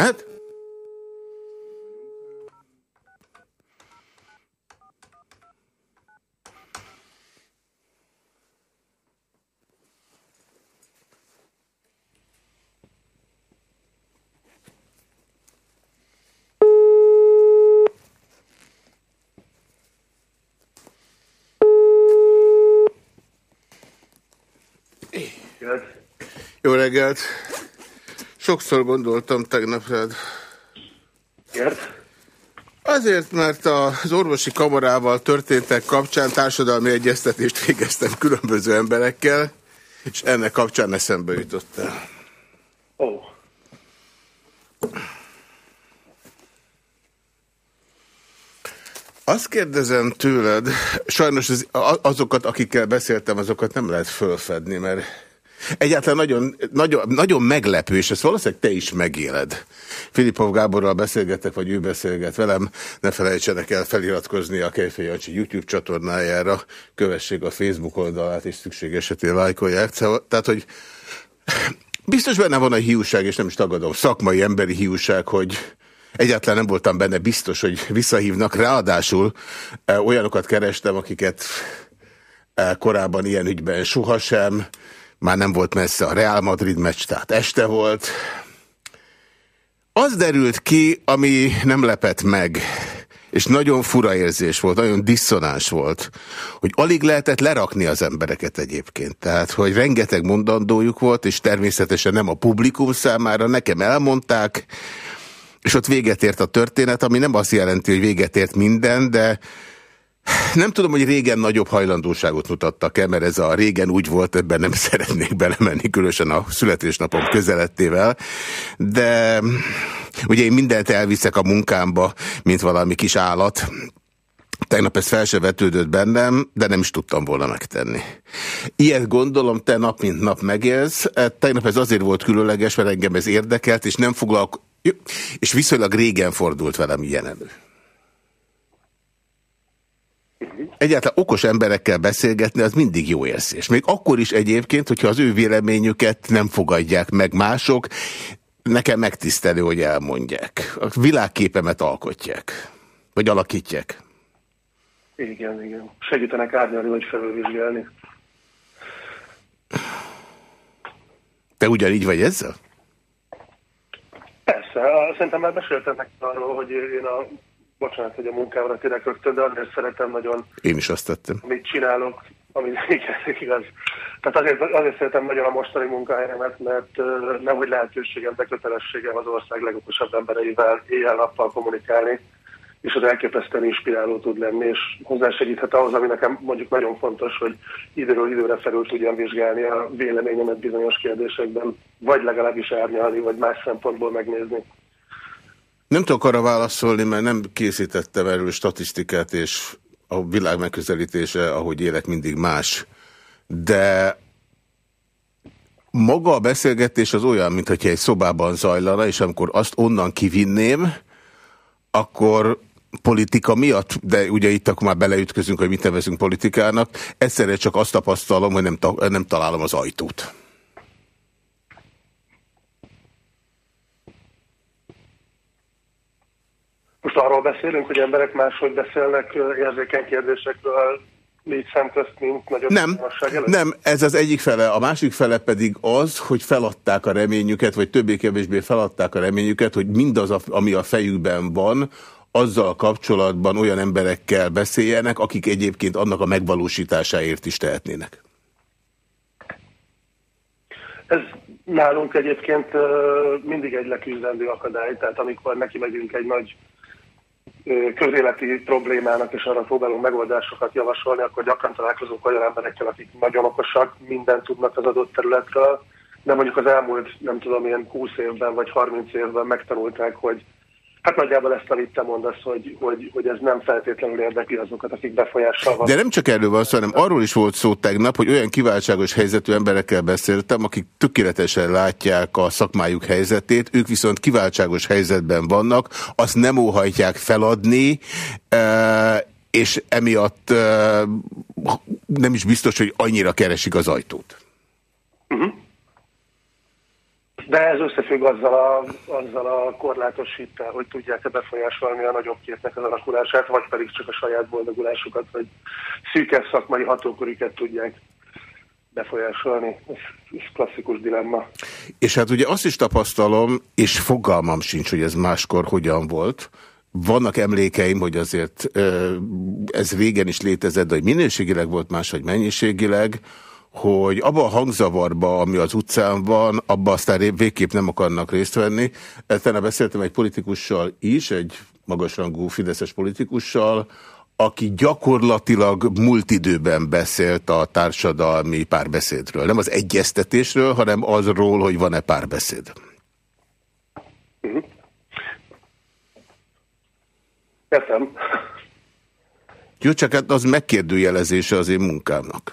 Mehet? Jó reggelt! Sokszor gondoltam tegnap rád. Miért? Azért, mert az orvosi kamarával történtek kapcsán társadalmi egyeztetést végeztem különböző emberekkel, és ennek kapcsán eszembe jutottál. Ó. Oh. Azt kérdezem tőled, sajnos az, azokat, akikkel beszéltem, azokat nem lehet fölfedni, mert Egyáltalán nagyon, nagyon, nagyon meglepő, és ezt valószínűleg te is megéled. Filipov Gáborral beszélgetek, vagy ő beszélget velem, ne felejtsenek el feliratkozni a Kejfej Jancsi YouTube csatornájára, kövessék a Facebook oldalát, és szükség esetén lájkolják. Szóval, tehát, hogy biztos benne van a hiúság, és nem is tagadom, szakmai, emberi hiúság, hogy egyáltalán nem voltam benne biztos, hogy visszahívnak. Ráadásul e, olyanokat kerestem, akiket e, korábban ilyen ügyben sohasem, már nem volt messze a Real Madrid meccs, tehát este volt. Az derült ki, ami nem lepett meg, és nagyon fura érzés volt, nagyon diszonáns volt, hogy alig lehetett lerakni az embereket egyébként. Tehát, hogy rengeteg mondandójuk volt, és természetesen nem a publikum számára, nekem elmondták, és ott véget ért a történet, ami nem azt jelenti, hogy véget ért minden, de nem tudom, hogy régen nagyobb hajlandóságot mutattak el, mert ez a régen úgy volt, ebben nem szeretnék belemenni, különösen a születésnapom közelettével, de ugye én mindent elviszek a munkámba, mint valami kis állat, Tegnap ez fel se vetődött bennem, de nem is tudtam volna megtenni. Ilyet gondolom, te nap mint nap megélsz. Tegnap ez azért volt különleges, mert engem ez érdekelt, és nem foglalko... És viszonylag régen fordult velem ilyen elő. Egyáltalán okos emberekkel beszélgetni, az mindig jó érzés. Még akkor is egyébként, hogyha az ő véleményüket nem fogadják meg mások, nekem megtisztelő, hogy elmondják. A világképemet alkotják. Vagy alakítják. Igen, igen. Segítenek árnyalni, vagy felülvizsgálni. Te ugyanígy vagy ezzel? Persze. Szerintem már meséltem nekik arról, hogy én a bocsánat, hogy a munkámra tényleg rögtön, de azért szeretem nagyon... Én is azt tettem. Amit csinálok, amit igen, igaz. Tehát azért, azért szeretem nagyon a mostani munkahelyemet, mert uh, nem hogy lehetőségem, de kötelességem az ország legokosabb embereivel éjjel-nappal kommunikálni, és az elképesztően inspiráló tud lenni, és hozzásegíthet ahhoz, ami nekem mondjuk nagyon fontos, hogy időről időre felül tudjam vizsgálni a véleményemet bizonyos kérdésekben, vagy legalábbis árnyalni, vagy más szempontból megnézni. Nem tudok arra válaszolni, mert nem készítettem erről statisztikát, és a világ megközelítése, ahogy élek, mindig más. De maga a beszélgetés az olyan, mintha egy szobában zajlana, és amikor azt onnan kivinném, akkor politika miatt, de ugye itt akkor már beleütközünk, hogy mit nevezünk politikának, egyszerre csak azt tapasztalom, hogy nem, ta nem találom az ajtót. Most arról beszélünk, hogy emberek máshogy beszélnek érzékeny kérdésekről, négy szem közt, mint nagyobb nem, nem, ez az egyik fele. A másik fele pedig az, hogy feladták a reményüket, vagy többé-kevésbé feladták a reményüket, hogy mindaz, ami a fejükben van, azzal kapcsolatban olyan emberekkel beszéljenek, akik egyébként annak a megvalósításáért is tehetnének. Ez nálunk egyébként mindig egy leküzdendő akadály, tehát amikor neki megyünk egy nagy közéleti problémának, és arra próbálunk megoldásokat javasolni, akkor gyakran találkozunk olyan emberekkel, akik nagyon okosak, mindent tudnak az adott területről, de mondjuk az elmúlt, nem tudom, ilyen 20 évben vagy 30 évben megtanulták, hogy Hát nagyjából ezt, amit te mondasz, hogy, hogy, hogy ez nem feltétlenül érdekli azokat, akik befolyással van. De nem csak erről van szó, hanem arról is volt szó tegnap, hogy olyan kiváltságos helyzetű emberekkel beszéltem, akik tökéletesen látják a szakmájuk helyzetét, ők viszont kiváltságos helyzetben vannak, azt nem óhajtják feladni, e, és emiatt e, nem is biztos, hogy annyira keresik az ajtót. Uh mhm. -huh. De ez összefügg azzal a, azzal a korlátos hittel, hogy tudják-e befolyásolni a nagyobb képnek az alakulását, vagy pedig csak a saját boldogulásukat, vagy szűkebb szakmai hatókörüket tudják befolyásolni. Ez, ez klasszikus dilemma. És hát ugye azt is tapasztalom, és fogalmam sincs, hogy ez máskor hogyan volt, vannak emlékeim, hogy azért ez régen is létezett, de hogy minőségileg volt más, vagy mennyiségileg, hogy abban a hangzavarba, ami az utcán van, abban aztán végképp nem akarnak részt venni. Eztán beszéltem egy politikussal is, egy magasrangú fideszes politikussal, aki gyakorlatilag múlt időben beszélt a társadalmi párbeszédről. Nem az egyeztetésről, hanem azról, hogy van-e párbeszéd. -huh. Értem. Jó, csak hát az megkérdőjelezése az én munkámnak.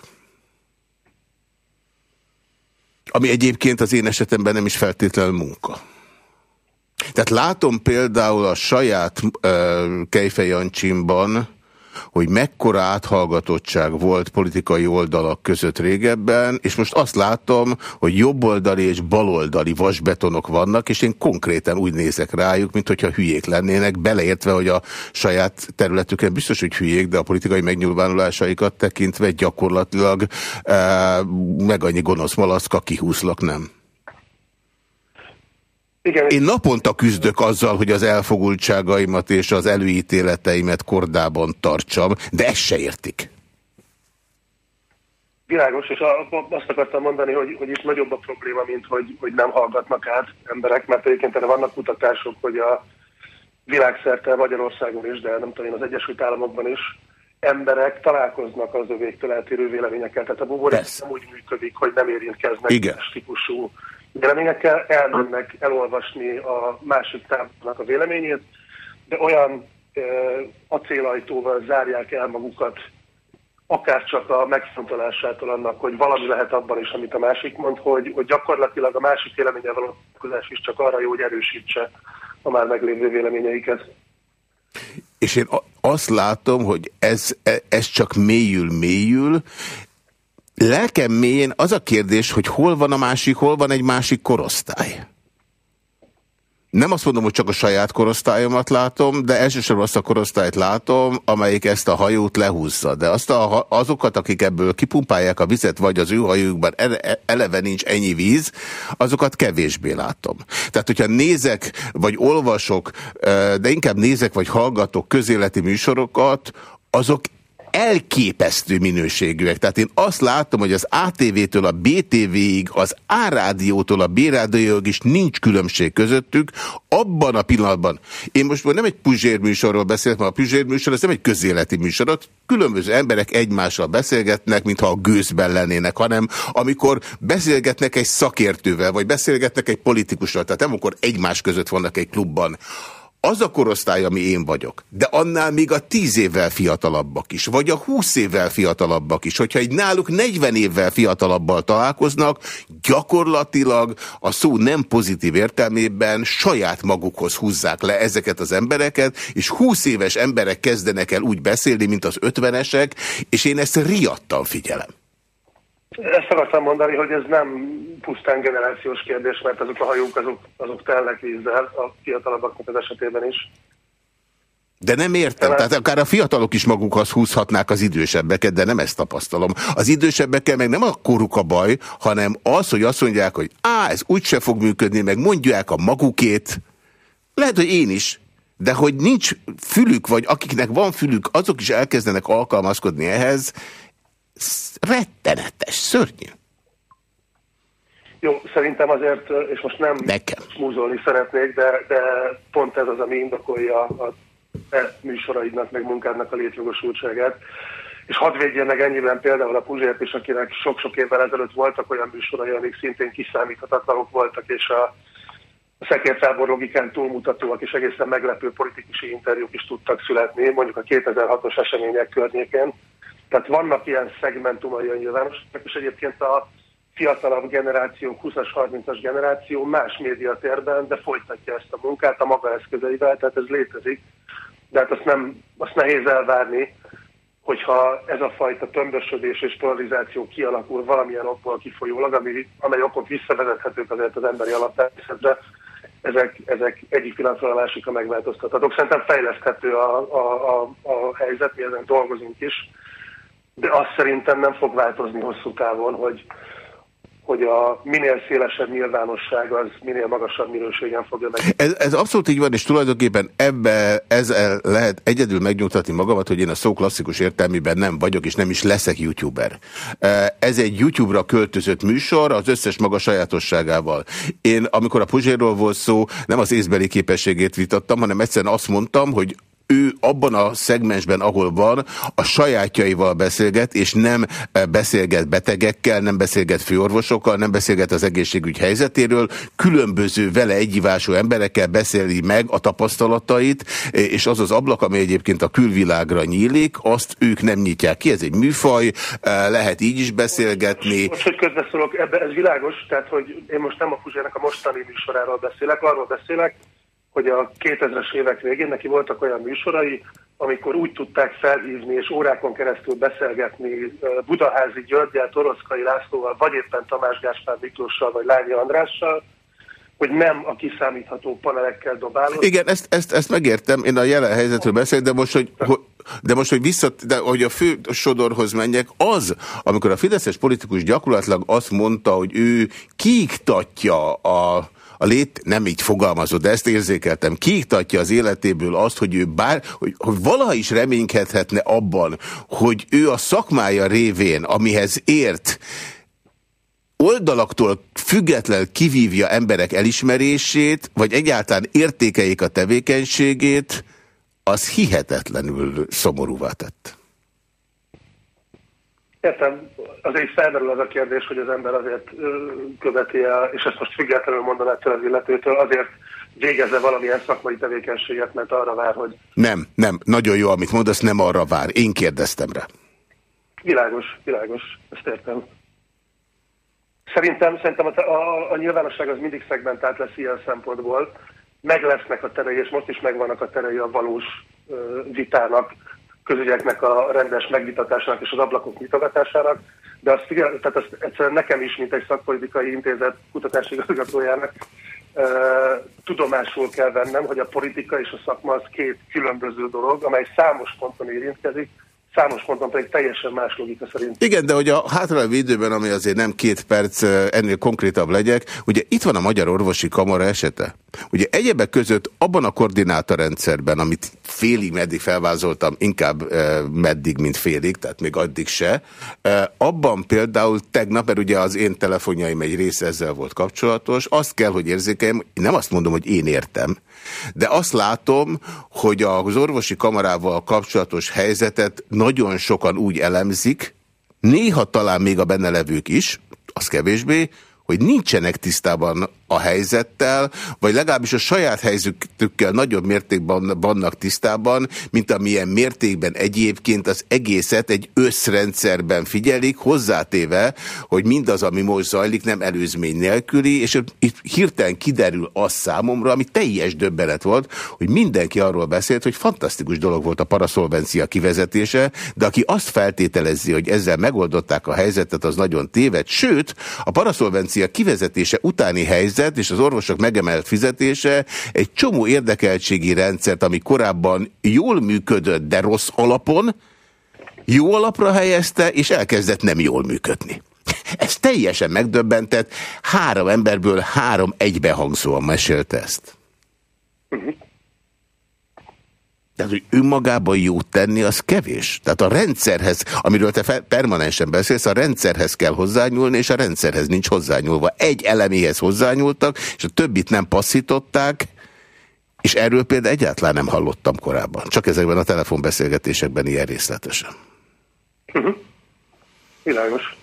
Ami egyébként az én esetemben nem is feltétlenül munka. Tehát látom például a saját uh, Kejfejancsimban, hogy mekkora áthallgatottság volt politikai oldalak között régebben, és most azt látom, hogy jobboldali és baloldali vasbetonok vannak, és én konkrétan úgy nézek rájuk, mint hogyha hülyék lennének, beleértve, hogy a saját területüken biztos, hogy hülyék, de a politikai megnyilvánulásaikat tekintve gyakorlatilag e, meg annyi gonosz malaszka kihúzlak, nem? Igen. Én naponta küzdök azzal, hogy az elfogultságaimat és az előítéleteimet kordában tartsam, de ezt se értik. Világos, és azt akartam mondani, hogy, hogy itt nagyobb a probléma, mint hogy, hogy nem hallgatnak át emberek, mert egyébként erre vannak kutatások, hogy a világszerte Magyarországon is, de nem tudom én az Egyesült Államokban is, emberek találkoznak az övéktől eltérő véleményekkel. Tehát a buborék nem úgy működik, hogy nem érintkeznek Igen. típusú véleményekkel, elmennek elolvasni a másik tábornak a véleményét, de olyan e, acélajtóval zárják el magukat, akár csak a megfontolásától annak, hogy valami lehet abban is, amit a másik mond, hogy, hogy gyakorlatilag a másik véleménye való is csak arra jó, hogy erősítse a már meglévő véleményeiket. És én azt látom, hogy ez, e, ez csak mélyül-mélyül, lelkem mélyén az a kérdés, hogy hol van a másik, hol van egy másik korosztály. Nem azt mondom, hogy csak a saját korosztályomat látom, de elsősorban azt a korosztályt látom, amelyik ezt a hajót lehúzza. De azt a, azokat, akik ebből kipumpálják a vizet, vagy az ő hajójukban eleve nincs ennyi víz, azokat kevésbé látom. Tehát, hogyha nézek, vagy olvasok, de inkább nézek, vagy hallgatok közéleti műsorokat, azok elképesztő minőségűek. Tehát én azt látom, hogy az ATV-től a BTV-ig, az A-rádiótól a B-rádióig is nincs különbség közöttük. Abban a pillanatban, én most nem egy Puzsér műsorról beszélek, mert a Puzsér műsor az nem egy közéleti műsor, ott különböző emberek egymással beszélgetnek, mintha a gőzben lennének, hanem amikor beszélgetnek egy szakértővel, vagy beszélgetnek egy politikussal, tehát nem akkor egymás között vannak egy klubban az a korosztály, ami én vagyok, de annál még a tíz évvel fiatalabbak is, vagy a húsz évvel fiatalabbak is, hogyha egy náluk 40 évvel fiatalabbal találkoznak, gyakorlatilag a szó nem pozitív értelmében saját magukhoz húzzák le ezeket az embereket, és 20 éves emberek kezdenek el úgy beszélni, mint az ötvenesek, és én ezt riadtan figyelem. Ezt akartam mondani, hogy ez nem pusztán generációs kérdés, mert azok a hajók azok, azok telnek vízzel a fiatalabbaknak az esetében is. De nem értem, tehát akár a fiatalok is magukhoz húzhatnák az idősebbeket, de nem ezt tapasztalom. Az idősebbekkel meg nem a koruk a baj, hanem az, hogy azt mondják, hogy á, ez úgyse fog működni, meg mondják a magukét. Lehet, hogy én is, de hogy nincs fülük, vagy akiknek van fülük, azok is elkezdenek alkalmazkodni ehhez, rettenetes, szörnyű. Jó, szerintem azért, és most nem Nekem. múzolni szeretnék, de, de pont ez az, ami indokolja a te műsoraidnak, meg munkádnak a létjogosultságát. És hadd védjen meg ennyiben például a Puzsért is, akinek sok-sok évvel ezelőtt voltak olyan műsorai, amik szintén kiszámíthatatlanok voltak, és a, a szekértábor logikán túlmutatóak és egészen meglepő politikusi interjúk is tudtak születni, mondjuk a 2006-os események környékén. Tehát vannak ilyen szegmentumai a nyilvánosságnak, és egyébként a fiatalabb generáció, 20-as, 30-as generáció más médiatérben, de folytatja ezt a munkát a maga eszközeivel, tehát ez létezik. De hát azt, nem, azt nehéz elvárni, hogyha ez a fajta tömbösödés és polarizáció kialakul valamilyen okból kifolyólag, ami, amely okok visszavezethetők azért az emberi alaptermészetre, ezek, ezek egyik pillanatról a másikra megváltoztathatók. Szerintem fejleszthető a, a, a, a helyzet, mi ezen dolgozunk is, de azt szerintem nem fog változni hosszú távon, hogy, hogy a minél szélesebb nyilvánosság az minél magasabb minőségen fogja meg. Ez, ez abszolút így van, és tulajdonképpen ebbe ezzel lehet egyedül megnyugtatni magamat, hogy én a szó klasszikus értelmében nem vagyok, és nem is leszek youtuber. Ez egy YouTube-ra költözött műsor, az összes maga sajátosságával. Én, amikor a Puzsérról volt szó, nem az észbeli képességét vitattam, hanem egyszerűen azt mondtam, hogy ő abban a szegmensben, ahol van, a sajátjaival beszélget, és nem eh, beszélget betegekkel, nem beszélget főorvosokkal, nem beszélget az egészségügy helyzetéről, különböző vele egyivású emberekkel beszéli meg a tapasztalatait, eh, és az az ablak, ami egyébként a külvilágra nyílik, azt ők nem nyitják ki, ez egy műfaj, eh, lehet így is beszélgetni. Most, hogy közbeszólok, ebbe ez világos, tehát hogy én most nem a Fuzsének a mostani műsoráról beszélek, arról beszélek, hogy a 2000-es évek végén neki voltak olyan műsorai, amikor úgy tudták felhívni és órákon keresztül beszélgetni Budaházi Györgyel, Toroszkai Lászlóval, vagy éppen Tamás Gáspár Miklóssal, vagy Lányi Andrással, hogy nem a kiszámítható panelekkel dobálod. Igen, ezt, ezt, ezt megértem, én a jelen helyzetről beszélek, de most, hogy, de most, hogy vissza, de hogy a fő sodorhoz menjek, az, amikor a fideszes politikus gyakorlatilag azt mondta, hogy ő kiiktatja a a lét nem így fogalmazott, de ezt érzékeltem, kiiktatja az életéből azt, hogy ő bár, hogy, hogy valaha is reménykedhetne abban, hogy ő a szakmája révén, amihez ért, oldalaktól független kivívja emberek elismerését, vagy egyáltalán értékeik a tevékenységét, az hihetetlenül szomorúvá tett. Értem, azért felmerül az a kérdés, hogy az ember azért követi el, és ezt most függetlenül mondaná ettől az illetőtől, azért végezze valamilyen szakmai tevékenységet, mert arra vár, hogy... Nem, nem, nagyon jó, amit mondasz, nem arra vár. Én kérdeztem rá. Világos, világos, ezt értem. Szerintem, szerintem a, a, a nyilvánosság az mindig szegmentált lesz ilyen szempontból. Meg lesznek a terei, és most is megvannak a terei a valós ö, vitának, közügyeknek a rendes megvitatásának és az ablakok nyitogatásának, de azt, tehát azt egyszerűen nekem is, mint egy szakpolitikai intézet kutatási igazgatójának, tudomásul kell vennem, hogy a politika és a szakma az két különböző dolog, amely számos ponton érintkezik, számos ponton pedig teljesen más logika szerint. Igen, de hogy a hátralévő időben, ami azért nem két perc, ennél konkrétabb legyek, ugye itt van a Magyar Orvosi Kamara esete. Ugye egyebek között abban a koordinátorrendszerben, amit félig meddig felvázoltam, inkább meddig, mint félig, tehát még addig se, abban például tegnap, mert ugye az én telefonjaim egy része ezzel volt kapcsolatos, azt kell, hogy érzékeljem, nem azt mondom, hogy én értem, de azt látom, hogy az orvosi kamarával kapcsolatos helyzetet nagyon sokan úgy elemzik, néha talán még a benne levők is, az kevésbé, hogy nincsenek tisztában a helyzettel, vagy legalábbis a saját helyzetükkel nagyobb mértékben vannak tisztában, mint amilyen mértékben egyébként az egészet egy összrendszerben figyelik, hozzátéve, hogy mindaz, ami most zajlik, nem előzmény nélküli, és itt hirtelen kiderül az számomra, ami teljes döbbenet volt, hogy mindenki arról beszélt, hogy fantasztikus dolog volt a paraszolvencia kivezetése, de aki azt feltételezi, hogy ezzel megoldották a helyzetet, az nagyon téved, sőt, a paraszolvencia kivezetése utáni helyzet helyzet és az orvosok megemelt fizetése egy csomó érdekeltségi rendszert, ami korábban jól működött, de rossz alapon, jó alapra helyezte, és elkezdett nem jól működni. Ez teljesen megdöbbentett, három emberből három egybehangzóan mesélte ezt. Uh -huh. Tehát, hogy önmagában jót tenni, az kevés. Tehát a rendszerhez, amiről te permanensen beszélsz, a rendszerhez kell hozzányúlni, és a rendszerhez nincs hozzányúlva. Egy eleméhez hozzányúltak, és a többit nem passzították, és erről például egyáltalán nem hallottam korábban. Csak ezekben a telefonbeszélgetésekben ilyen részletesen. -huh. Világos.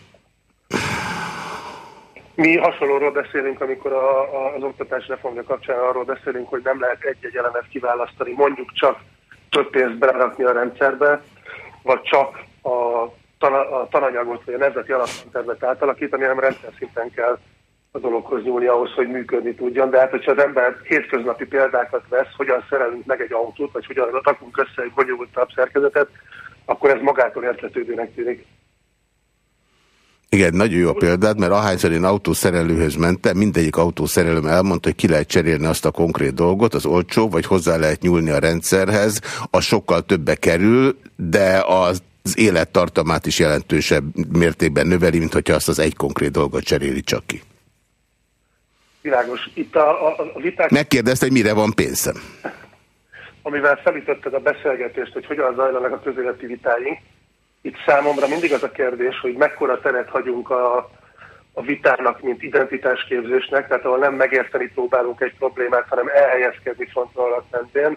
Mi hasonlóról beszélünk, amikor a, a, az oktatás reformja kapcsán arról beszélünk, hogy nem lehet egy-egy elemet kiválasztani, mondjuk csak több pénzt belerakni a rendszerbe, vagy csak a, tana, a tananyagot vagy a nemzeti alaptervet átalakítani, hanem rendszer szinten kell a dologhoz nyúlni ahhoz, hogy működni tudjon. De hát, hogyha az ember hétköznapi példákat vesz, hogyan szerelünk meg egy autót, vagy hogyan rakunk össze egy bonyolultabb szerkezetet, akkor ez magától értetődőnek tűnik. Igen, nagyon jó a példát, mert ahányszor én autószerelőhöz mentem, mindegyik autószerelőm elmondta, hogy ki lehet cserélni azt a konkrét dolgot, az olcsó, vagy hozzá lehet nyúlni a rendszerhez, az sokkal többe kerül, de az az élettartamát is jelentősebb mértékben növeli, mint hogyha azt az egy konkrét dolgot cseréli csak ki. Világos. Itt a, a, a viták... Megkérdezte, hogy mire van pénzem. Amivel felütötted a beszélgetést, hogy hogyan zajlanak a közéleti vitáink, itt számomra mindig az a kérdés, hogy mekkora teret hagyunk a, a vitának, mint identitásképzésnek, tehát ahol nem megérteni próbálunk egy problémát, hanem elhelyezkedni frontalat mentén,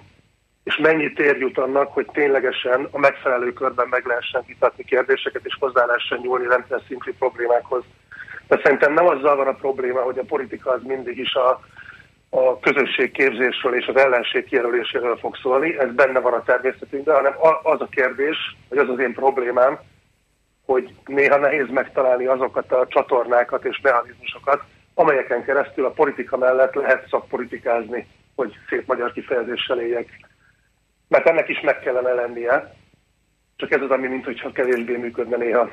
és mennyi tér jut annak, hogy ténylegesen a megfelelő körben meg lehessen vitatni kérdéseket, és hozzá lehessen nyúlni rendszer szintű problémákhoz. De szerintem nem azzal van a probléma, hogy a politika az mindig is a, a közösségképzésről és az ellenség kijelöléséről fog szólni, ez benne van a természetünkben, hanem az a kérdés, vagy az az én problémám, hogy néha nehéz megtalálni azokat a csatornákat és mechanizmusokat, amelyeken keresztül a politika mellett lehet szakpolitikázni, hogy szép magyar kifejezéssel éljek. Mert ennek is meg kellene lennie, csak ez az, ami mintha kevésbé működne néha.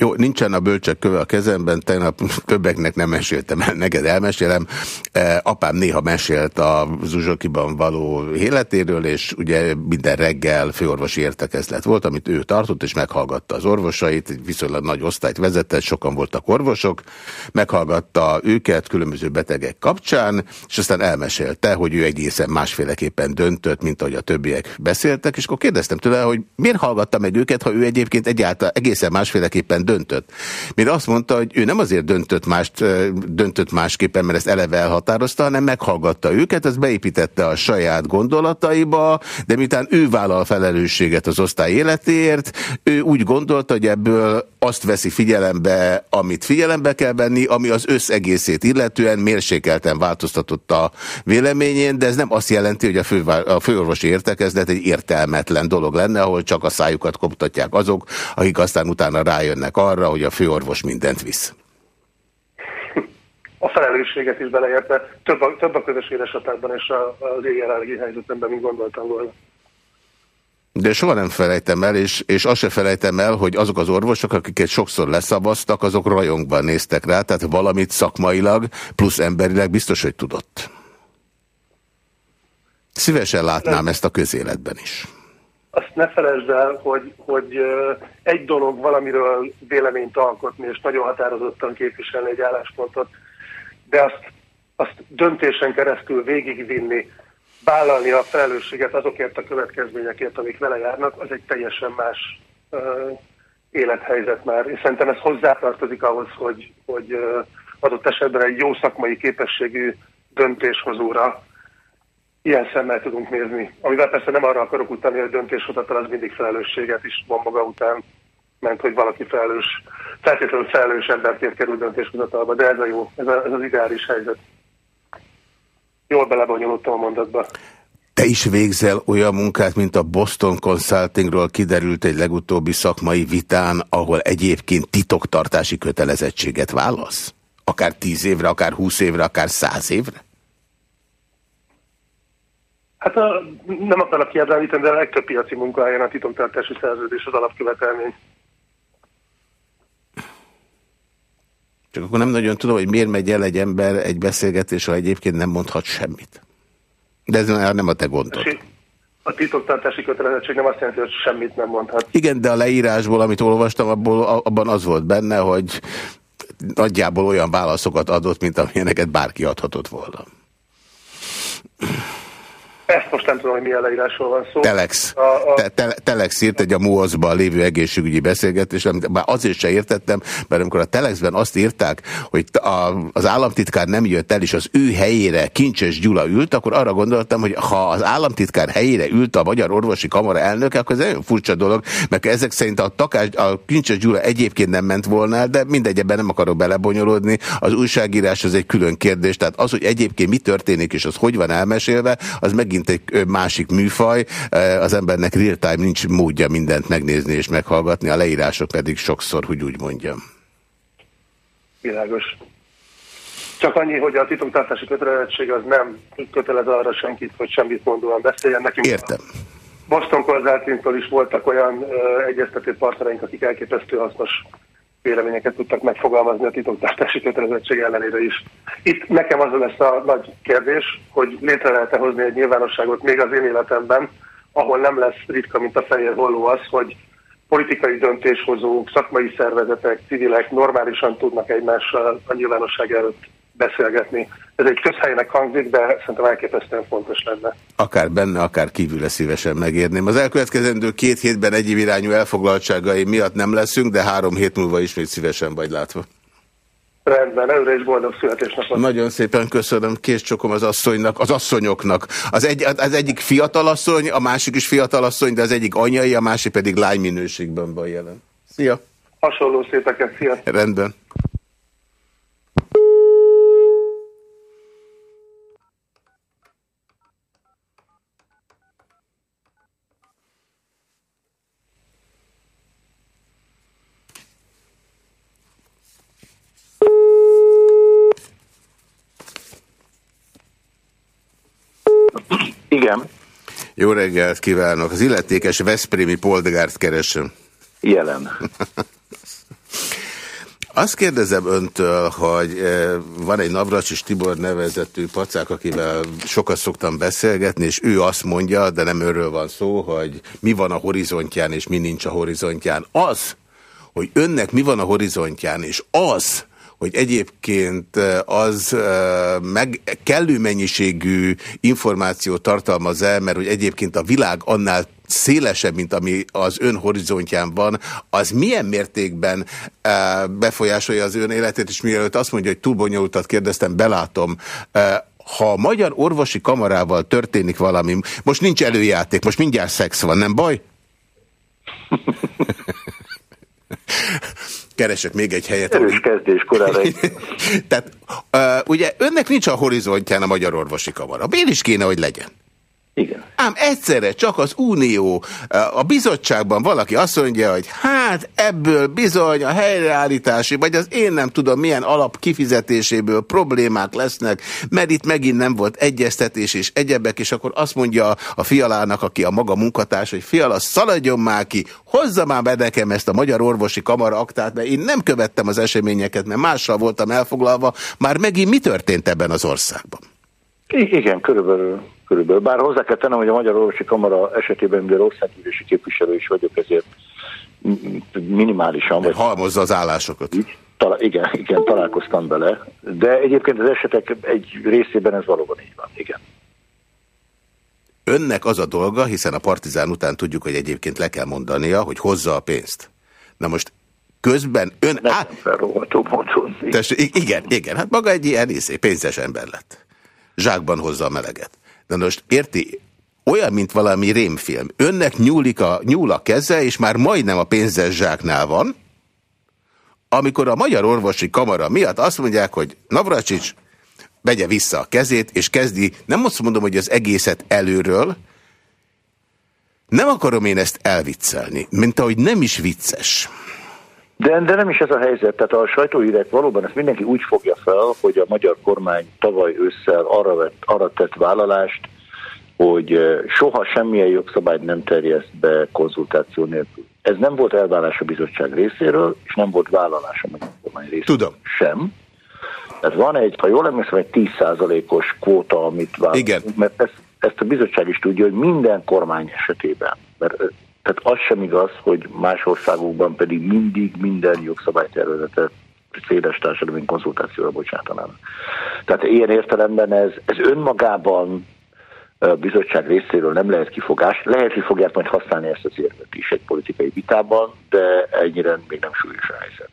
Jó, nincsen a bölcsek köve a kezemben, tegnap többeknek nem meséltem el, neked elmesélem. E, apám néha mesélt a Zsuzsokiban való életéről, és ugye minden reggel főorvosi értekezlet volt, amit ő tartott, és meghallgatta az orvosait, egy viszonylag nagy osztályt vezetett, sokan voltak orvosok, meghallgatta őket különböző betegek kapcsán, és aztán elmesélte, hogy ő egészen másféleképpen döntött, mint ahogy a többiek beszéltek, és akkor kérdeztem tőle, hogy miért hallgatta meg őket, ha ő egyébként egyáltalán egészen másféleképpen döntött. Mire azt mondta, hogy ő nem azért döntött, mást, döntött másképpen, mert ezt eleve elhatározta, hanem meghallgatta őket, ez beépítette a saját gondolataiba, de miután ő vállal felelősséget az osztály életéért, ő úgy gondolta, hogy ebből azt veszi figyelembe, amit figyelembe kell venni, ami az összegészét illetően mérsékelten változtatott a véleményén, de ez nem azt jelenti, hogy a, fő, a főorvosi értekezlet egy értelmetlen dolog lenne, ahol csak a szájukat koptatják azok, akik aztán utána rájönnek arra, hogy a főorvos mindent visz. A felelősséget is beleérte, több több a közös édesapádban és az én jelenlegi helyzetemben, mint gondoltam volna. De soha nem felejtem el, és, és azt se felejtem el, hogy azok az orvosok, akiket sokszor leszavaztak, azok rajongban néztek rá, tehát valamit szakmailag, plusz emberileg biztos, hogy tudott. Szívesen látnám ezt a közéletben is azt ne felejtsd el, hogy, hogy egy dolog valamiről véleményt alkotni, és nagyon határozottan képviselni egy álláspontot, de azt, azt döntésen keresztül végigvinni, vállalni a felelősséget azokért a következményekért, amik vele járnak, az egy teljesen más uh, élethelyzet már. És szerintem ez hozzátartozik ahhoz, hogy, hogy uh, adott esetben egy jó szakmai képességű döntéshozóra ilyen szemmel tudunk nézni. Amivel persze nem arra akarok utáni, hogy döntéshozatal az mindig felelősséget is van maga után, mert hogy valaki felelős, feltétlenül felelős emberként kerül döntéshozatalba, de ez a jó, ez, a, ez az ideális helyzet. Jól belebonyolultam a mondatba. Te is végzel olyan munkát, mint a Boston Consultingról kiderült egy legutóbbi szakmai vitán, ahol egyébként titoktartási kötelezettséget válasz? Akár tíz évre, akár húsz évre, akár száz évre? Hát a, nem akarok kiábránítani, de a legtöbb piaci munkahelyen a titoktartási szerződés az alapkövetelmény. Csak akkor nem nagyon tudom, hogy miért megy el egy ember egy beszélgetésre, egyébként nem mondhat semmit. De ez nem a te gondod. A titoktartási kötelezettség nem azt jelenti, hogy semmit nem mondhat. Igen, de a leírásból, amit olvastam, abból, abban az volt benne, hogy nagyjából olyan válaszokat adott, mint amilyeneket bárki adhatott volna. Ezt most nem tudom, hogy milyen leírásról van szó. Telex. A, a... Te, te, Telex írt egy a MUOSZ-ban lévő egészségügyi beszélgetés, amit már azért se értettem, mert amikor a Telexben azt írták, hogy a, az államtitkár nem jött el, és az ő helyére Kincses Gyula ült, akkor arra gondoltam, hogy ha az államtitkár helyére ült a Magyar Orvosi Kamara elnöke, akkor ez egy furcsa dolog, mert ezek szerint a, takás, a Kincses Gyula egyébként nem ment volna el, de mindegy, ebben nem akarok belebonyolódni. Az újságírás az egy külön kérdés, tehát az, hogy egyébként mi történik, és az hogy van elmesélve, az megint megint egy másik műfaj, az embernek real time nincs módja mindent megnézni és meghallgatni, a leírások pedig sokszor, hogy úgy mondjam. Világos. Csak annyi, hogy a titoktartási kötelezettség az nem kötelez arra senkit, hogy semmit mondóan beszéljen nekünk. Értem. Boston Consultingtól is voltak olyan ö, egyeztető partnereink, akik elképesztő hasznos véleményeket tudtak megfogalmazni a titoktartási kötelezettség ellenére is. Itt nekem az lesz a nagy kérdés, hogy létre lehet-e hozni egy nyilvánosságot még az én életemben, ahol nem lesz ritka, mint a fehér holló az, hogy politikai döntéshozók, szakmai szervezetek, civilek normálisan tudnak egymással a nyilvánosság előtt beszélgetni. Ez egy közhelynek hangzik, de szerintem elképesztően fontos lenne. Akár benne, akár kívül szívesen megérném. Az elkövetkezendő két hétben egyéb irányú elfoglaltságai miatt nem leszünk, de három hét múlva ismét szívesen vagy látva. Rendben, előre is boldog születésnapot. Nagyon szépen köszönöm, csokom az asszonynak, az asszonyoknak. Az, egy, az egyik fiatalasszony, a másik is fiatalasszony, de az egyik anyai, a másik pedig lány minőségben van jelen. Szia! Hasonló szépeket, szia! Rendben. Igen. Jó reggelt kívánok! Az illetékes Veszprémi polgárt keresem. Jelen. Azt kérdezem öntől, hogy eh, van egy Navracsis Tibor nevezetű pacák, akivel sokat szoktam beszélgetni, és ő azt mondja, de nem őről van szó, hogy mi van a horizontján, és mi nincs a horizontján. Az, hogy önnek mi van a horizontján, és az, hogy egyébként az meg kellő mennyiségű információt tartalmaz el, mert hogy egyébként a világ annál szélesebb, mint ami az ön horizontján van, az milyen mértékben befolyásolja az ön életét, és mielőtt azt mondja, hogy túl bonyolultat kérdeztem, belátom, ha a magyar orvosi kamarával történik valami, most nincs előjáték, most mindjárt szex van, nem baj? keresek még egy helyet. Erős ami... kezdés korára. Tehát uh, ugye önnek nincs a horizontján a Magyar Orvosi Kamara. Miért is kéne, hogy legyen? Igen. Ám egyszerre csak az Unió, a bizottságban valaki azt mondja, hogy hát ebből bizony a helyreállítási, vagy az én nem tudom milyen alap kifizetéséből problémák lesznek, mert itt megint nem volt egyeztetés és egyebek, és akkor azt mondja a fialának, aki a maga munkatárs, hogy fiala, szaladjon már ki, hozza már be nekem ezt a Magyar Orvosi Kamara aktát, mert én nem követtem az eseményeket, mert mással voltam elfoglalva. Már megint mi történt ebben az országban? Igen, körülbelül körülbelül. Bár hozzá kell tennem, hogy a Magyar Orvosi Kamara esetében, mivel országgyűlési képviselő is vagyok, ezért minimálisan. Vagy halmozza az állásokat. Így, talá, igen, igen, találkoztam bele. De egyébként az esetek egy részében ez valóban így van, igen. Önnek az a dolga, hiszen a partizán után tudjuk, hogy egyébként le kell mondania, hogy hozza a pénzt. Na most közben ön... Nem á... módon. igen, igen, hát maga egy ilyen iszé, pénzes ember lett. Zsákban hozza a meleget. De most érti, olyan, mint valami rémfilm. Önnek nyúlik a, nyúl a keze, és már majdnem a pénzes zsáknál van, amikor a Magyar Orvosi Kamara miatt azt mondják, hogy Navracsics vegye vissza a kezét, és kezdi, nem azt mondom, hogy az egészet előről, nem akarom én ezt elviccelni, mint ahogy nem is vicces. De, de nem is ez a helyzet. Tehát a sajtóhírek valóban ezt mindenki úgy fogja fel, hogy a magyar kormány tavaly ősszel arra, vett, arra tett vállalást, hogy soha semmilyen jogszabályt nem terjeszt be konzultáció nélkül. Ez nem volt elvárás a bizottság részéről, és nem volt vállalás a magyar kormány részéről Tudom. sem. Tehát van egy, ha jól emlékszem, egy 10%-os kvóta, amit vállalunk, Igen. mert ezt, ezt a bizottság is tudja, hogy minden kormány esetében, mert tehát az sem igaz, hogy más országokban pedig mindig minden jogszabálytervezetet széles társadalmi konzultációra bocsátanának. Tehát ilyen értelemben ez, ez önmagában a bizottság részéről nem lehet kifogás. Lehet, hogy fogják majd használni ezt az érvet is egy politikai vitában, de ennyire még nem súlyos a helyzet.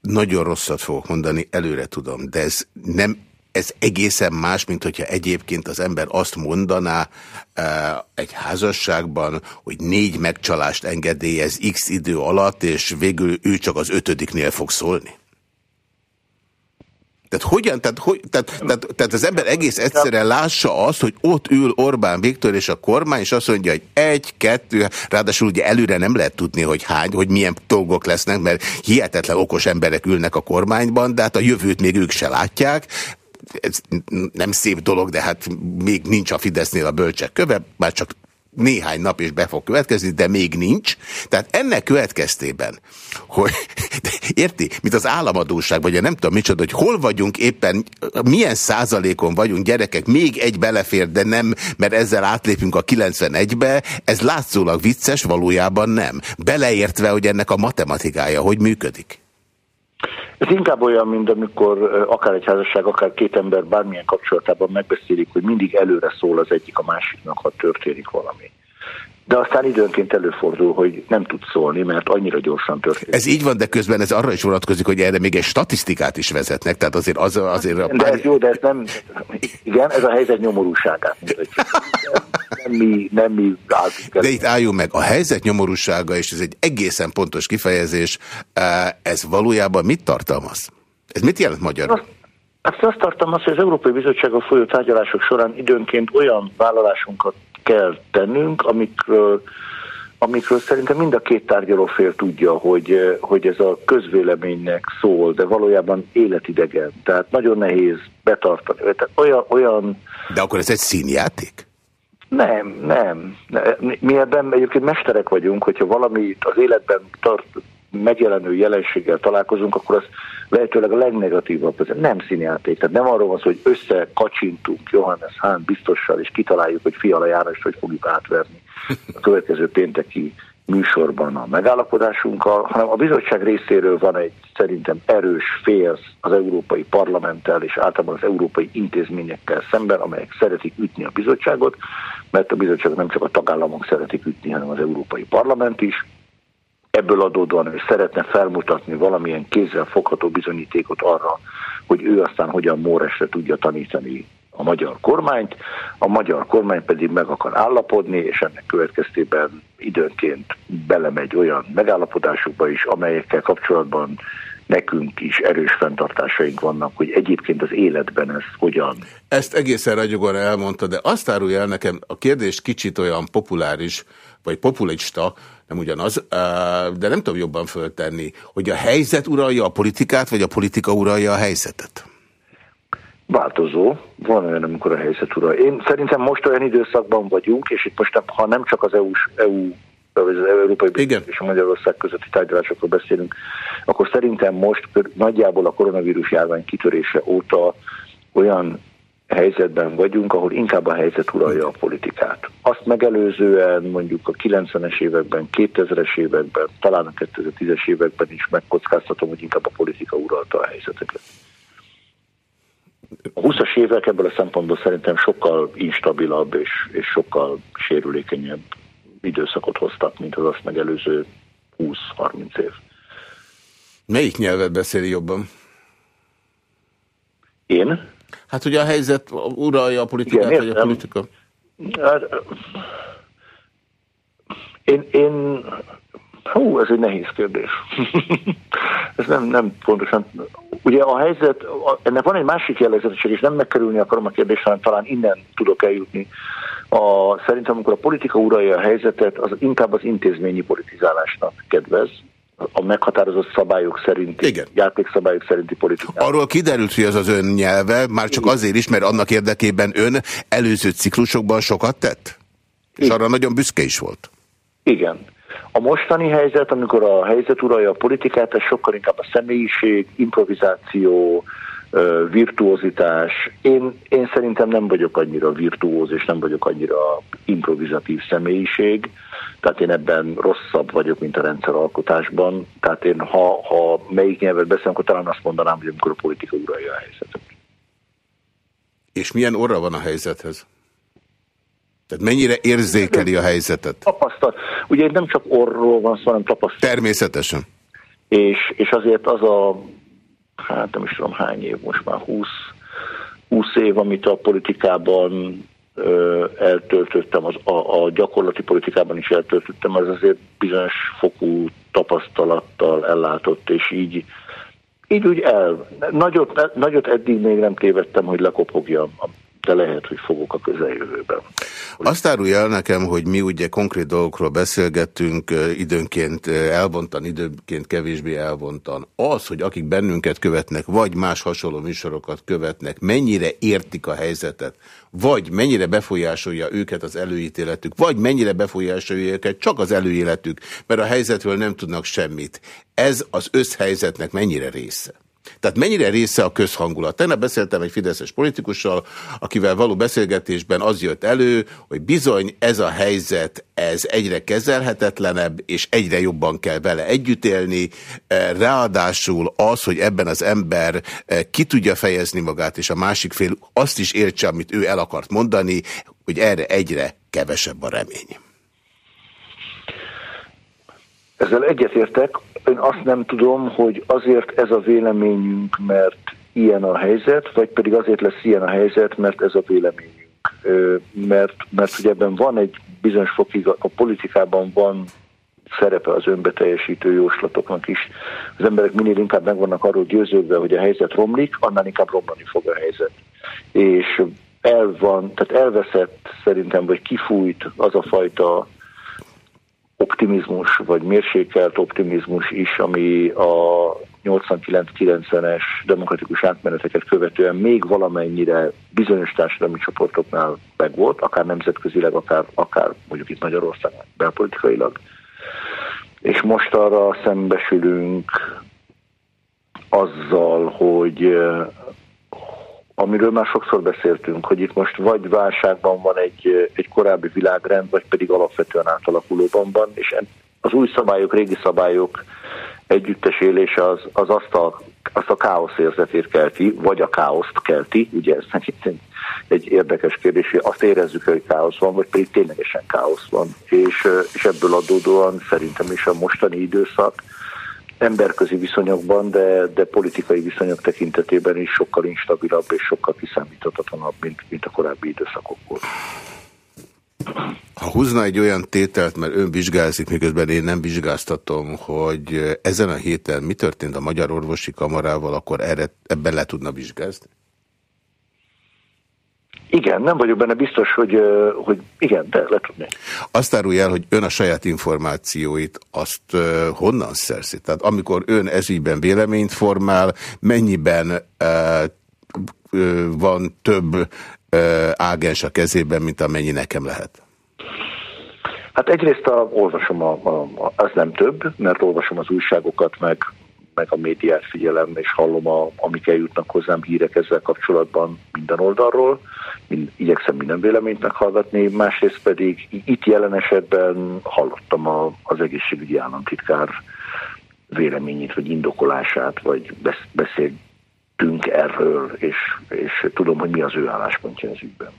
Nagyon rosszat fogok mondani, előre tudom, de ez nem ez egészen más, mint hogyha egyébként az ember azt mondaná e, egy házasságban, hogy négy megcsalást engedélyez x idő alatt, és végül ő csak az ötödiknél fog szólni. Tehát hogyan, tehát, hogy, tehát, tehát, tehát az ember egész egyszerűen lássa azt, hogy ott ül Orbán Viktor és a kormány, és azt mondja, hogy egy, kettő, ráadásul ugye előre nem lehet tudni, hogy hány, hogy milyen dolgok lesznek, mert hihetetlen okos emberek ülnek a kormányban, de hát a jövőt még ők se látják ez nem szép dolog, de hát még nincs a Fidesznél a bölcsek köve, már csak néhány nap is be fog következni, de még nincs. Tehát ennek következtében, hogy érti, mint az államadóság, vagy nem tudom micsoda, hogy hol vagyunk éppen, milyen százalékon vagyunk gyerekek, még egy belefér, de nem, mert ezzel átlépünk a 91-be, ez látszólag vicces, valójában nem. Beleértve, hogy ennek a matematikája hogy működik. Ez inkább olyan, mint amikor akár egy házasság, akár két ember bármilyen kapcsolatában megbeszélik, hogy mindig előre szól az egyik a másiknak, ha történik valami. De aztán időnként előfordul, hogy nem tud szólni, mert annyira gyorsan történik. Ez így van, de közben ez arra is vonatkozik, hogy erre még egy statisztikát is vezetnek, tehát azért az azért... A pár... De ez jó, de ez nem... Igen, ez a helyzet nyomorúságát Nem mi, nem mi De itt álljunk meg, a helyzet nyomorúsága, és ez egy egészen pontos kifejezés, ez valójában mit tartalmaz? Ez mit jelent magyarul? Azt, azt tartalmaz, hogy az Európai Bizottsággal folyó tárgyalások során időnként olyan vállalásunkat kell tennünk, amikről, amikről szerintem mind a két tárgyalófél tudja, hogy, hogy ez a közvéleménynek szól, de valójában életidegen. Tehát nagyon nehéz betartani. Tehát olyan, olyan... De akkor ez egy színjáték? Nem, nem. Mi ebben egyébként mesterek vagyunk, hogyha valami az életben tart, megjelenő jelenséggel találkozunk, akkor az lehetőleg a legnegatívabb. Nem színjáték. Tehát nem arról van szó, hogy összekacsintunk Johannes Hahn biztossal, és kitaláljuk, hogy Fiala János hogy fogjuk átverni a következő pénteki műsorban a megállapodásunkkal, hanem a bizottság részéről van egy szerintem erős félsz az Európai Parlamenttel és általában az európai intézményekkel szemben, amelyek szeretik ütni a bizottságot, mert a bizottság nem csak a tagállamok szeretik ütni, hanem az Európai Parlament is. Ebből adódóan ő szeretne felmutatni valamilyen kézzel fogható bizonyítékot arra, hogy ő aztán hogyan Móresre tudja tanítani a magyar kormányt, a magyar kormány pedig meg akar állapodni, és ennek következtében időnként belemegy olyan megállapodásokba is, amelyekkel kapcsolatban nekünk is erős fenntartásaink vannak, hogy egyébként az életben ez hogyan. Ezt egészen ragyogóan elmondta, de azt árulja el nekem, a kérdés kicsit olyan populáris, vagy populista, nem ugyanaz, de nem tudom jobban föltenni, hogy a helyzet uralja a politikát, vagy a politika uralja a helyzetet? Változó. Van olyan, amikor a helyzet uralja. Én szerintem most olyan időszakban vagyunk, és itt most ha nem csak az EU-s EU az Európai Igen. és a Magyarország közötti tárgyalásokról beszélünk, akkor szerintem most nagyjából a koronavírus járvány kitörése óta olyan helyzetben vagyunk, ahol inkább a helyzet uralja a politikát. Azt megelőzően mondjuk a 90-es években, 2000-es években, talán a 2010-es években is megkockáztatom, hogy inkább a politika uralta a helyzeteket. A 20-as évek ebből a szempontból szerintem sokkal instabilabb és, és sokkal sérülékenyebb időszakot hoztak, mint az azt megelőző 20-30 év. Melyik nyelvet beszéli jobban? Én? Hát ugye a helyzet uralja a politikát, Igen, vagy a politika? Hát, én, én, hú, ez egy nehéz kérdés. ez nem, nem pontosan. Ugye a helyzet, ennek van egy másik jellegzetiség, és nem megkerülni akarom a kérdést, hanem talán innen tudok eljutni. A, szerintem, amikor a politika uralja a helyzetet, az inkább az intézményi politizálásnak kedvez, a meghatározott szabályok szerinti, Igen. játékszabályok szerinti politikát. Arról kiderült, hogy az az ön nyelve, már csak Igen. azért is, mert annak érdekében ön előző ciklusokban sokat tett? És Igen. arra nagyon büszke is volt. Igen. A mostani helyzet, amikor a helyzet uralja a politikát, ez sokkal inkább a személyiség, improvizáció, virtuózitás. Én, én szerintem nem vagyok annyira virtuóz, és nem vagyok annyira improvizatív személyiség, tehát én ebben rosszabb vagyok, mint a rendszeralkotásban. Tehát én, ha, ha melyik nyelvet beszélem, akkor talán azt mondanám, hogy amikor a politika uralja a helyzetet. És milyen orra van a helyzethez? Tehát mennyire érzékeli a helyzetet? Tapasztal. Ugye nem csak orról van szó, hanem tapasztalat. Természetesen. És, és azért az a hát nem is tudom hány év, most már 20, 20 év, amit a politikában ö, eltöltöttem, az, a, a gyakorlati politikában is eltöltöttem, az azért bizonyos fokú tapasztalattal ellátott, és így, így úgy el. Nagyot, nagyot eddig még nem tévedtem, hogy lekopogjam de lehet, hogy fogok a közeljövőben. Azt árulja el nekem, hogy mi ugye konkrét dolgokról beszélgettünk, időnként elvontan, időnként kevésbé elvontan. Az, hogy akik bennünket követnek, vagy más hasonló műsorokat követnek, mennyire értik a helyzetet, vagy mennyire befolyásolja őket az előítéletük, vagy mennyire befolyásolja őket csak az előéletük, mert a helyzetről nem tudnak semmit. Ez az összhelyzetnek mennyire része? Tehát mennyire része a közhangulat? Tegnap beszéltem egy fideszes politikussal, akivel való beszélgetésben az jött elő, hogy bizony ez a helyzet, ez egyre kezelhetetlenebb, és egyre jobban kell vele együtt élni. E, ráadásul az, hogy ebben az ember e, ki tudja fejezni magát, és a másik fél azt is értse, amit ő el akart mondani, hogy erre egyre kevesebb a remény. Ezzel egyetértek, én azt nem tudom, hogy azért ez a véleményünk, mert ilyen a helyzet, vagy pedig azért lesz ilyen a helyzet, mert ez a véleményünk. Mert, mert hogy ebben van egy bizonyos fokig, a politikában van szerepe az önbeteljesítő jóslatoknak is. Az emberek minél inkább meg vannak arról győződve, hogy a helyzet romlik, annál inkább romlani fog a helyzet. És el van, tehát elveszett szerintem, vagy kifújt az a fajta optimizmus, vagy mérsékelt optimizmus is, ami a 89-90-es demokratikus átmeneteket követően még valamennyire bizonyos társadalmi csoportoknál megvolt, akár nemzetközileg, akár, akár mondjuk itt Magyarországon belpolitikailag. És most arra szembesülünk azzal, hogy amiről már sokszor beszéltünk, hogy itt most vagy válságban van egy, egy korábbi világrend, vagy pedig alapvetően átalakulóban van, és az új szabályok, régi szabályok együttes élése az, az azt, a, azt a káosz érzetét kelti, vagy a káoszt kelti, ugye ez egy, egy érdekes kérdés, hogy azt érezzük, hogy káosz van, vagy pedig ténylegesen káosz van. És, és ebből adódóan szerintem is a mostani időszak emberközi viszonyokban, de, de politikai viszonyok tekintetében is sokkal instabilabb és sokkal kiszámíthatatlanabb, mint, mint a korábbi időszakok volt. Ha húzna egy olyan tételt, mert ön vizsgázik, miközben én nem vizsgáztatom, hogy ezen a héten mi történt a Magyar Orvosi Kamarával, akkor erre, ebben le tudna vizsgázni? Igen, nem vagyok benne biztos, hogy, hogy igen, de le tudnék. Azt árulja el, hogy ön a saját információit azt honnan szerzi? Tehát amikor ön ezügyben véleményt formál, mennyiben uh, van több uh, ágens a kezében, mint amennyi nekem lehet? Hát egyrészt a, olvasom, a, a, az nem több, mert olvasom az újságokat, meg, meg a médiát figyelem, és hallom, a, amik eljutnak hozzám hírek ezzel kapcsolatban minden oldalról mind, igyekszem minden véleményt meghallgatni, másrészt pedig itt jelen esetben hallottam a, az egészségügyi államtitkár véleményét, vagy indokolását, vagy beszéltünk erről, és, és tudom, hogy mi az ő álláspontja az ügyben.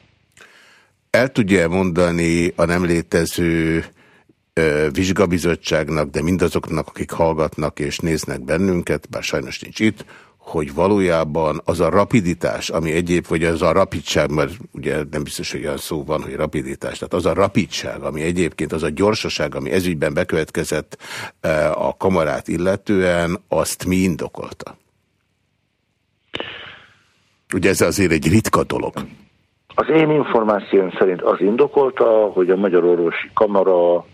El tudja mondani a nem létező vizsgabizottságnak, de mindazoknak, akik hallgatnak és néznek bennünket, bár sajnos nincs itt, hogy valójában az a rapiditás, ami egyéb, vagy az a rapidság, mert ugye nem biztos, hogy olyan szó van, hogy rapiditás, tehát az a rapidság, ami egyébként, az a gyorsaság, ami ezügyben bekövetkezett a kamarát illetően, azt mi indokolta? Ugye ez azért egy ritka dolog. Az én információm szerint az indokolta, hogy a Magyar Orvosi Kamara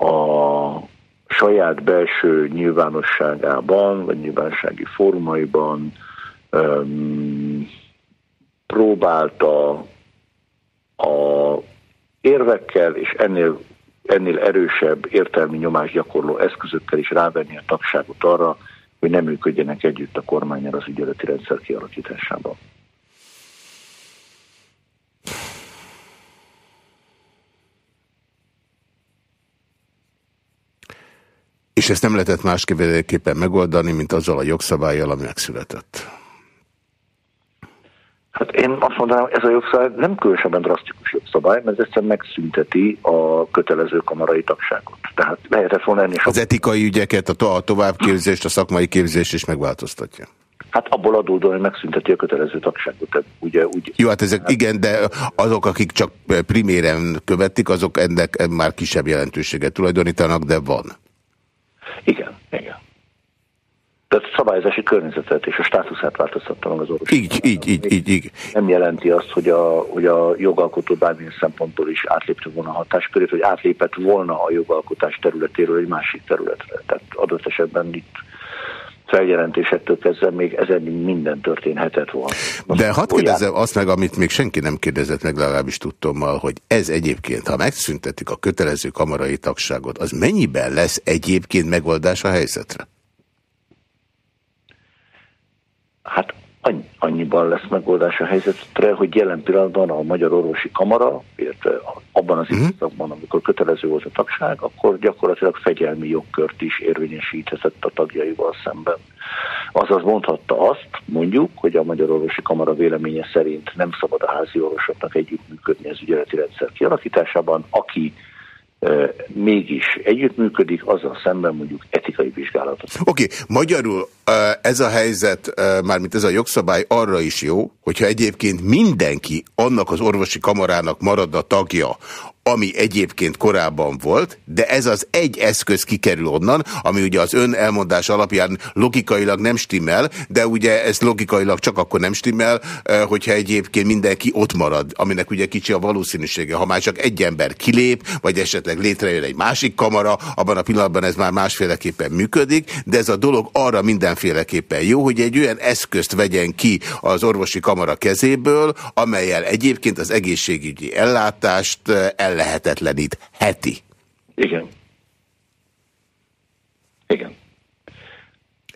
a saját belső nyilvánosságában, vagy nyilvánossági formaiban um, próbálta a érvekkel és ennél, ennél erősebb értelmi nyomás gyakorló eszközökkel is rávenni a tagságot arra, hogy nem működjenek együtt a kormányra az ügyeleti rendszer kialakításában. És ezt nem lehetett másképpen megoldani, mint azzal a jogszabályjal, ami megszületett. Hát én azt mondanám, ez a jogszabály nem különösebben drasztikus jogszabály, mert ez egyszerűen megszünteti a kötelező kamarai tagságot. Tehát lehetett volna ennél Az etikai ügyeket, a, to a továbbképzést, a szakmai képzést is megváltoztatja. Hát abból adódóan, hogy megszünteti a kötelező tagságot. Tehát ugye, úgy, Jó, hát ezek igen, de azok, akik csak priméren követik, azok ennek már kisebb jelentőséget tulajdonítanak, de van. Igen, igen. Tehát szabályozási környezetet és a státuszát változtatta meg az orvos. Így, így, így, így, így. Nem jelenti azt, hogy a, hogy a jogalkotó bármilyen szempontból is átlépte volna a hatáskörét, hogy átlépett volna a jogalkotás területéről egy másik területre. Tehát adott esetben itt feljelentésektől kezdve még ezen minden történhetett volna. Most De hadd kérdezzem azt meg, amit még senki nem kérdezett meg, legalábbis tudtommal, hogy ez egyébként, ha megszüntetik a kötelező kamarai tagságot, az mennyiben lesz egyébként megoldás a helyzetre? Hát annyiban lesz megoldás a helyzetre, hogy jelen pillanatban a Magyar Orvosi Kamara, illetve abban az mhm. időszakban, amikor kötelező volt a tagság, akkor gyakorlatilag fegyelmi jogkört is érvényesíthetett a tagjaival szemben. Azaz mondhatta azt, mondjuk, hogy a Magyar Orvosi Kamara véleménye szerint nem szabad a házi orvosoknak együttműködni az ügyeleti rendszer kialakításában, aki mégis együttműködik, azzal szemben mondjuk etikai vizsgálatot. Oké, okay. magyarul ez a helyzet, mármint ez a jogszabály arra is jó, hogyha egyébként mindenki annak az orvosi kamarának marad a tagja, ami egyébként korábban volt, de ez az egy eszköz kikerül onnan, ami ugye az ön elmondás alapján logikailag nem stimmel, de ugye ez logikailag csak akkor nem stimmel, hogyha egyébként mindenki ott marad, aminek ugye kicsi a valószínűsége. Ha már csak egy ember kilép, vagy esetleg létrejön egy másik kamara, abban a pillanatban ez már másféleképpen működik, de ez a dolog arra mindenféleképpen jó, hogy egy olyan eszközt vegyen ki az orvosi kamara kezéből, amelyel egyébként az egészségügyi ellátást el ellehetetlenít heti. Igen. Igen.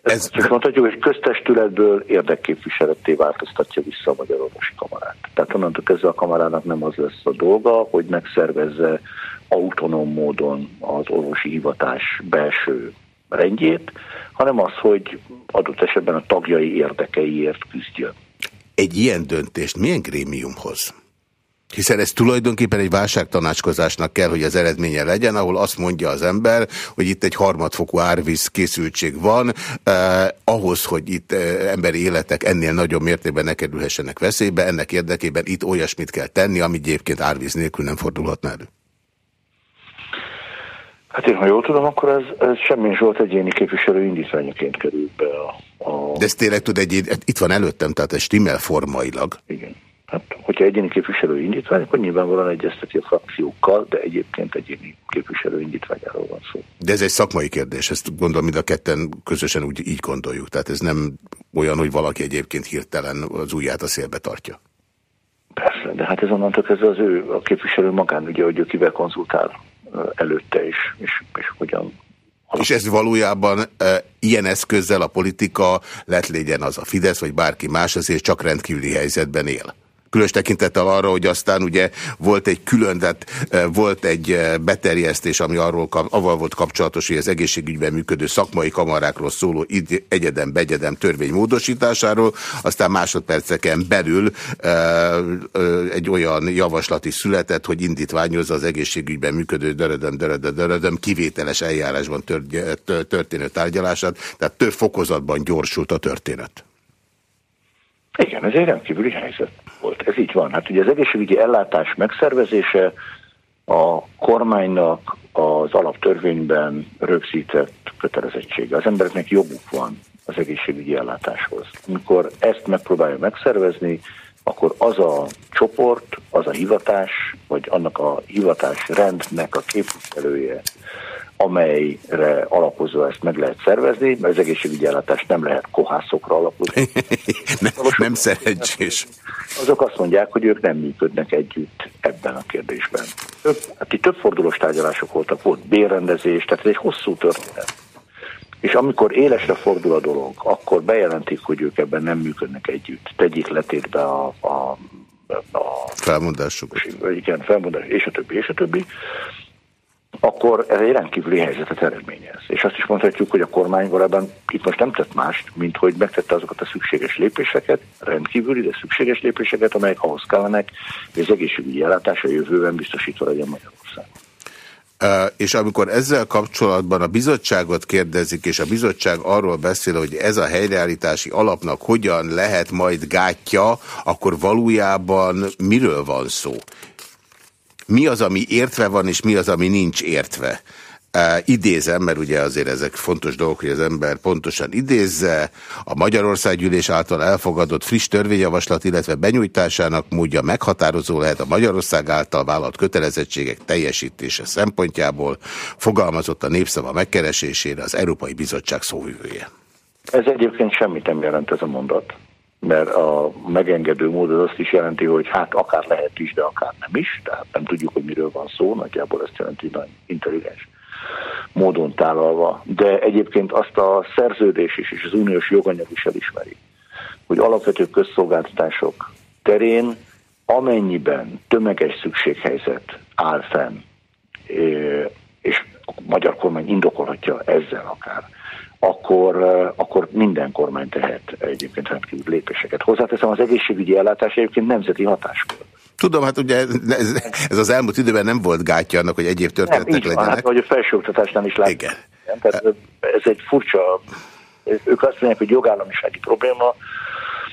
Ez... Csak mondhatjuk, hogy köztestületből érdekképviseletté változtatja vissza a Magyar Orvosi Kamarát. Tehát onnantól kezdve a kamarának nem az lesz a dolga, hogy megszervezze autonóm módon az orvosi hivatás belső rendjét, hanem az, hogy adott esetben a tagjai érdekeiért küzdjön. Egy ilyen döntést milyen grémiumhoz? Hiszen ez tulajdonképpen egy válságtanácskozásnak kell, hogy az eredménye legyen, ahol azt mondja az ember, hogy itt egy harmadfokú árvíz készültség van, eh, ahhoz, hogy itt eh, emberi életek ennél nagyobb mértékben ne kerülhessenek veszélybe, ennek érdekében itt olyasmit kell tenni, ami egyébként árvíz nélkül nem fordulhatna elő. Hát én, ha jól tudom, akkor ez, ez semmi volt egyéni képviselő indítványaként került be a, a... De ez tényleg tud egy, itt van előttem, tehát ez stimmel formailag. Igen. Hát, hogyha egyéni képviselő indítvány, akkor nyilvánvalóan egyezteti a frakciókkal, de egyébként egyéni képviselő indítványáról van szó. De ez egy szakmai kérdés, ezt gondolom mind a ketten közösen úgy így gondoljuk. Tehát ez nem olyan, hogy valaki egyébként hirtelen az ujját a szélbe tartja. Persze, de hát ez onnantól kezdve az ő, a képviselő magán, ugye, hogy ő kivel konzultál előtte is, és, és hogyan és ez valójában e, ilyen eszközzel a politika, lett legyen az a Fidesz, vagy bárki más, azért csak rendkívüli helyzetben él. Különös tekintettel arra, hogy aztán ugye volt egy külön, tehát e, volt egy e, beterjesztés, ami arról, avval volt kapcsolatos, hogy az egészségügyben működő szakmai kamarákról szóló egyedem, begyedem törvény módosításáról, aztán másodperceken belül e, egy olyan javaslati született, hogy indítványozza az egészségügyben működő dörödöm, dörödöm, dörödöm kivételes eljárásban történő tárgyalását, tehát több fokozatban gyorsult a történet. Igen, ez egy rendkívüli helyzet volt. Ez így van. Hát ugye az egészségügyi ellátás megszervezése a kormánynak az alaptörvényben rögzített kötelezettsége. Az embereknek joguk van az egészségügyi ellátáshoz. Amikor ezt megpróbálja megszervezni, akkor az a csoport, az a hivatás, vagy annak a hivatás rendnek a képviselője, amelyre alapozva ezt meg lehet szervezni, mert az egészségügyi ellátást nem lehet kohászokra alapozni. nem, nem szerencsés. Azok azt mondják, hogy ők nem működnek együtt ebben a kérdésben. Több, hát itt több fordulós tárgyalások voltak, volt bérrendezés, tehát ez egy hosszú történet. És amikor élesre fordul a dolog, akkor bejelentik, hogy ők ebben nem működnek együtt. Tegyék letétbe a, a, a felmondásuk. Igen, felmondás, és a többi, és a többi akkor ez egy rendkívüli helyzetet eredményez. És azt is mondhatjuk, hogy a kormány valóban itt most nem tett mást, mint hogy megtette azokat a szükséges lépéseket, rendkívüli, de szükséges lépéseket, amelyek ahhoz kellenek, hogy az egészségügyi ellátás a jövőben biztosítva legyen Magyarország. És amikor ezzel kapcsolatban a bizottságot kérdezik, és a bizottság arról beszél, hogy ez a helyreállítási alapnak hogyan lehet majd gátja, akkor valójában miről van szó? Mi az, ami értve van, és mi az, ami nincs értve. idézem, mert ugye azért ezek fontos dolgok, hogy az ember pontosan idézze, a Magyarországgyűlés által elfogadott friss törvényjavaslat, illetve benyújtásának módja meghatározó lehet a Magyarország által vállalt kötelezettségek teljesítése szempontjából, fogalmazott a népszava megkeresésére az Európai Bizottság szóvivője. Ez egyébként semmit nem jelent ez a mondat, mert a megengedő mód az azt is jelenti, hogy hát akár lehet is, de akár nem is, tehát nem tudjuk, hogy miről van szó, nagyjából ezt jelenti nagyon intelligens módon tálalva. De egyébként azt a szerződés is és az uniós joganyag is elismeri, hogy alapvető közszolgáltatások terén amennyiben tömeges szükséghelyzet áll fenn, és a magyar kormány indokolhatja ezzel akár, akkor, akkor minden kormány tehet egyébként rendkívül lépéseket. Hozzáteszem, az egészségügyi ellátás egyébként nemzeti hatáskör. Tudom, hát ugye ez, ez az elmúlt időben nem volt gátja annak, hogy egyéb történetek nem, legyenek. Van, hát, vagy a felsőoktatásnál is látjuk. Igen. Tehát ez egy furcsa, ők azt mondják, hogy jogállamisági probléma,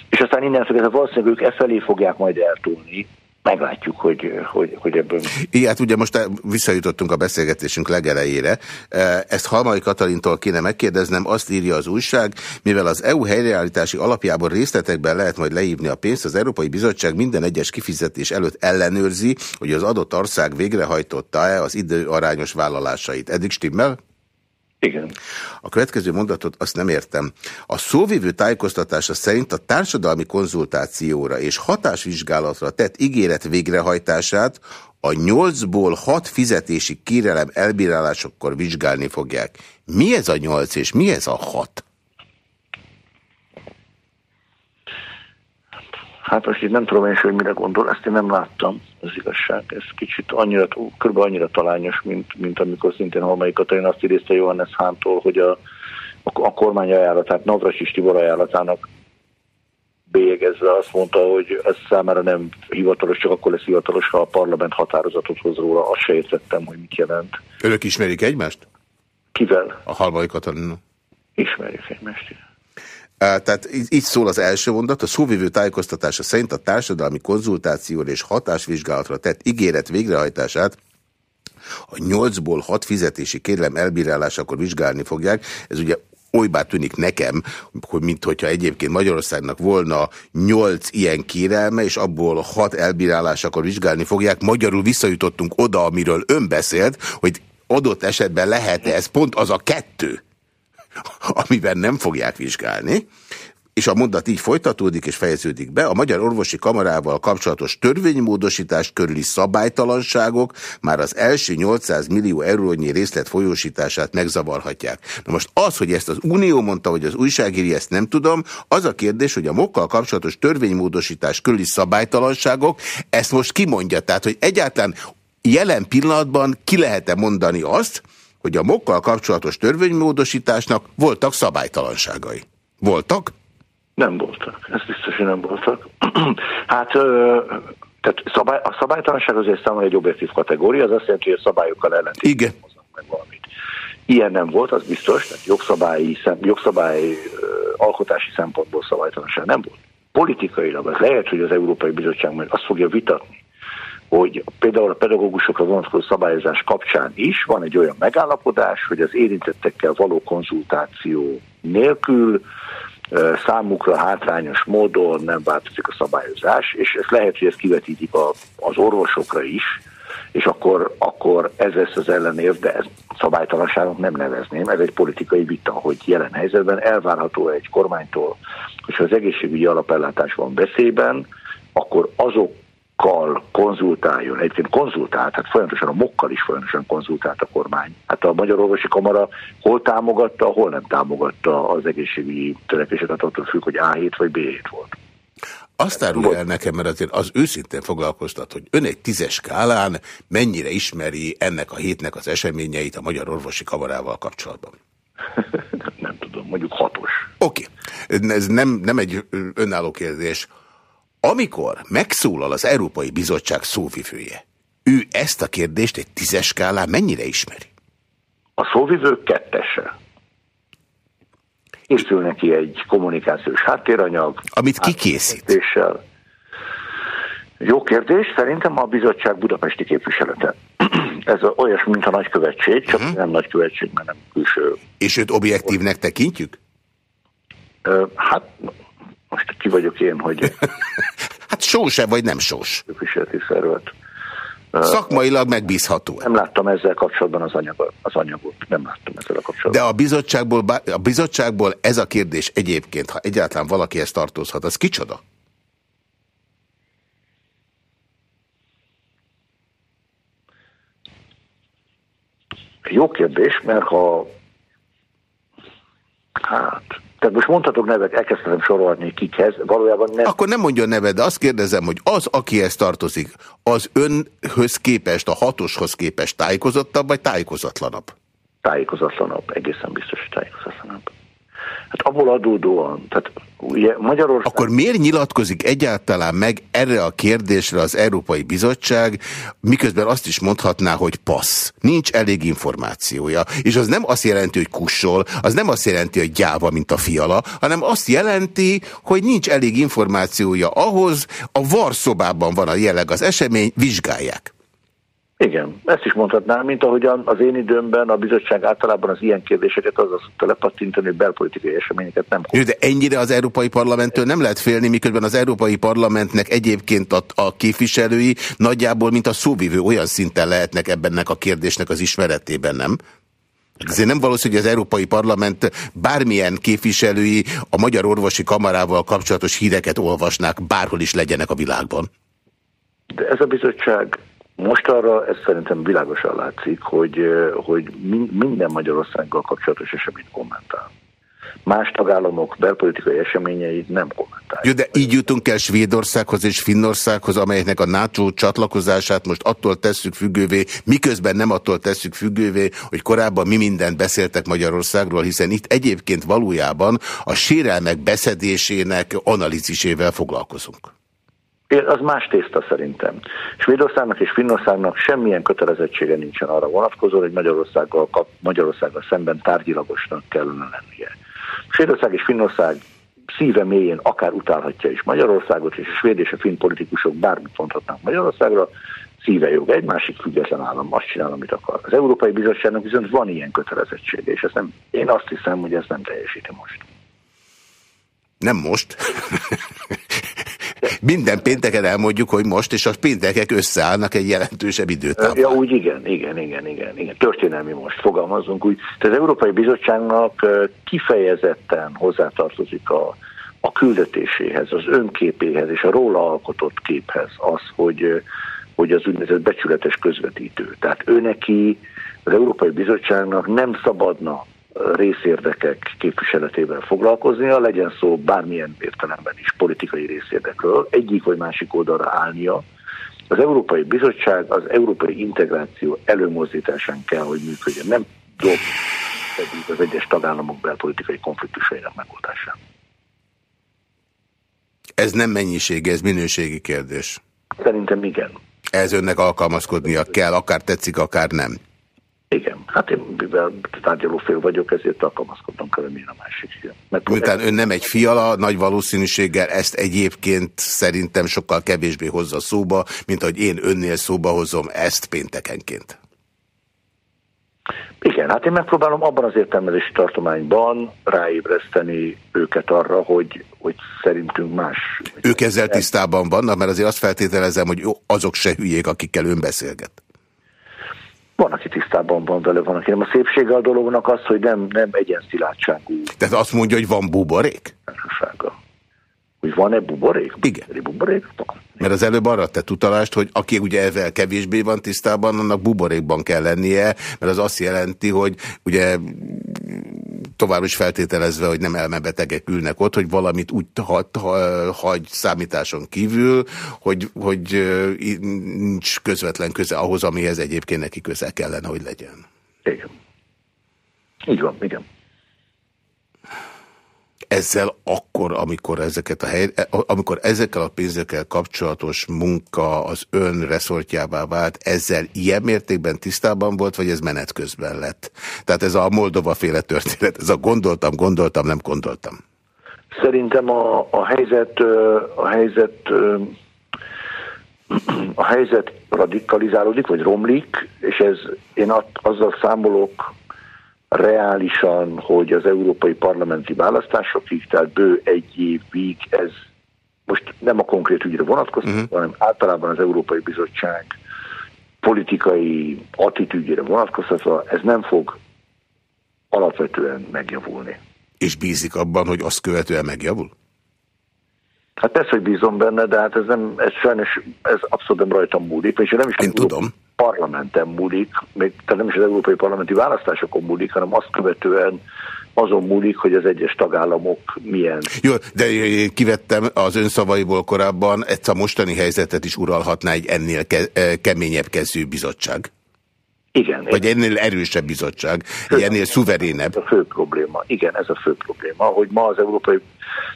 és aztán innen valószínűleg ők e felé fogják majd eltúlni, meglátjuk, hogy, hogy, hogy ebből... Igen, hát ugye most visszajutottunk a beszélgetésünk legelejére. E, ezt Halmai Katalintól kéne megkérdeznem, azt írja az újság, mivel az EU helyreállítási alapjából részletekben lehet majd leívni a pénzt, az Európai Bizottság minden egyes kifizetés előtt ellenőrzi, hogy az adott ország végrehajtotta-e az időarányos vállalásait. Eddig stimmel? Igen. A következő mondatot azt nem értem. A szóvivő tájékoztatása szerint a társadalmi konzultációra és hatásvizsgálatra tett ígéret végrehajtását a nyolcból hat fizetési kérelem elbírálásokkor vizsgálni fogják. Mi ez a nyolc és mi ez a hat? Hát most itt nem tudom én hogy mire gondol, ezt én nem láttam, az igazság. Ez kicsit annyira, kb. annyira talányos, mint, mint amikor szintén Halmai Katalin azt idézte Johannes Hántól, hogy a, a, kormány ajánlatát, Navras Tibor ajánlatának bélyegezve azt mondta, hogy ez számára nem hivatalos, csak akkor lesz hivatalos, ha a parlament határozatot hoz róla. Azt se értettem, hogy mit jelent. Önök ismerik egymást? Kivel? A Halmai Katalin. Ismerjük egymást, igen. Tehát így szól az első mondat, a szóvivő tájékoztatása szerint a társadalmi konzultációra és hatásvizsgálatra tett ígéret végrehajtását a nyolcból hat fizetési kérlem elbírálásakor vizsgálni fogják. Ez ugye olybá tűnik nekem, hogy mint hogyha egyébként Magyarországnak volna nyolc ilyen kérelme, és abból hat elbírálásakor vizsgálni fogják. Magyarul visszajutottunk oda, amiről ön beszélt, hogy adott esetben lehet-e ez pont az a kettő, amiben nem fogják vizsgálni, és a mondat így folytatódik és fejeződik be, a Magyar Orvosi Kamarával kapcsolatos törvénymódosítás körüli szabálytalanságok már az első 800 millió eurónyi részlet folyósítását megzavarhatják. Na most az, hogy ezt az Unió mondta, hogy az újságíri ezt nem tudom, az a kérdés, hogy a mokkal kapcsolatos törvénymódosítás körüli szabálytalanságok, ezt most kimondja. Tehát, hogy egyáltalán jelen pillanatban ki lehet-e mondani azt, hogy a mokkal kapcsolatos törvénymódosításnak voltak szabálytalanságai. Voltak? Nem voltak. Ez biztos, hogy nem voltak. hát tehát szabály, a szabálytalanság azért számomra egy objektív kategória, az azt jelenti, hogy a szabályokkal ellentétben Igen. meg valamit. Ilyen nem volt, az biztos, tehát jogszabályi, jogszabály alkotási szempontból szabálytalanság nem volt. Politikailag az lehet, hogy az Európai Bizottság majd azt fogja vitatni, hogy például a pedagógusokra vonatkozó szabályozás kapcsán is van egy olyan megállapodás, hogy az érintettekkel való konzultáció nélkül számukra hátrányos módon nem változik a szabályozás, és ez lehet, hogy ezt kivetítik a, az orvosokra is, és akkor, akkor ez lesz az ellenérv, de ez szabálytalanságnak nem nevezném, ez egy politikai vita, hogy jelen helyzetben elvárható egy kormánytól, hogyha az egészségügyi alapellátás van veszélyben, akkor azok mokkal konzultáljon. Egyébként konzultált, hát folyamatosan a mokkal is folyamatosan konzultált a kormány. Hát a Magyar Orvosi Kamara hol támogatta, hol nem támogatta az egészségügyi törekvéseket, attól függ, hogy A7 vagy B7 volt. Azt árulja el nekem, mert azért az őszintén foglalkoztat, hogy ön egy tízes skálán mennyire ismeri ennek a hétnek az eseményeit a Magyar Orvosi Kamarával kapcsolatban? nem tudom, mondjuk hatos. Oké, okay. ez nem, nem egy önálló kérdés. Amikor megszólal az Európai Bizottság szóvivője, ő ezt a kérdést egy tízes skálán mennyire ismeri? A szóvivő kettese. Készül neki egy kommunikációs háttéranyag. Amit kikészít? Jó kérdés, szerintem a bizottság budapesti képviselete. Ez olyasmi, mint a nagykövetség, csak uh mhm. -huh. nem nagykövetség, mert nem külső. És őt objektívnek tekintjük? Hát most ki vagyok én, hogy... hát sós-e, vagy nem sós? Képviseleti szervet. Szakmailag megbízható. Nem láttam ezzel kapcsolatban az anyagot, az anyagot. Nem láttam ezzel a kapcsolatban. De a bizottságból, a bizottságból ez a kérdés egyébként, ha egyáltalán valakihez tartozhat, az kicsoda? Jó kérdés, mert ha hát tehát most mondhatok nevek, elkezdtem sorolni kikhez, valójában nem. Akkor nem mondjon neved, de azt kérdezem, hogy az, akihez tartozik, az önhöz képest, a hatoshoz képest tájékozottabb, vagy tájékozatlanabb? Tájékozatlanabb, egészen biztos, hogy tájékozatlanabb. Hát abból adódóan, tehát ugye Magyarország... Akkor miért nyilatkozik egyáltalán meg erre a kérdésre az Európai Bizottság, miközben azt is mondhatná, hogy passz. Nincs elég információja. És az nem azt jelenti, hogy kussol, az nem azt jelenti, hogy gyáva, mint a fiala, hanem azt jelenti, hogy nincs elég információja ahhoz, a varszobában van a jelleg az esemény, vizsgálják. Igen, ezt is mondhatnám, mint ahogyan az én időmben a bizottság általában az ilyen kérdéseket az szokta lepattintani, hogy belpolitikai eseményeket nem. Jó, de ennyire az Európai Parlamenttől nem lehet félni, miközben az Európai Parlamentnek egyébként a, a képviselői nagyjából, mint a szóvivő olyan szinten lehetnek ebbennek a kérdésnek az ismeretében, nem? Ezért nem valószínű, hogy az Európai Parlament bármilyen képviselői a Magyar Orvosi Kamarával kapcsolatos híreket olvasnák, bárhol is legyenek a világban. De ez a bizottság most arra ez szerintem világosan látszik, hogy, hogy minden Magyarországgal kapcsolatos eseményt kommentál. Más tagállamok belpolitikai eseményeit nem kommentálják. Jó, de így jutunk el Svédországhoz és Finnországhoz, amelyeknek a NATO csatlakozását most attól tesszük függővé, miközben nem attól tesszük függővé, hogy korábban mi mindent beszéltek Magyarországról, hiszen itt egyébként valójában a sérelmek beszedésének analízisével foglalkozunk. Az más tészta szerintem. Svédországnak és Finnországnak semmilyen kötelezettsége nincsen arra vonatkozó, hogy Magyarországgal, kap, Magyarországgal szemben tárgyilagosnak kellene lennie. Svédország és Finnország szíve mélyén akár utálhatja is Magyarországot, és a svéd és a finn politikusok bármit mondhatnak Magyarországra, szíve jog, egy másik független állam azt csinál, amit akar. Az Európai Bizottságnak viszont van ilyen kötelezettsége, és ezt nem, én azt hiszem, hogy ez nem teljesíti most. Nem most. Minden pénteken elmondjuk, hogy most, és a péntekek összeállnak egy jelentősebb időtávban. Ja, úgy igen, igen, igen, igen, igen. Történelmi most fogalmazunk úgy. Tehát az Európai Bizottságnak kifejezetten hozzátartozik a, a küldetéséhez, az önképéhez és a róla alkotott képhez az, hogy, hogy az úgynevezett becsületes közvetítő. Tehát ő neki, az Európai Bizottságnak nem szabadna részérdekek képviseletével foglalkoznia, legyen szó bármilyen értelemben is politikai részérdekről, egyik vagy másik oldalra állnia. Az Európai Bizottság az európai integráció előmozdításán kell, hogy működjön, nem dob pedig az egyes tagállamok belpolitikai konfliktusainak megoldásán. Ez nem mennyiségi, ez minőségi kérdés. Szerintem igen. Ez önnek alkalmazkodnia kell, akár tetszik, akár nem. Igen, hát én mivel tárgyalófél vagyok, ezért alkalmazkodnom kell, hogy a másik. Igen. Miután ön nem egy fiala, nagy valószínűséggel ezt egyébként szerintem sokkal kevésbé hozza szóba, mint hogy én önnél szóba hozom ezt péntekenként. Igen, hát én megpróbálom abban az értelmezési tartományban ráébreszteni őket arra, hogy, hogy szerintünk más. Ők ezzel tisztában vannak, mert azért azt feltételezem, hogy azok se hülyék, akikkel ön beszélget. Van, aki tisztában van vele, van, aki nem. A szépsége a dolognak az, hogy nem, nem egyenszilárdságú. Tehát azt mondja, hogy van buborék? Hogy van-e buborék? Igen. Buborék? Mert az előbb arra tett utalást, hogy aki ugye ezzel kevésbé van tisztában, annak buborékban kell lennie, mert az azt jelenti, hogy ugye tovább is feltételezve, hogy nem elmebetegek ülnek ott, hogy valamit úgy hagy, hagy számításon kívül, hogy, hogy nincs közvetlen köze ahhoz, amihez egyébként neki köze kellene, hogy legyen. Igen. Így van, igen ezzel akkor, amikor, ezeket a hely, amikor ezekkel a pénzekkel kapcsolatos munka az ön reszortjává vált, ezzel ilyen mértékben tisztában volt, vagy ez menet közben lett? Tehát ez a Moldova féle történet, ez a gondoltam, gondoltam, nem gondoltam. Szerintem a, a helyzet, a helyzet a helyzet radikalizálódik, vagy romlik, és ez én azzal számolok reálisan, hogy az európai parlamenti választásokig, tehát bő egy évig ez most nem a konkrét ügyre vonatkozik, uh-huh. hanem általában az Európai Bizottság politikai attitűdjére vonatkoztatva, ez nem fog alapvetően megjavulni. És bízik abban, hogy azt követően megjavul? Hát persze, hogy bízom benne, de hát ez, nem, ez sajnos ez abszolút nem rajtam múlik, és nem is Én tudom. Parlamenten múlik, még tehát nem is az európai parlamenti választásokon múlik, hanem azt követően azon múlik, hogy az egyes tagállamok milyen. Jó, de kivettem az ön szavaiból korábban, ezt a mostani helyzetet is uralhatná egy ennél ke keményebb kezű bizottság. Igen. Vagy ennél erősebb bizottság, egy ennél szuverénebb. Ez a fő probléma. Igen, ez a fő probléma, hogy ma az Európai,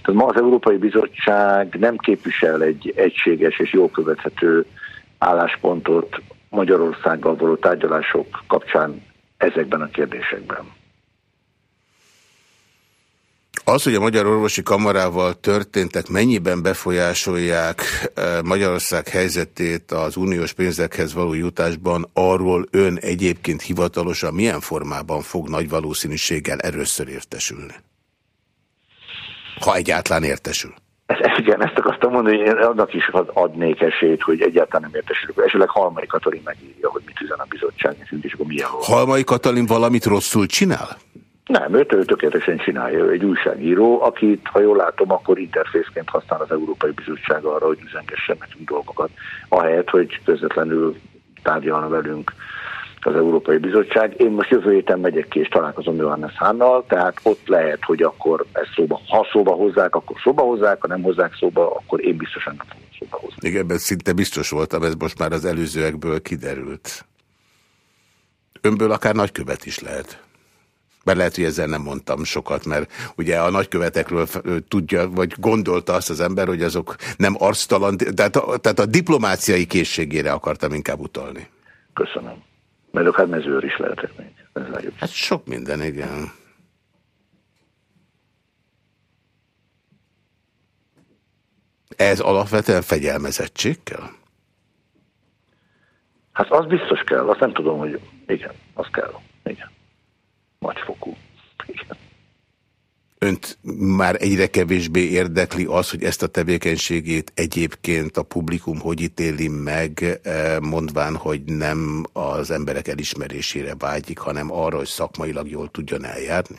tehát ma az Európai Bizottság nem képvisel egy egységes és jól követhető álláspontot Magyarországgal való tárgyalások kapcsán ezekben a kérdésekben. Az, hogy a Magyar Orvosi Kamarával történtek, mennyiben befolyásolják eh, Magyarország helyzetét az uniós pénzekhez való jutásban, arról ön egyébként hivatalosan milyen formában fog nagy valószínűséggel először értesülni? Ha egyáltalán értesül. Ez, igen, ezt akartam mondani, hogy én annak is adnék esélyt, hogy egyáltalán nem értesülök. Esetleg Halmai Katalin megírja, hogy mit üzen a bizottság, és akkor milyen Halmai Katalin valamit rosszul csinál? Nem, őt, ő tökéletesen csinálja. Ő egy újságíró, akit, ha jól látom, akkor interfészként használ az Európai Bizottság arra, hogy üzengessen nekünk dolgokat, ahelyett, hogy közvetlenül tárgyalna velünk az Európai Bizottság. Én most jövő héten megyek ki és találkozom Johannes Hánnal, tehát ott lehet, hogy akkor ezt szóba, ha szóba hozzák, akkor szóba hozzák, ha nem hozzák szóba, akkor én biztosan nem fogom szóba hozni. Igen, ebben szinte biztos voltam, ez most már az előzőekből kiderült. Önből akár nagykövet is lehet. Bár lehet, hogy ezzel nem mondtam sokat, mert ugye a nagykövetekről tudja, vagy gondolta azt az ember, hogy azok nem arctalan, tehát a, tehát a diplomáciai készségére akartam inkább utalni. Köszönöm. Mert akár mezőr is lehetek még. Hát sok minden, igen. Ez alapvetően fegyelmezettség kell? Hát az biztos kell, azt nem tudom, hogy igen, az kell. Igen nagyfokú. Igen. Önt már egyre kevésbé érdekli az, hogy ezt a tevékenységét egyébként a publikum hogy ítéli meg, eh, mondván, hogy nem az emberek elismerésére vágyik, hanem arra, hogy szakmailag jól tudjon eljárni?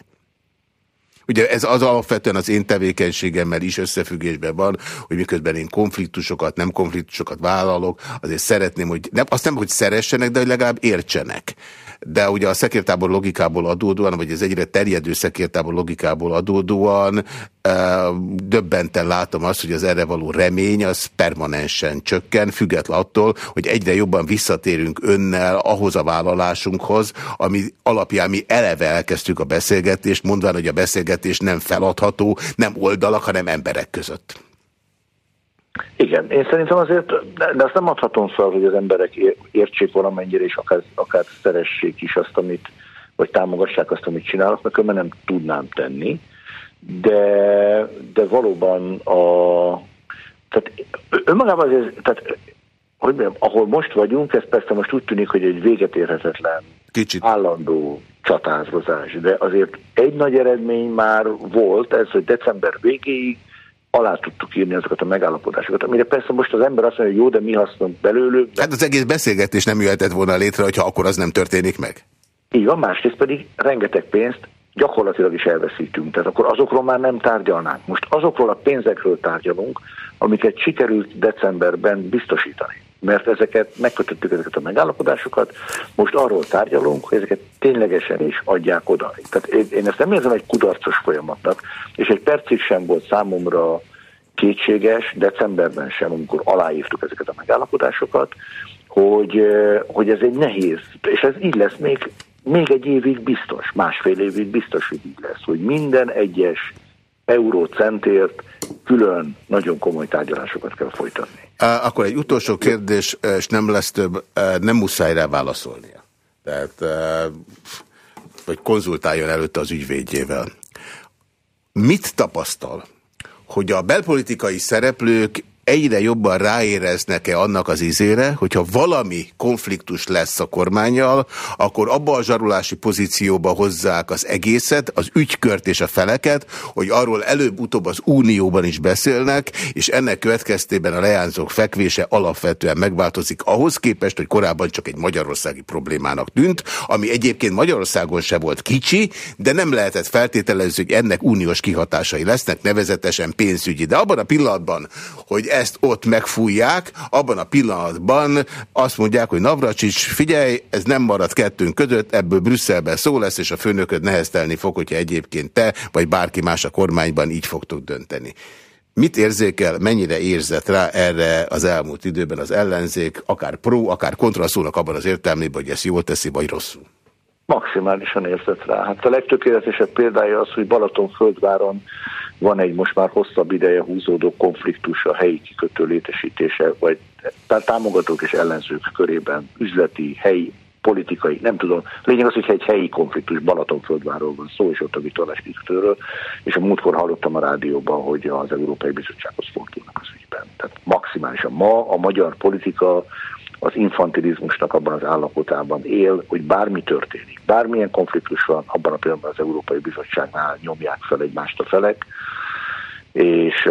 Ugye ez az alapvetően az én tevékenységemmel is összefüggésben van, hogy miközben én konfliktusokat, nem konfliktusokat vállalok, azért szeretném, hogy nem, azt nem, hogy szeressenek, de hogy legalább értsenek de ugye a szekértábor logikából adódóan, vagy az egyre terjedő szekértábor logikából adódóan döbbenten látom azt, hogy az erre való remény az permanensen csökken, független attól, hogy egyre jobban visszatérünk önnel ahhoz a vállalásunkhoz, ami alapján mi eleve elkezdtük a beszélgetést, mondván, hogy a beszélgetés nem feladható, nem oldalak, hanem emberek között. Igen, én szerintem azért, de azt nem adhatom fel, hogy az emberek értsék valamennyire, és akár, akár szeressék is azt, amit, vagy támogassák azt, amit csinálok, mert nem tudnám tenni, de, de valóban a, tehát önmagában azért, tehát hogy mondjam, ahol most vagyunk, ez persze most úgy tűnik, hogy egy véget érhetetlen Kicsit. állandó csatázozás, de azért egy nagy eredmény már volt, ez, hogy december végéig alá tudtuk írni azokat a megállapodásokat, amire persze most az ember azt mondja, hogy jó, de mi hasznunk belőlük. Hát az egész beszélgetés nem jöhetett volna létre, hogyha akkor az nem történik meg. Így van, másrészt pedig rengeteg pénzt gyakorlatilag is elveszítünk, tehát akkor azokról már nem tárgyalnánk. Most azokról a pénzekről tárgyalunk, amiket sikerült decemberben biztosítani. Mert ezeket, megkötöttük ezeket a megállapodásokat, most arról tárgyalunk, hogy ezeket ténylegesen is adják oda. Tehát én, én ezt nem érzem egy kudarcos folyamatnak, és egy percig sem volt számomra kétséges, decemberben sem, amikor aláírtuk ezeket a megállapodásokat, hogy, hogy ez egy nehéz, és ez így lesz még még egy évig biztos, másfél évig biztos, hogy így lesz, hogy minden egyes eurócentért külön nagyon komoly tárgyalásokat kell folytatni. Akkor egy utolsó kérdés, és nem lesz több, nem muszáj rá válaszolnia. Tehát, vagy konzultáljon előtte az ügyvédjével. Mit tapasztal, hogy a belpolitikai szereplők egyre jobban ráéreznek-e annak az izére, hogyha valami konfliktus lesz a kormányjal, akkor abba a zsarulási pozícióba hozzák az egészet, az ügykört és a feleket, hogy arról előbb-utóbb az unióban is beszélnek, és ennek következtében a leányzók fekvése alapvetően megváltozik ahhoz képest, hogy korábban csak egy magyarországi problémának tűnt, ami egyébként Magyarországon se volt kicsi, de nem lehetett feltételezni, hogy ennek uniós kihatásai lesznek, nevezetesen pénzügyi. De abban a pillanatban, hogy ezt ott megfújják, abban a pillanatban azt mondják, hogy Navracsics, figyelj, ez nem marad kettőnk között, ebből Brüsszelben szó lesz, és a főnököd neheztelni fog, hogyha egyébként te, vagy bárki más a kormányban így fogtok dönteni. Mit érzékel, mennyire érzett rá erre az elmúlt időben az ellenzék, akár pro, akár kontra szónak abban az értelmében, hogy ezt jól teszi, vagy rosszul? Maximálisan érzett rá. Hát a legtökéletesebb példája az, hogy Balatonföldváron van egy most már hosszabb ideje húzódó konfliktus a helyi kikötő létesítése, vagy támogatók és ellenzők körében üzleti, helyi politikai, nem tudom. Lényeg az, hogy egy helyi konfliktus Balatonföldváról van szó, és ott a vitorlás kikötőről, és a múltkor hallottam a rádióban, hogy az Európai Bizottsághoz fordulnak az ügyben. Tehát maximálisan ma a magyar politika az infantilizmusnak abban az állapotában él, hogy bármi történik, bármilyen konfliktus van, abban a pillanatban az Európai Bizottságnál nyomják fel egymást a felek, és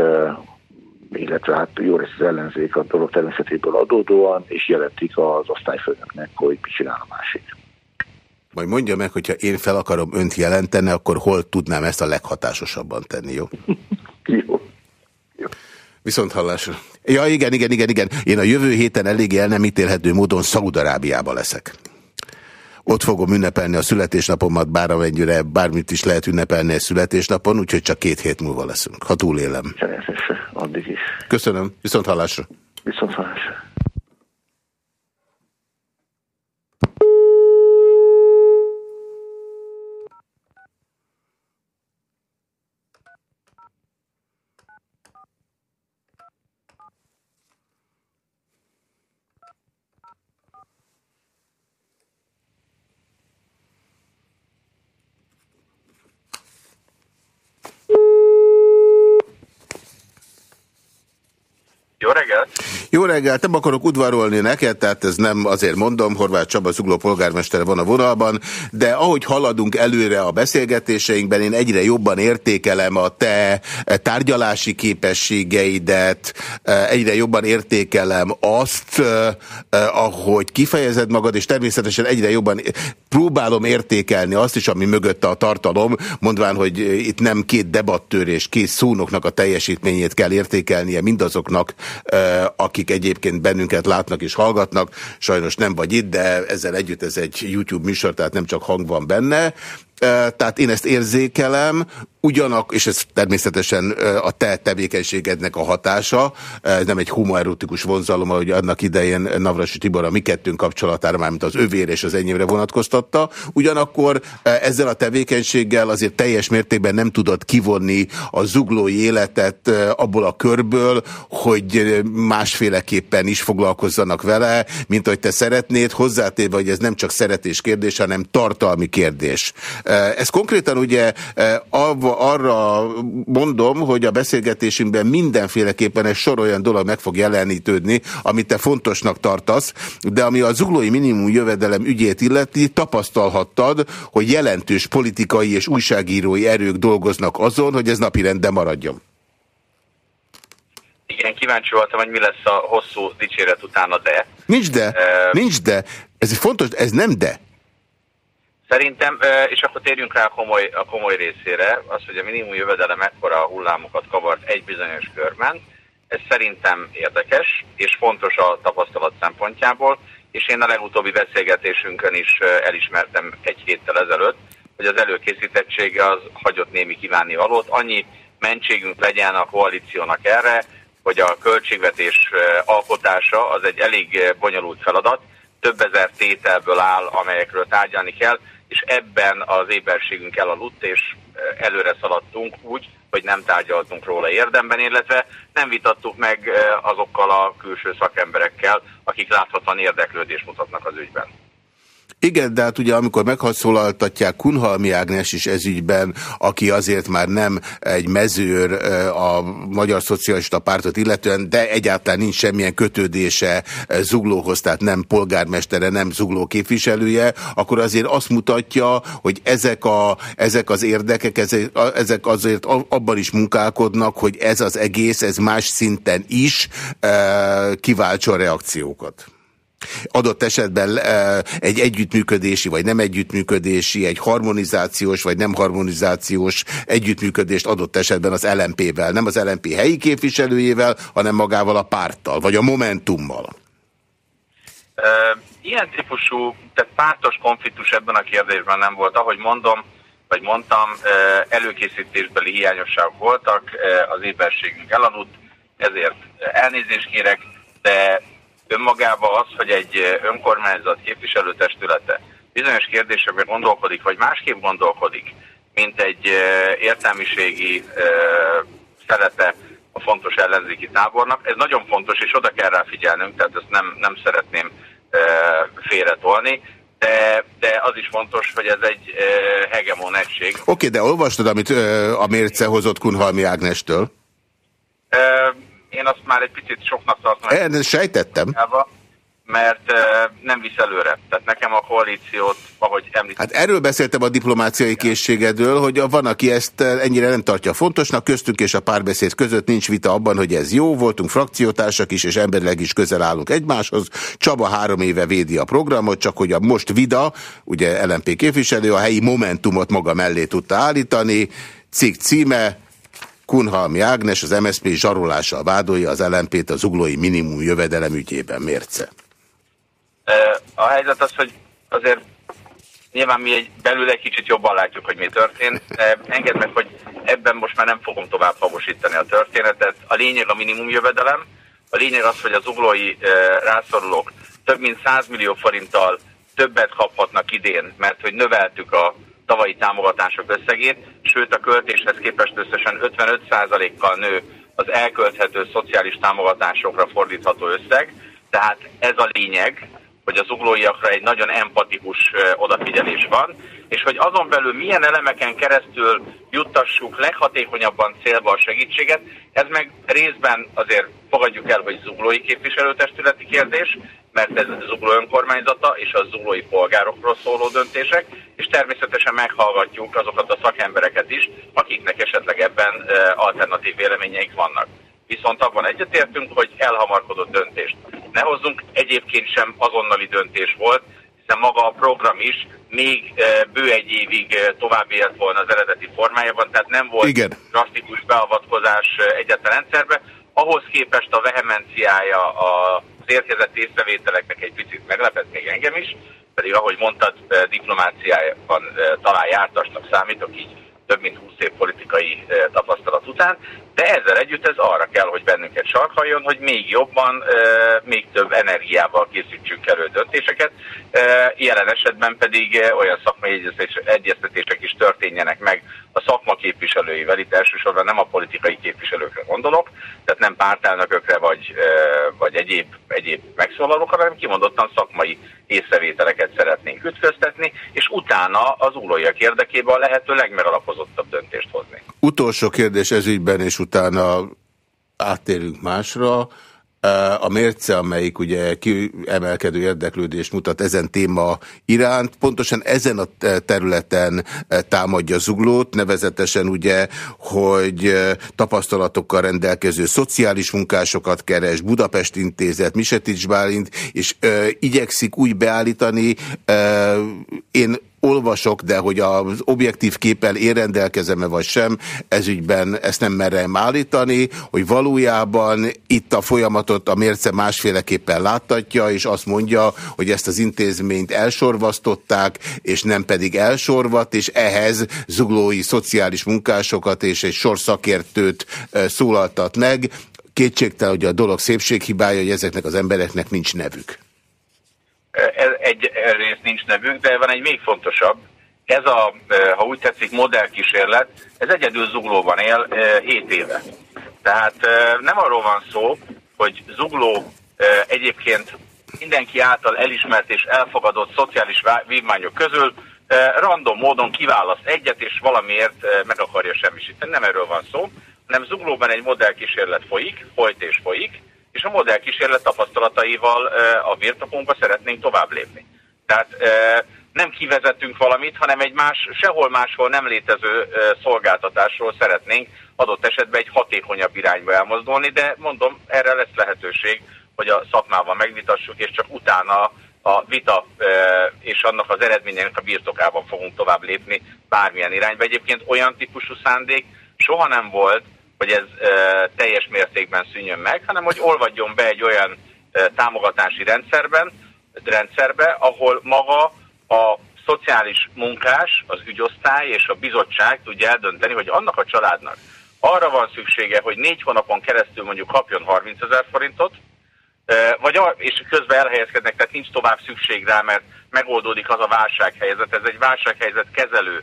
illetve hát jó rész az ellenzék a dolog természetéből adódóan, és jelentik az osztályfőnöknek, hogy mit csinál a másik. Majd mondja meg, hogyha én fel akarom önt jelenteni, akkor hol tudnám ezt a leghatásosabban tenni, jó? jó. jó. Viszont hallásra. Ja, igen, igen, igen, igen. Én a jövő héten eléggé el nem ítélhető módon Szaudarábiába leszek. Ott fogom ünnepelni a születésnapomat, bár amennyire bármit is lehet ünnepelni egy születésnapon, úgyhogy csak két hét múlva leszünk, ha túlélem. Addig is. Köszönöm. Viszont hallásra. Viszont hallásra. Jó reggelt! Jó reggelt! Nem akarok udvarolni neked, tehát ez nem azért mondom, Horváth Csaba Zugló polgármestere van a vonalban, de ahogy haladunk előre a beszélgetéseinkben, én egyre jobban értékelem a te tárgyalási képességeidet, egyre jobban értékelem azt, ahogy kifejezed magad, és természetesen egyre jobban próbálom értékelni azt is, ami mögötte a tartalom, mondván, hogy itt nem két debattőr és két szónoknak a teljesítményét kell értékelnie mindazoknak, akik egyébként bennünket látnak és hallgatnak. Sajnos nem vagy itt, de ezzel együtt ez egy YouTube műsor, tehát nem csak hang van benne. Tehát én ezt érzékelem, ugyanak, és ez természetesen a te tevékenységednek a hatása, ez nem egy homoerotikus vonzalom, ahogy annak idején Navrasi Tibor a mi kettőnk kapcsolatára, mármint az övér és az enyémre vonatkoztatta. Ugyanakkor ezzel a tevékenységgel azért teljes mértékben nem tudod kivonni a zuglói életet abból a körből, hogy másféleképpen is foglalkozzanak vele, mint hogy te szeretnéd, hozzátéve, hogy ez nem csak szeretés kérdés, hanem tartalmi kérdés. Ez konkrétan ugye arra mondom, hogy a beszélgetésünkben mindenféleképpen egy sor olyan dolog meg fog jelenítődni, amit te fontosnak tartasz, de ami a zuglói minimum jövedelem ügyét illeti, tapasztalhattad, hogy jelentős politikai és újságírói erők dolgoznak azon, hogy ez napirenden maradjon. Igen, kíváncsi voltam, hogy mi lesz a hosszú dicséret utána, de... Nincs de, uh, nincs de. Ez fontos, ez nem de. Szerintem, és akkor térjünk rá a komoly, a komoly részére, az, hogy a minimum jövedelem ekkora hullámokat kavart egy bizonyos körben, ez szerintem érdekes, és fontos a tapasztalat szempontjából, és én a legutóbbi beszélgetésünkön is elismertem egy héttel ezelőtt, hogy az előkészítettsége az hagyott némi kívánni valót. Annyi mentségünk legyen a koalíciónak erre, hogy a költségvetés alkotása az egy elég bonyolult feladat, több ezer tételből áll, amelyekről tárgyalni kell, és ebben az éberségünk elaludt, és előre szaladtunk úgy, hogy nem tárgyaltunk róla érdemben, illetve nem vitattuk meg azokkal a külső szakemberekkel, akik láthatóan érdeklődést mutatnak az ügyben. Igen, de hát ugye amikor meghaszólaltatják Kunhalmi Ágnes is ezügyben, aki azért már nem egy mezőr a Magyar Szocialista Pártot illetően, de egyáltalán nincs semmilyen kötődése Zuglóhoz, tehát nem polgármestere, nem Zugló képviselője, akkor azért azt mutatja, hogy ezek, a, ezek az érdekek, ezek, azért abban is munkálkodnak, hogy ez az egész, ez más szinten is kiváltson reakciókat adott esetben egy együttműködési vagy nem együttműködési, egy harmonizációs vagy nem harmonizációs együttműködést adott esetben az LMP-vel, nem az LMP helyi képviselőjével, hanem magával a párttal, vagy a Momentummal. Ilyen típusú, tehát pártos konfliktus ebben a kérdésben nem volt. Ahogy mondom, vagy mondtam, előkészítésbeli hiányosságok voltak, az éberségünk elaludt, ezért elnézést kérek, de önmagában az, hogy egy önkormányzat képviselőtestülete bizonyos kérdésekben gondolkodik, vagy másképp gondolkodik, mint egy értelmiségi szerepe a fontos ellenzéki tábornak. Ez nagyon fontos, és oda kell rá figyelnünk, tehát ezt nem, nem szeretném félretolni. De, de az is fontos, hogy ez egy hegemon egység. Oké, okay, de olvastad, amit a mérce hozott Kunhalmi Ágnestől? Én azt már egy picit soknak tartom. Én sejtettem. Mert nem visz előre. Tehát nekem a koalíciót, ahogy említettem. Hát erről beszéltem a diplomáciai készségedről, hogy van, aki ezt ennyire nem tartja fontosnak, köztünk és a párbeszéd között nincs vita abban, hogy ez jó, voltunk frakciótársak is, és emberileg is közel állunk egymáshoz. Csaba három éve védi a programot, csak hogy a most Vida, ugye LMP képviselő, a helyi Momentumot maga mellé tudta állítani. Cikk címe, Kunhalmi Ágnes az MSZP zsarolással vádolja az LMP-t az uglói minimum jövedelem ügyében. Mérce? A helyzet az, hogy azért nyilván mi egy, belül egy kicsit jobban látjuk, hogy mi történt. Engedd meg, hogy ebben most már nem fogom tovább hagosítani a történetet. A lényeg a minimum jövedelem. A lényeg az, hogy az uglói rászorulók több mint 100 millió forinttal többet kaphatnak idén, mert hogy növeltük a tavalyi támogatások összegét, sőt a költéshez képest összesen 55%-kal nő az elkölthető szociális támogatásokra fordítható összeg, tehát ez a lényeg, hogy az uglóiakra egy nagyon empatikus odafigyelés van, és hogy azon belül milyen elemeken keresztül juttassuk leghatékonyabban célba a segítséget, ez meg részben azért fogadjuk el, hogy zuglói képviselőtestületi kérdés, mert ez zugló önkormányzata és a zuglói polgárokról szóló döntések, és természetesen meghallgatjuk azokat a szakembereket is, akiknek esetleg ebben alternatív véleményeik vannak. Viszont abban egyetértünk, hogy elhamarkodott döntést ne hozzunk. Egyébként sem azonnali döntés volt, hiszen maga a program is még bő egy évig tovább élt volna az eredeti formájában, tehát nem volt Igen. drasztikus beavatkozás egyetlen rendszerbe. Ahhoz képest a vehemenciája az érkezett észrevételeknek egy picit meglepett még engem is, pedig ahogy mondtad, diplomáciában talán jártasnak számítok, így több mint 20 év politikai tapasztalat után, de ezzel együtt ez arra kell, hogy bennünket sarkaljon, hogy még jobban, még több energiával készítsünk elő döntéseket, jelen esetben pedig olyan szakmai egyeztetések is történjenek meg a szakma képviselőivel, itt elsősorban nem a politikai képviselőkre gondolok, tehát nem pártelnökökre vagy, vagy egyéb, egyéb megszólalókra, hanem kimondottan szakmai észrevételeket szeretnénk ütköztetni, és utána az úlóiak érdekében a lehető legmegalapozottabb döntést hozni. Utolsó kérdés ezügyben, és utána áttérünk másra. A mérce, amelyik ugye kiemelkedő érdeklődést mutat ezen téma iránt, pontosan ezen a területen támadja zuglót, nevezetesen ugye, hogy tapasztalatokkal rendelkező szociális munkásokat keres, Budapest Intézet, Misetics Bálint, és igyekszik úgy beállítani, én olvasok, de hogy az objektív képpel én rendelkezem-e vagy sem, ezügyben ezt nem merem állítani, hogy valójában itt a folyamatot a mérce másféleképpen láttatja, és azt mondja, hogy ezt az intézményt elsorvasztották, és nem pedig elsorvat, és ehhez zuglói szociális munkásokat és egy sor szakértőt szólaltat meg. Kétségtel, hogy a dolog szépséghibája, hogy ezeknek az embereknek nincs nevük egy rész nincs nevünk, de van egy még fontosabb. Ez a, ha úgy tetszik, modellkísérlet, ez egyedül Zuglóban él 7 éve. Tehát nem arról van szó, hogy Zugló egyébként mindenki által elismert és elfogadott szociális vívmányok közül random módon kiválaszt egyet, és valamiért meg akarja semmisíteni. Nem erről van szó, hanem zuglóban egy modellkísérlet folyik, folyt és folyik, és a modellkísérlet tapasztalataival a birtokunkba szeretnénk tovább lépni. Tehát nem kivezetünk valamit, hanem egy más, sehol máshol nem létező szolgáltatásról szeretnénk adott esetben egy hatékonyabb irányba elmozdulni, de mondom, erre lesz lehetőség, hogy a szakmával megvitassuk, és csak utána a vita és annak az eredményének a birtokában fogunk tovább lépni bármilyen irányba. Egyébként olyan típusú szándék soha nem volt, hogy ez teljes mértékben szűnjön meg, hanem hogy olvadjon be egy olyan támogatási rendszerben, rendszerbe, ahol maga a szociális munkás, az ügyosztály és a bizottság tudja eldönteni, hogy annak a családnak arra van szüksége, hogy négy hónapon keresztül mondjuk kapjon 30 ezer forintot, vagy és közben elhelyezkednek, tehát nincs tovább szükség rá, mert megoldódik az a válsághelyzet. Ez egy válsághelyzet kezelő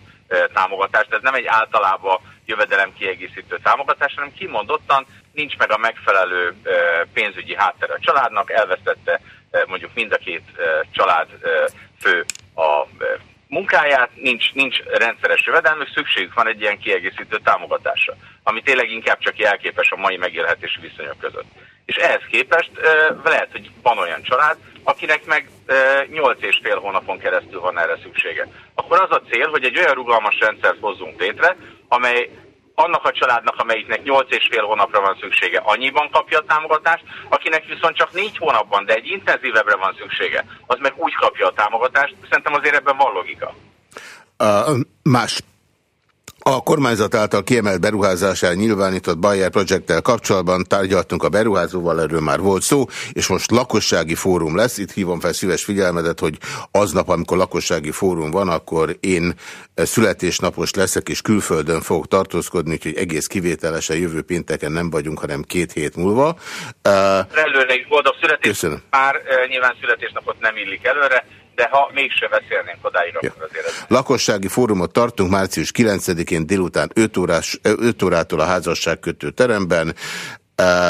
támogatás, ez nem egy általában jövedelem kiegészítő támogatás, hanem kimondottan nincs meg a megfelelő pénzügyi háttere a családnak, elvesztette mondjuk mind a két család fő a munkáját, nincs, nincs rendszeres jövedelmük, szükségük van egy ilyen kiegészítő támogatásra, ami tényleg inkább csak jelképes a mai megélhetési viszonyok között. És ehhez képest lehet, hogy van olyan család, akinek meg 8 és fél hónapon keresztül van erre szüksége. Akkor az a cél, hogy egy olyan rugalmas rendszert hozzunk létre, amely annak a családnak, amelyiknek 8 és fél hónapra van szüksége, annyiban kapja a támogatást, akinek viszont csak 4 hónapban, de egy intenzívebbre van szüksége, az meg úgy kapja a támogatást. Szerintem azért ebben van logika. Uh, más a kormányzat által kiemelt beruházásán nyilvánított Bayer projekttel kapcsolatban tárgyaltunk a beruházóval, erről már volt szó, és most lakossági fórum lesz. Itt hívom fel szíves figyelmedet, hogy aznap, amikor lakossági fórum van, akkor én születésnapos leszek, és külföldön fogok tartózkodni, úgyhogy egész kivételesen jövő pénteken nem vagyunk, hanem két hét múlva. Előre boldog születés. Köszönöm. Már uh, nyilván születésnapot nem illik előre de ha mégse beszélnénk odáig, ja. akkor azért ez... Lakossági fórumot tartunk március 9-én délután 5, órás, 5 órától a házasságkötő teremben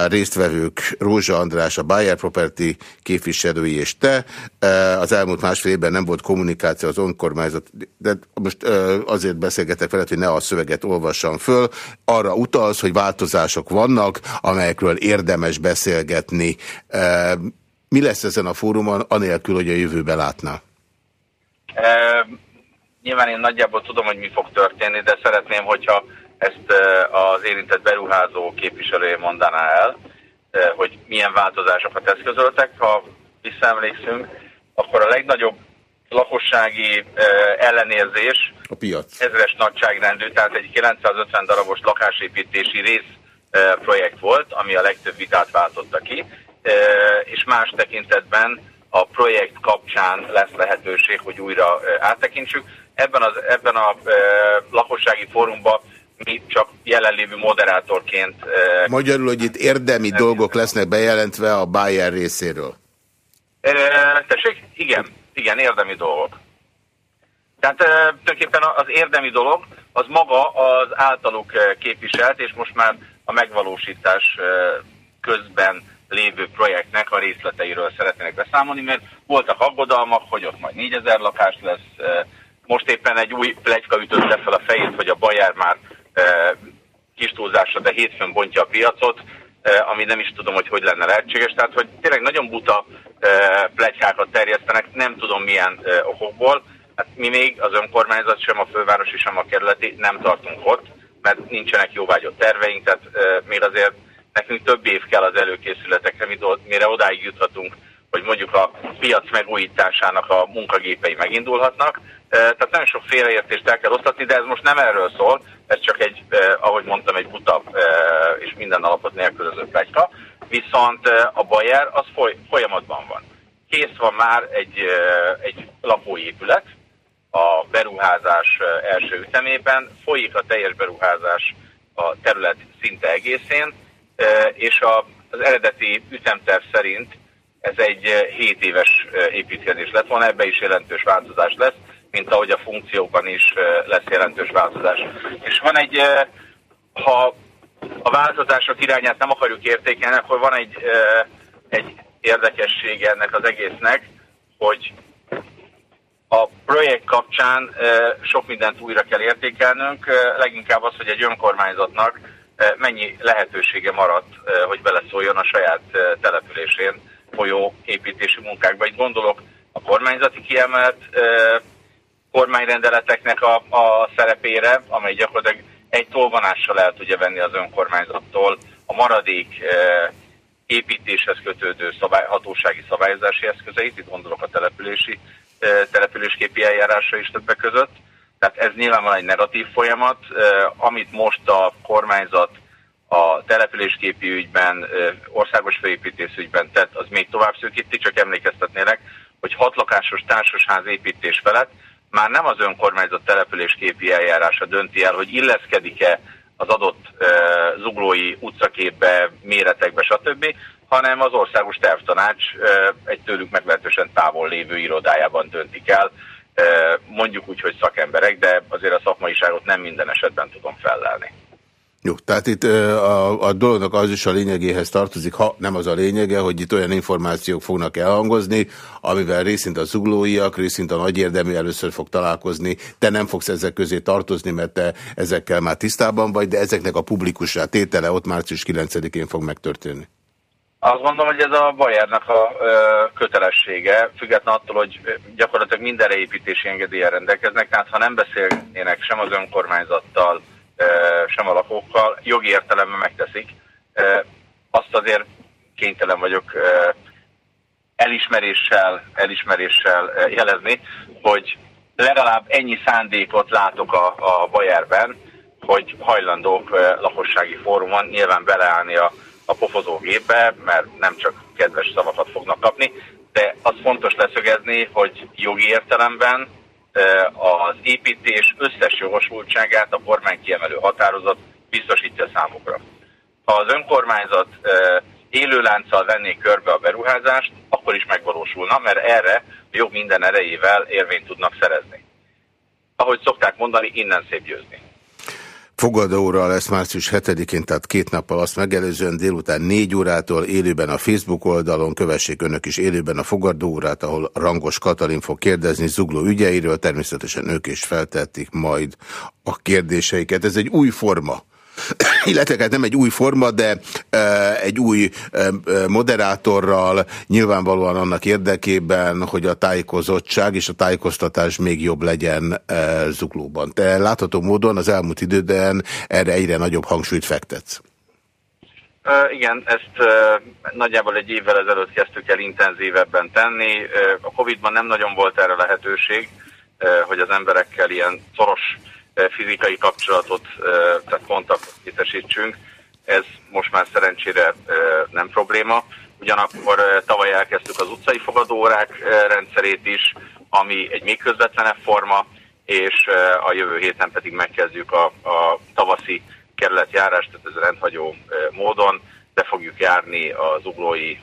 résztvevők Rózsa András, a Bayer Property képviselői és te. Az elmúlt másfél évben nem volt kommunikáció az önkormányzat, de most azért beszélgetek veled, hogy ne a szöveget olvassam föl. Arra utalsz, hogy változások vannak, amelyekről érdemes beszélgetni. Mi lesz ezen a fórumon, anélkül, hogy a jövőbe látná? E, nyilván én nagyjából tudom, hogy mi fog történni, de szeretném, hogyha ezt az érintett beruházó képviselője mondaná el, hogy milyen változásokat eszközöltek. Ha visszaemlékszünk, akkor a legnagyobb lakossági ellenérzés a piac. ezres nagyságrendű, tehát egy 950 darabos lakásépítési rész projekt volt, ami a legtöbb vitát váltotta ki és más tekintetben a projekt kapcsán lesz lehetőség, hogy újra áttekintsük. Ebben, az, ebben a lakossági fórumban mi csak jelenlévő moderátorként... Magyarul, hogy itt érdemi dolgok lesznek bejelentve a Bayer részéről. Tessék? Igen, igen, érdemi dolgok. Tehát tulajdonképpen az érdemi dolog az maga az általuk képviselt, és most már a megvalósítás közben lévő projektnek a részleteiről szeretnének beszámolni, mert voltak aggodalmak, hogy ott majd 4000 lakás lesz. Most éppen egy új plegyka ütötte fel a fejét, hogy a Bajár már kis túlzásra, de hétfőn bontja a piacot, ami nem is tudom, hogy hogy lenne lehetséges. Tehát, hogy tényleg nagyon buta plegykákat terjesztenek, nem tudom milyen okokból. Hát mi még, az önkormányzat, sem a fővárosi, sem a kerületi nem tartunk ott, mert nincsenek jóvágyott terveink, tehát még azért nekünk több év kell az előkészületekre, mire odáig juthatunk, hogy mondjuk a piac megújításának a munkagépei megindulhatnak. Tehát nagyon sok félreértést el kell osztatni, de ez most nem erről szól, ez csak egy, ahogy mondtam, egy buta és minden alapot nélkülöző plegyka. Viszont a Bayer az foly folyamatban van. Kész van már egy, egy lakóépület a beruházás első ütemében, folyik a teljes beruházás a terület szinte egészén, és a, az eredeti ütemterv szerint ez egy 7 éves építkezés lett volna, ebbe is jelentős változás lesz, mint ahogy a funkciókban is lesz jelentős változás. És van egy, ha a változások irányát nem akarjuk értékelni, akkor van egy, egy érdekessége ennek az egésznek, hogy a projekt kapcsán sok mindent újra kell értékelnünk, leginkább az, hogy egy önkormányzatnak mennyi lehetősége maradt, hogy beleszóljon a saját településén folyó építési munkákba. Itt gondolok a kormányzati kiemelt kormányrendeleteknek a, a szerepére, amely gyakorlatilag egy tolvanással el tudja venni az önkormányzattól a maradék építéshez kötődő szabály, hatósági szabályozási eszközeit, itt gondolok a települési, településképi eljárásra is többek között. Tehát ez nyilvánvalóan egy negatív folyamat, amit most a kormányzat a településképi ügyben, országos főépítész ügyben tett, az még tovább szűkíti, csak emlékeztetnélek, hogy hatlakásos társasház építés felett már nem az önkormányzat településképi eljárása dönti el, hogy illeszkedik-e az adott zuglói utcaképbe, méretekbe, stb., hanem az országos tervtanács egy tőlük meglehetősen távol lévő irodájában döntik el, mondjuk úgy, hogy szakemberek, de azért a szakmaiságot nem minden esetben tudom fellelni. Jó, tehát itt a, a dolognak az is a lényegéhez tartozik, ha nem az a lényege, hogy itt olyan információk fognak elhangozni, amivel részint a zuglóiak, részint a nagy érdemű először fog találkozni. Te nem fogsz ezek közé tartozni, mert te ezekkel már tisztában vagy, de ezeknek a publikussá tétele ott március 9-én fog megtörténni. Azt gondolom, hogy ez a Bayernnak a kötelessége, független attól, hogy gyakorlatilag mindenre építési engedélyen rendelkeznek, tehát ha nem beszélnének sem az önkormányzattal, sem a lakókkal, jogi értelemben megteszik. Azt azért kénytelen vagyok elismeréssel, elismeréssel jelezni, hogy legalább ennyi szándékot látok a, a Bayerben, hogy hajlandók lakossági fórumon nyilván beleállni a, a pofozógépbe, mert nem csak kedves szavakat fognak kapni, de az fontos leszögezni, hogy jogi értelemben az építés összes jogosultságát a kormány kiemelő határozat biztosítja számukra. Ha az önkormányzat élőlánccal venné körbe a beruházást, akkor is megvalósulna, mert erre a jog minden erejével érvényt tudnak szerezni. Ahogy szokták mondani, innen szép győzni. Fogadóra lesz március 7-én, tehát két nappal azt megelőzően délután 4 órától élőben a Facebook oldalon, kövessék önök is élőben a fogadóórát, ahol Rangos Katalin fog kérdezni zugló ügyeiről, természetesen ők is feltették majd a kérdéseiket. Ez egy új forma illetve hát nem egy új forma, de egy új moderátorral, nyilvánvalóan annak érdekében, hogy a tájékozottság és a tájékoztatás még jobb legyen zuglóban. Te látható módon az elmúlt időben erre egyre nagyobb hangsúlyt fektetsz. Uh, igen, ezt uh, nagyjából egy évvel ezelőtt kezdtük el intenzívebben tenni. Uh, a Covid-ban nem nagyon volt erre lehetőség, hogy az emberekkel ilyen szoros fizikai kapcsolatot, tehát kontaktot létesítsünk. Ez most már szerencsére nem probléma. Ugyanakkor tavaly elkezdtük az utcai fogadóórák rendszerét is, ami egy még közvetlenebb forma, és a jövő héten pedig megkezdjük a, a tavaszi kerületjárást, tehát ez rendhagyó módon be fogjuk járni az uglói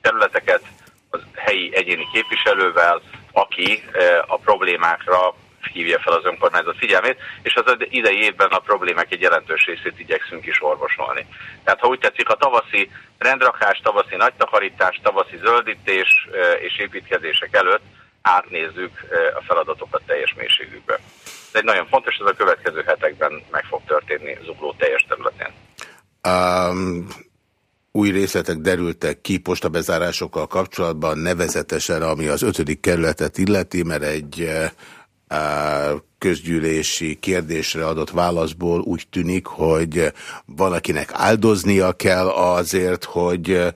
területeket az helyi egyéni képviselővel, aki a problémákra hívja fel az önkormányzat figyelmét, és az idei évben a problémák egy jelentős részét igyekszünk is orvosolni. Tehát ha úgy tetszik, a tavaszi rendrakás, tavaszi nagytakarítás, tavaszi zöldítés és építkezések előtt átnézzük a feladatokat teljes mélységükbe. Ez egy nagyon fontos, ez a következő hetekben meg fog történni Zugló teljes területén. Um, új részletek derültek ki postabezárásokkal kapcsolatban, nevezetesen ami az ötödik kerületet illeti, mert egy közgyűlési kérdésre adott válaszból úgy tűnik, hogy valakinek áldoznia kell azért, hogy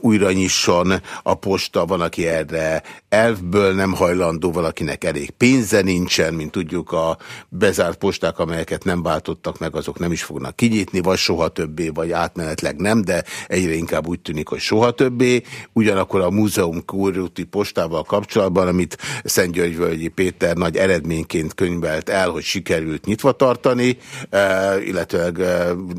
újra nyisson a posta, van, aki erre elfből nem hajlandó, valakinek elég pénze nincsen, mint tudjuk a bezárt posták, amelyeket nem váltottak meg, azok nem is fognak kinyitni, vagy soha többé, vagy átmenetleg nem, de egyre inkább úgy tűnik, hogy soha többé. Ugyanakkor a múzeum körúti postával kapcsolatban, amit Szentgyörgyvölgyi Péter nagy eredményként könyvelt el, hogy sikerült nyitva tartani, illetve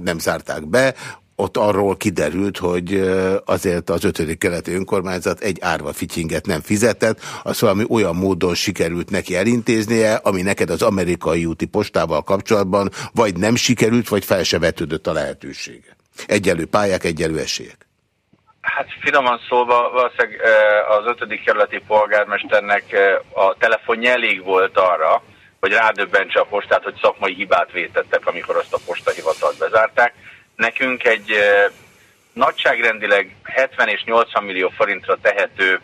nem zárták be, ott arról kiderült, hogy azért az ötödik keleti önkormányzat egy árva fityinget nem fizetett, az valami olyan módon sikerült neki elintéznie, ami neked az amerikai úti postával kapcsolatban vagy nem sikerült, vagy fel se vetődött a lehetősége. Egyelő pályák, egyelő esélyek. Hát finoman szólva valószínűleg az ötödik kerületi polgármesternek a telefonja elég volt arra, hogy rádöbbentse a postát, hogy szakmai hibát vétettek, amikor azt a postahivatalt bezárták. Nekünk egy nagyságrendileg 70 és 80 millió forintra tehető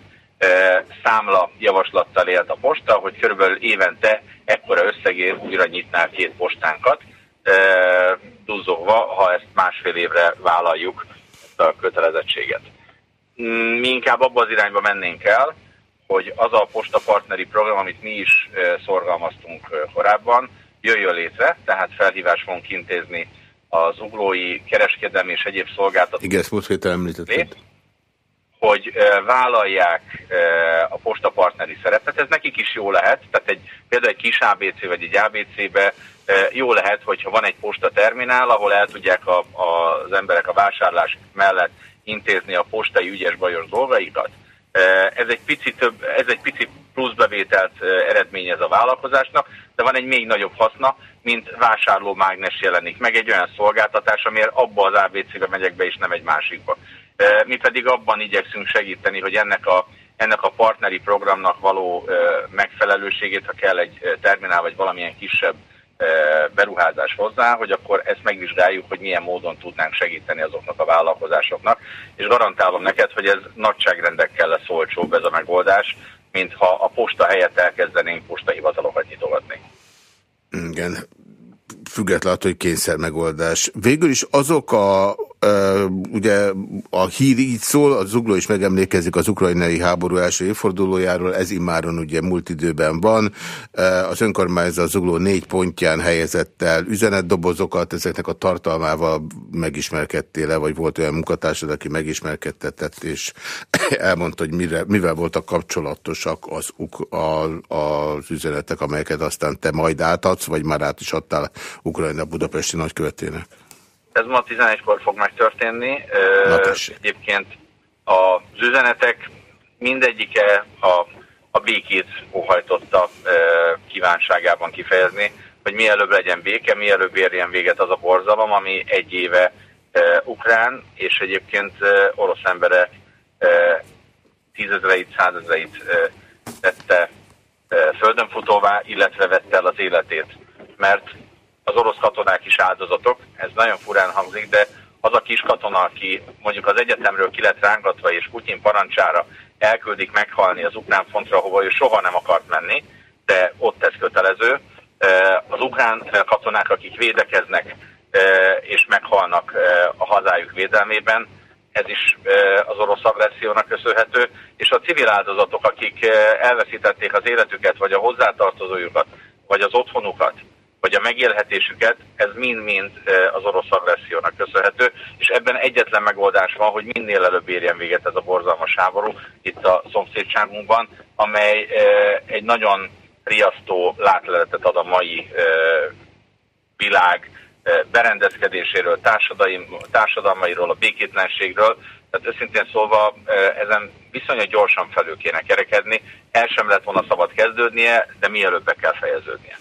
számla javaslattal élt a posta, hogy körülbelül évente ekkora összegért újra nyitná két postánkat, duzzogva, ha ezt másfél évre vállaljuk ezt a kötelezettséget. Mm, mi inkább abba az irányba mennénk el, hogy az a posta partneri program, amit mi is szorgalmaztunk korábban, jöjjön létre, tehát felhívás fogunk intézni az uglói kereskedelmi és egyéb szolgáltatók. Igen, ezt most héten említetted hogy vállalják a postapartneri szerepet. Ez nekik is jó lehet, tehát egy, például egy kis ABC vagy egy ABC-be jó lehet, hogyha van egy posta terminál, ahol el tudják a, a, az emberek a vásárlás mellett intézni a postai ügyes bajos dolgaikat. Ez egy pici, több, ez egy pici pluszbevételt eredményez a vállalkozásnak, de van egy még nagyobb haszna, mint vásárló mágnes jelenik meg egy olyan szolgáltatás, amiért abba az ABC-be megyek be, és nem egy másikba. Mi pedig abban igyekszünk segíteni, hogy ennek a, ennek a partneri programnak való megfelelőségét, ha kell egy terminál vagy valamilyen kisebb beruházás hozzá, hogy akkor ezt megvizsgáljuk, hogy milyen módon tudnánk segíteni azoknak a vállalkozásoknak, és garantálom neked, hogy ez nagyságrendekkel lesz olcsóbb ez a megoldás, mint ha a posta helyett elkezdenénk postahivatalokat nyitogatni. Igen, függetlenül, hogy kényszer megoldás. Végül is azok a ugye a hír így szól, a Zugló is megemlékezik az ukrajnai háború első évfordulójáról, ez immáron ugye múlt időben van. Az önkormányzat Zugló négy pontján helyezett el üzenetdobozokat, ezeknek a tartalmával megismerkedtél le, vagy volt olyan munkatársad, aki megismerkedtetett, és elmondta, hogy mire, mivel voltak kapcsolatosak az, a, az üzenetek, amelyeket aztán te majd átadsz, vagy már át is adtál Ukrajna budapesti nagykövetének. Ez ma 11-kor fog megtörténni. Na, Egyébként az üzenetek mindegyike a, a békét óhajtotta kívánságában kifejezni, hogy mielőbb legyen béke, mielőbb érjen véget az a borzalom, ami egy éve ukrán, és egyébként orosz embere tízezreit, százezreit tette földönfutóvá, illetve vette el az életét. Mert az orosz katonák is áldozatok, ez nagyon furán hangzik, de az a kis katona, aki mondjuk az egyetemről ki lett rángatva, és Putyin parancsára elküldik meghalni az ukrán fontra, hova ő soha nem akart menni, de ott ez kötelező. Az ukrán katonák, akik védekeznek és meghalnak a hazájuk védelmében, ez is az orosz agressziónak köszönhető, és a civil áldozatok, akik elveszítették az életüket, vagy a hozzátartozójukat, vagy az otthonukat, vagy a megélhetésüket, ez mind-mind az orosz agressziónak köszönhető, és ebben egyetlen megoldás van, hogy minél előbb érjen véget ez a borzalmas háború itt a szomszédságunkban, amely egy nagyon riasztó látleletet ad a mai világ berendezkedéséről, társadalmairól, a békétlenségről. Tehát őszintén szólva ezen viszonylag gyorsan felül kéne kerekedni. El sem lett volna szabad kezdődnie, de mielőbb be kell fejeződnie.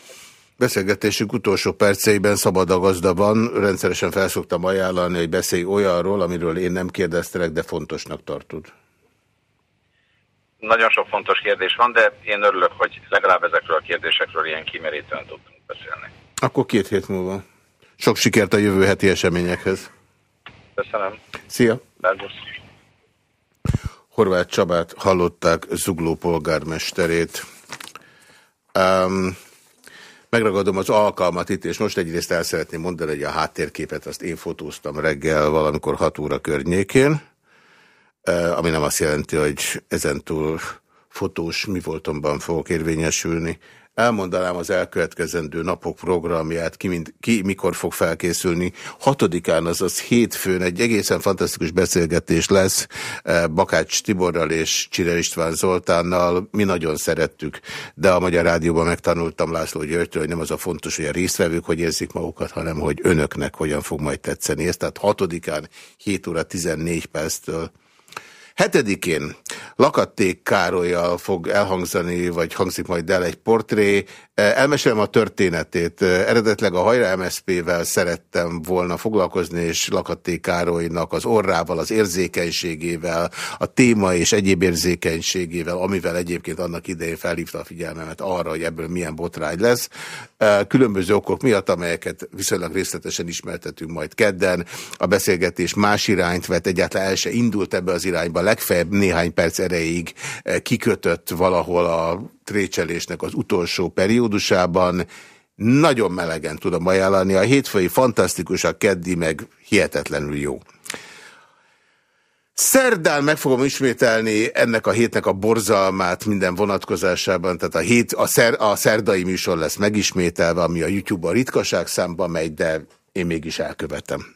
Beszélgetésünk utolsó perceiben szabad a gazda van. Rendszeresen felszoktam ajánlani, hogy beszélj olyanról, amiről én nem kérdeztelek, de fontosnak tartod. Nagyon sok fontos kérdés van, de én örülök, hogy legalább ezekről a kérdésekről ilyen kimerítően tudtunk beszélni. Akkor két hét múlva. Sok sikert a jövő heti eseményekhez. Köszönöm. Szia. Bárbusz. Horváth Csabát hallották, Zugló polgármesterét. Um, Megragadom az alkalmat itt, és most egyrészt el szeretném mondani, hogy a háttérképet azt én fotóztam reggel valamikor 6 óra környékén, eh, ami nem azt jelenti, hogy ezentúl fotós mi voltomban fogok érvényesülni elmondanám az elkövetkezendő napok programját, ki, mind, ki mikor fog felkészülni. Hatodikán, azaz hétfőn egy egészen fantasztikus beszélgetés lesz eh, Bakács Tiborral és Csire István Zoltánnal. Mi nagyon szerettük, de a Magyar Rádióban megtanultam László Györgytől, hogy nem az a fontos, hogy a résztvevők hogy érzik magukat, hanem hogy önöknek hogyan fog majd tetszeni. Ez tehát hatodikán 7 óra 14 perctől Hetedikén Lakatték Károlyjal fog elhangzani, vagy hangzik majd el egy portré. Elmesélem a történetét. Eredetleg a Hajra MSZP-vel szerettem volna foglalkozni, és Lakatték Károlynak az orrával, az érzékenységével, a téma és egyéb érzékenységével, amivel egyébként annak idején felhívta a figyelmemet arra, hogy ebből milyen botrány lesz. Különböző okok miatt, amelyeket viszonylag részletesen ismertetünk majd kedden. A beszélgetés más irányt vett, egyáltalán el se indult ebbe az irányba. Legfeljebb néhány perc erejéig kikötött valahol a trécselésnek az utolsó periódusában. Nagyon melegen tudom ajánlani. A hétfői fantasztikus, a keddi meg hihetetlenül jó. Szerdán meg fogom ismételni ennek a hétnek a borzalmát minden vonatkozásában, tehát a, hét, a, szer, a szerdai műsor lesz megismételve, ami a YouTube-a ritkaság számba megy, de én mégis elkövetem.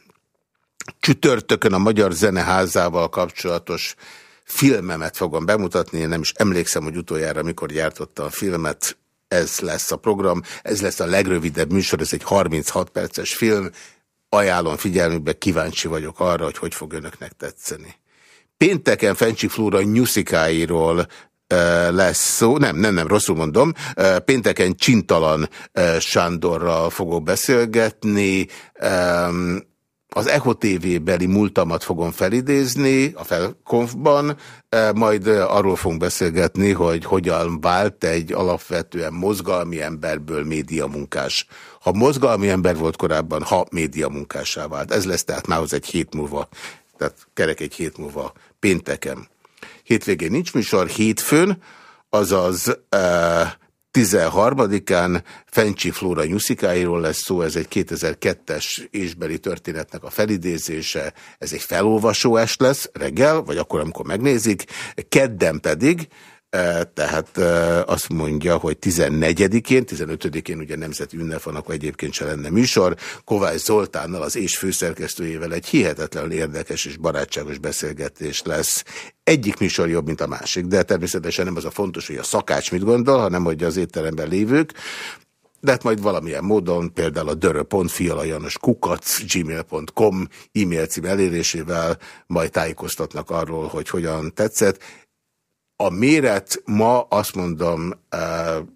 Csütörtökön a Magyar Zeneházával kapcsolatos filmemet fogom bemutatni, én nem is emlékszem, hogy utoljára, mikor gyártotta a filmet, ez lesz a program, ez lesz a legrövidebb műsor, ez egy 36 perces film, ajánlom figyelmükbe, kíváncsi vagyok arra, hogy hogy fog önöknek tetszeni. Pénteken Fencsi Flóra nyuszikáiról lesz szó, nem, nem, nem, rosszul mondom, pénteken Csintalan Sándorral fogok beszélgetni, az Echo TV beli múltamat fogom felidézni a felkonfban, majd arról fogunk beszélgetni, hogy hogyan vált egy alapvetően mozgalmi emberből médiamunkás. Ha mozgalmi ember volt korábban, ha médiamunkássá vált. Ez lesz tehát mához egy hét múlva, tehát kerek egy hét múlva pénteken. Hétvégén nincs műsor, hétfőn, azaz e, 13-án Fencsi Flóra nyuszikáiról lesz szó, ez egy 2002-es ésbeli történetnek a felidézése, ez egy felolvasó lesz reggel, vagy akkor, amikor megnézik, kedden pedig tehát azt mondja, hogy 14-én, 15-én ugye nemzeti ünnep van, akkor egyébként se lenne műsor. Kovács Zoltánnal, az és főszerkesztőjével egy hihetetlenül érdekes és barátságos beszélgetés lesz. Egyik műsor jobb, mint a másik, de természetesen nem az a fontos, hogy a szakács mit gondol, hanem hogy az étteremben lévők. De hát majd valamilyen módon, például a dörö.fialajanoskukac gmail.com e-mail cím elérésével majd tájékoztatnak arról, hogy hogyan tetszett. A méret ma azt mondom, uh,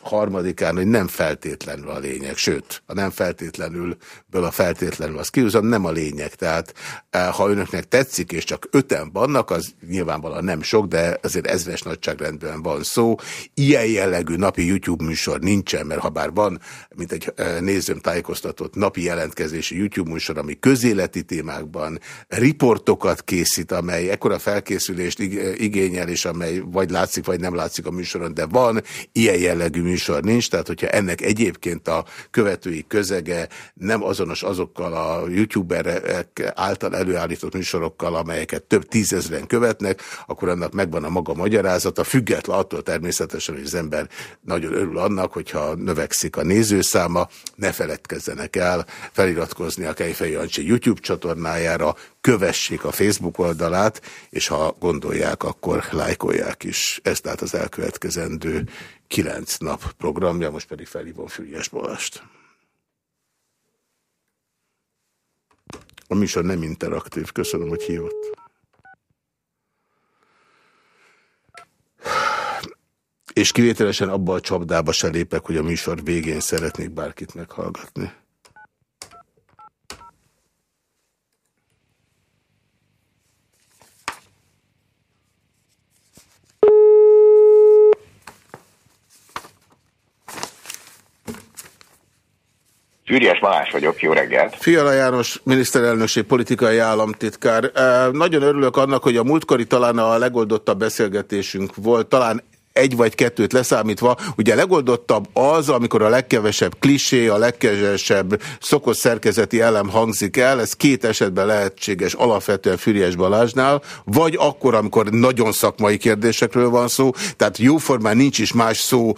harmadikán, hogy nem feltétlenül a lényeg, sőt, a nem feltétlenül, ből a feltétlenül az kiúzom, nem a lényeg. Tehát eh, ha önöknek tetszik, és csak öten vannak, az nyilvánvalóan nem sok, de azért ezres nagyságrendben van szó. Ilyen jellegű napi YouTube műsor nincsen, mert ha bár van, mint egy eh, nézőm tájékoztatott napi jelentkezési YouTube műsor, ami közéleti témákban riportokat készít, amely ekkora felkészülést igényel, és amely vagy látszik, vagy nem látszik a műsoron, de van, ilyen jellegű műsor nincs, tehát hogyha ennek egyébként a követői közege nem azonos azokkal a youtuberek által előállított műsorokkal, amelyeket több tízezren követnek, akkor annak megvan a maga magyarázata, független attól természetesen, hogy az ember nagyon örül annak, hogyha növekszik a nézőszáma, ne feledkezzenek el feliratkozni a Kejfej Jancsi YouTube csatornájára, kövessék a Facebook oldalát, és ha gondolják, akkor lájkolják is. Ez tehát az elkövetkezendő kilenc nap programja, most pedig felhívom Füriás Balást. A műsor nem interaktív, köszönöm, hogy hívott. És kivételesen abba a csapdába se lépek, hogy a műsor végén szeretnék bárkit meghallgatni. Fűriás Balázs vagyok, jó reggelt! Fiala János, miniszterelnökség politikai államtitkár. Nagyon örülök annak, hogy a múltkori talán a legoldottabb beszélgetésünk volt, talán egy vagy kettőt leszámítva, ugye legoldottabb az, amikor a legkevesebb klisé, a legkevesebb szokott szerkezeti elem hangzik el, ez két esetben lehetséges alapvetően Füriás Balázsnál, vagy akkor, amikor nagyon szakmai kérdésekről van szó, tehát jóformán nincs is más szó,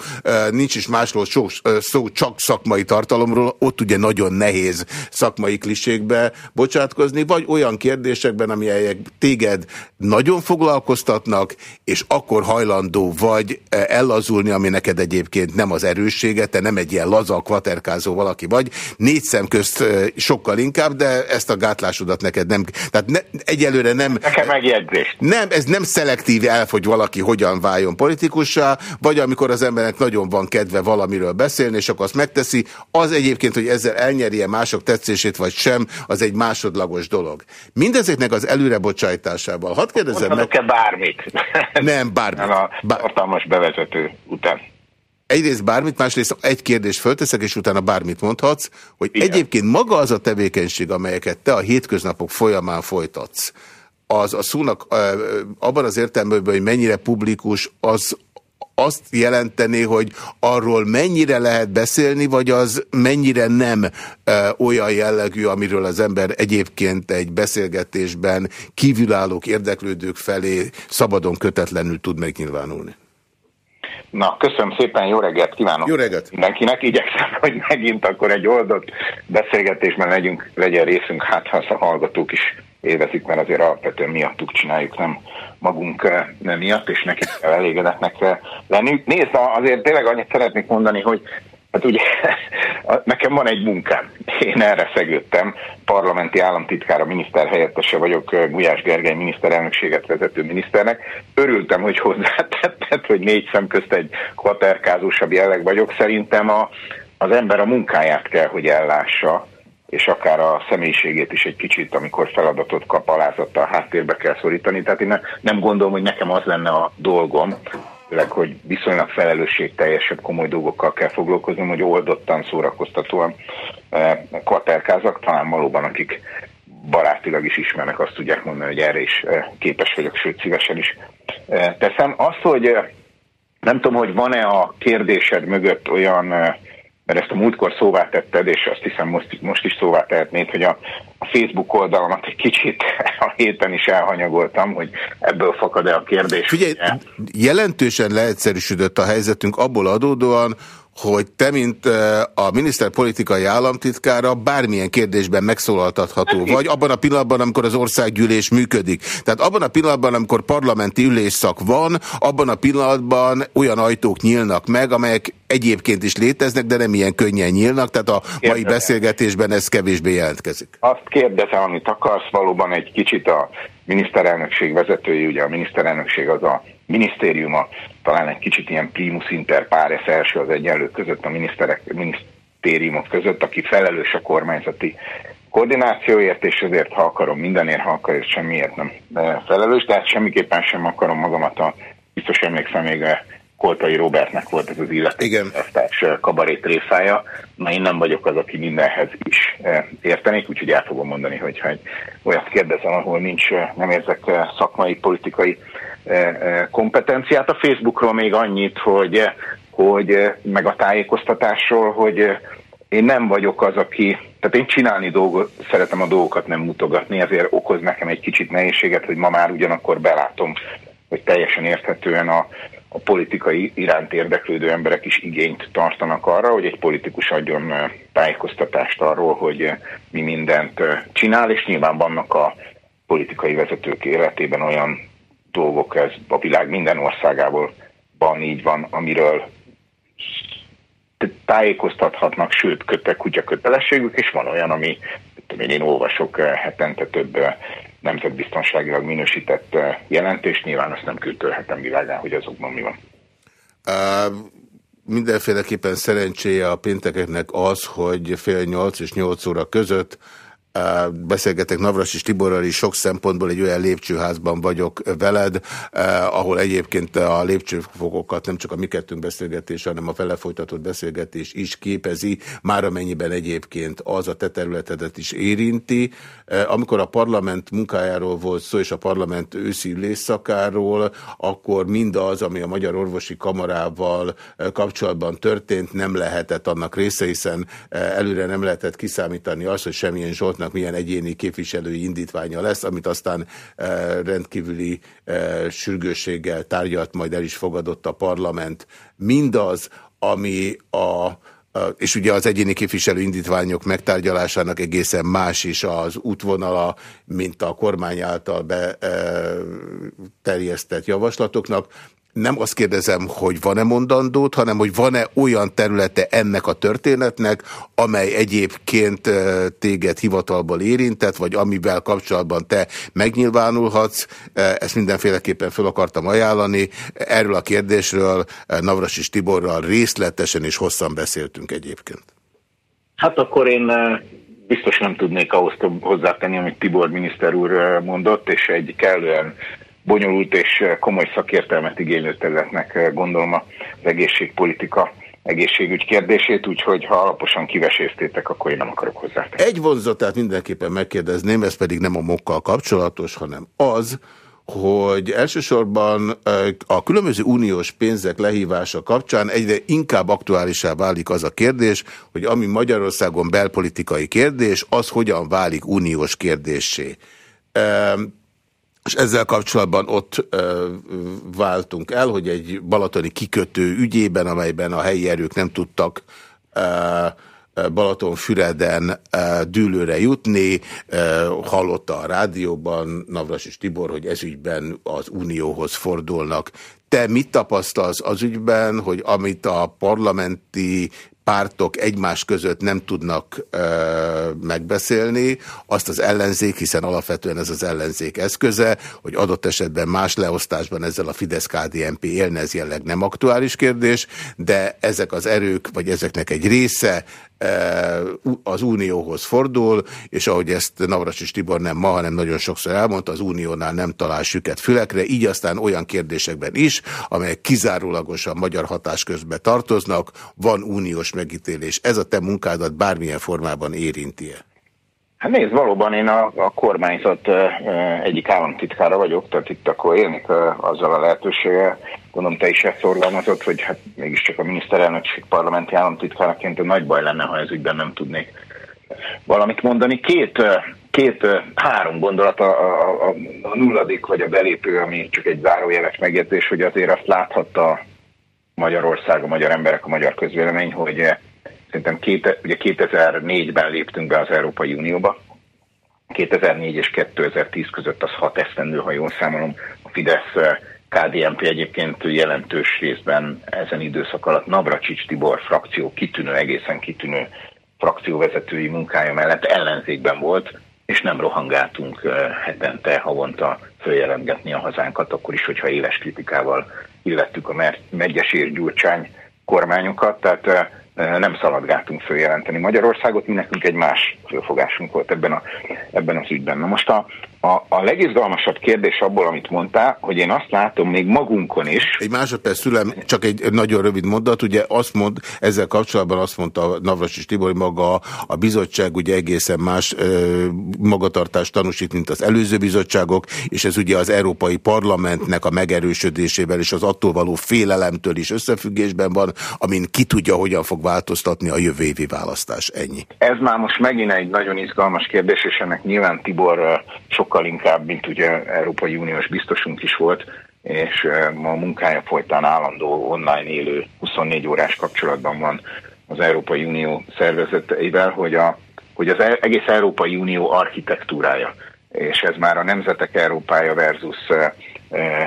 nincs is másról szó, szó csak szakmai tartalomról, ott ugye nagyon nehéz szakmai klisékbe bocsátkozni, vagy olyan kérdésekben, amelyek téged nagyon foglalkoztatnak, és akkor hajlandó vagy vagy ellazulni, ami neked egyébként nem az erőssége, te nem egy ilyen laza, kvaterkázó valaki vagy, négy szem közt sokkal inkább, de ezt a gátlásodat neked nem, tehát ne, egyelőre nem... Nekem megjegyzést. Nem, ez nem szelektív elf, hogy valaki hogyan váljon politikussá, vagy amikor az embernek nagyon van kedve valamiről beszélni, és akkor azt megteszi, az egyébként, hogy ezzel elnyerje mások tetszését, vagy sem, az egy másodlagos dolog. Mindezeknek az előrebocsájtásával, hadd kérdezem meg... -e bármit? Nem, bármit. Nem a tartalmas bevezető után. Egyrészt bármit, másrészt egy kérdést fölteszek, és utána bármit mondhatsz, hogy Igen. egyébként maga az a tevékenység, amelyeket te a hétköznapok folyamán folytatsz, az a szónak abban az értelmében, hogy mennyire publikus, az azt jelenteni, hogy arról mennyire lehet beszélni, vagy az mennyire nem e, olyan jellegű, amiről az ember egyébként egy beszélgetésben kívülállók, érdeklődők felé szabadon kötetlenül tud megnyilvánulni. Na, köszönöm szépen, jó reggelt kívánok jó reggelt. mindenkinek. Igyekszem, hogy megint akkor egy oldott beszélgetésben legyünk, legyen részünk, hát ha a hallgatók is élvezik, mert azért alapvetően miattuk csináljuk, nem magunk nem miatt, és nekik kell elégedetnek lenni. Nézd, azért tényleg annyit szeretnék mondani, hogy Hát ugye nekem van egy munkám. Én erre szegődtem. Parlamenti államtitkára, miniszter helyettese vagyok, Gulyás Gergely miniszterelnökséget vezető miniszternek. Örültem, hogy hozzátetted, hogy négy szem közt egy kvaterkázósabb jelleg vagyok. Szerintem a, az ember a munkáját kell, hogy ellássa és akár a személyiségét is egy kicsit, amikor feladatot kap, alázattal háttérbe kell szorítani. Tehát én ne, nem gondolom, hogy nekem az lenne a dolgom, főleg, hogy viszonylag felelősségteljesebb, komoly dolgokkal kell foglalkoznom, hogy oldottan, szórakoztatóan eh, kvartálkázak, talán valóban akik barátilag is ismernek, azt tudják mondani, hogy erre is eh, képes vagyok, sőt szívesen is eh, teszem. Azt, hogy nem tudom, hogy van-e a kérdésed mögött olyan mert ezt a múltkor szóvá tetted, és azt hiszem most, most is szóvá tehetnéd, hogy a, a Facebook oldalamat egy kicsit a héten is elhanyagoltam, hogy ebből fakad-e a kérdés. Figyelj, jelentősen leegyszerűsödött a helyzetünk abból adódóan, hogy te, mint a miniszter politikai államtitkára bármilyen kérdésben megszólaltatható hát vagy, abban a pillanatban, amikor az országgyűlés működik. Tehát abban a pillanatban, amikor parlamenti ülésszak van, abban a pillanatban olyan ajtók nyílnak meg, amelyek egyébként is léteznek, de nem ilyen könnyen nyílnak, tehát a mai beszélgetésben ez kevésbé jelentkezik. Azt kérdezem, amit akarsz, valóban egy kicsit a miniszterelnökség vezetői, ugye a miniszterelnökség az a minisztériuma, talán egy kicsit ilyen primus inter pares első az egyenlő között a miniszterek, minisztériumok között, aki felelős a kormányzati koordinációért, és ezért, ha akarom mindenért, ha akarok, semmiért nem felelős, de hát semmiképpen sem akarom magamat a, biztos emlékszem még a Koltai Robertnek volt ez az illetős kabarét tréfája. Na én nem vagyok az, aki mindenhez is értenék, úgyhogy el fogom mondani, hogyha egy olyat kérdezem, ahol nincs, nem érzek szakmai, politikai kompetenciát. A Facebookról még annyit, hogy, hogy meg a tájékoztatásról, hogy én nem vagyok az, aki, tehát én csinálni dolgot, szeretem a dolgokat nem mutogatni, ezért okoz nekem egy kicsit nehézséget, hogy ma már ugyanakkor belátom, hogy teljesen érthetően a, a politikai iránt érdeklődő emberek is igényt tartanak arra, hogy egy politikus adjon tájékoztatást arról, hogy mi mindent csinál, és nyilván vannak a politikai vezetők életében olyan dolgok, ez a világ minden országából van, így van, amiről tájékoztathatnak, sőt, kötek kutya kötelességük, és van olyan, ami én, én olvasok eh, hetente több eh, nemzetbiztonságilag minősített eh, jelentést, nyilván azt nem kültölhetem világán, hogy azokban mi van. Uh, mindenféleképpen szerencséje a péntekeknek az, hogy fél nyolc és nyolc óra között beszélgetek Navras és Tiborral is sok szempontból egy olyan lépcsőházban vagyok veled, ahol egyébként a lépcsőfokokat nem csak a mi kettőnk beszélgetés, hanem a fele folytatott beszélgetés is képezi, már amennyiben egyébként az a te területedet is érinti. Amikor a parlament munkájáról volt szó, és a parlament őszi ülésszakáról, akkor mindaz, ami a Magyar Orvosi Kamarával kapcsolatban történt, nem lehetett annak része, hiszen előre nem lehetett kiszámítani azt, hogy semmilyen Zsolt pártnak milyen egyéni képviselői indítványa lesz, amit aztán eh, rendkívüli eh, sürgősséggel tárgyalt, majd el is fogadott a parlament. Mindaz, ami a és ugye az egyéni képviselő indítványok megtárgyalásának egészen más is az útvonala, mint a kormány által beterjesztett javaslatoknak. Nem azt kérdezem, hogy van-e mondandót, hanem hogy van-e olyan területe ennek a történetnek, amely egyébként téged hivatalból érintett, vagy amivel kapcsolatban te megnyilvánulhatsz. Ezt mindenféleképpen fel akartam ajánlani. Erről a kérdésről Navrasis Tiborral részletesen és hosszan beszéltünk egyébként. Hát akkor én biztos nem tudnék ahhoz hozzátenni, amit Tibor miniszter úr mondott, és egy kellően bonyolult és komoly szakértelmet igénylő területnek gondolom az egészségpolitika egészségügy kérdését, úgyhogy ha alaposan kiveséztétek, akkor én nem akarok hozzá. Egy vonzatát mindenképpen megkérdezném, ez pedig nem a mokkal kapcsolatos, hanem az, hogy elsősorban a különböző uniós pénzek lehívása kapcsán egyre inkább aktuálisá válik az a kérdés, hogy ami Magyarországon belpolitikai kérdés, az hogyan válik uniós kérdésé. És ezzel kapcsolatban ott ö, váltunk el, hogy egy balatoni kikötő ügyében, amelyben a helyi erők nem tudtak ö, Balatonfüreden dűlőre jutni. Hallotta a rádióban Navras Tibor, hogy ezügyben az Unióhoz fordulnak. Te mit tapasztalsz az ügyben, hogy amit a parlamenti pártok egymás között nem tudnak ö, megbeszélni, azt az ellenzék, hiszen alapvetően ez az ellenzék eszköze, hogy adott esetben más leosztásban ezzel a Fidesz-KDNP élne, ez jelleg nem aktuális kérdés, de ezek az erők, vagy ezeknek egy része az Unióhoz fordul, és ahogy ezt Navracsis Tibor nem ma, hanem nagyon sokszor elmondta, az Uniónál nem talál süket fülekre, így aztán olyan kérdésekben is, amelyek kizárólagosan magyar hatásközbe tartoznak, van uniós megítélés. Ez a te munkádat bármilyen formában érinti-e? Hát nézd, valóban én a, a kormányzat egyik államtitkára vagyok, tehát itt akkor élnék azzal a lehetőséggel, gondolom te is ezt szorgalmazott, hogy hát mégiscsak a miniszterelnökség parlamenti államtitkáraként nagy baj lenne, ha ez ügyben nem tudnék valamit mondani. Két, két három gondolat a, a, a, nulladik vagy a belépő, ami csak egy zárójeles megjegyzés, hogy azért azt láthatta Magyarország, a magyar emberek, a magyar közvélemény, hogy szerintem két, ugye 2004-ben léptünk be az Európai Unióba, 2004 és 2010 között az hat esztendő, ha jól számolom, a Fidesz KDNP egyébként jelentős részben ezen időszak alatt Navracsics Tibor frakció kitűnő, egészen kitűnő frakcióvezetői munkája mellett ellenzékben volt, és nem rohangáltunk hetente, havonta följelentgetni a hazánkat, akkor is, hogyha éles kritikával illettük a Megyesír Gyurcsány kormányokat, tehát nem szaladgáltunk följelenteni Magyarországot, mi nekünk egy más fölfogásunk volt ebben, a, ebben az ügyben. Na most a, a, a legizgalmasabb kérdés abból, amit mondtál, hogy én azt látom még magunkon is. Egy másodperc szülem, csak egy nagyon rövid mondat, ugye azt mond, ezzel kapcsolatban azt mondta Navras és Tibor, maga a bizottság ugye egészen más ö, magatartást tanúsít, mint az előző bizottságok, és ez ugye az Európai Parlamentnek a megerősödésével és az attól való félelemtől is összefüggésben van, amin ki tudja, hogyan fog változtatni a jövő évi választás. Ennyi. Ez már most megint egy nagyon izgalmas kérdés, és ennek nyilván Tibor sok sokkal inkább, mint ugye Európai Uniós biztosunk is volt, és ma a munkája folytán állandó online élő 24 órás kapcsolatban van az Európai Unió szervezeteivel, hogy, a, hogy az e-, egész Európai Unió architektúrája, és ez már a nemzetek Európája versus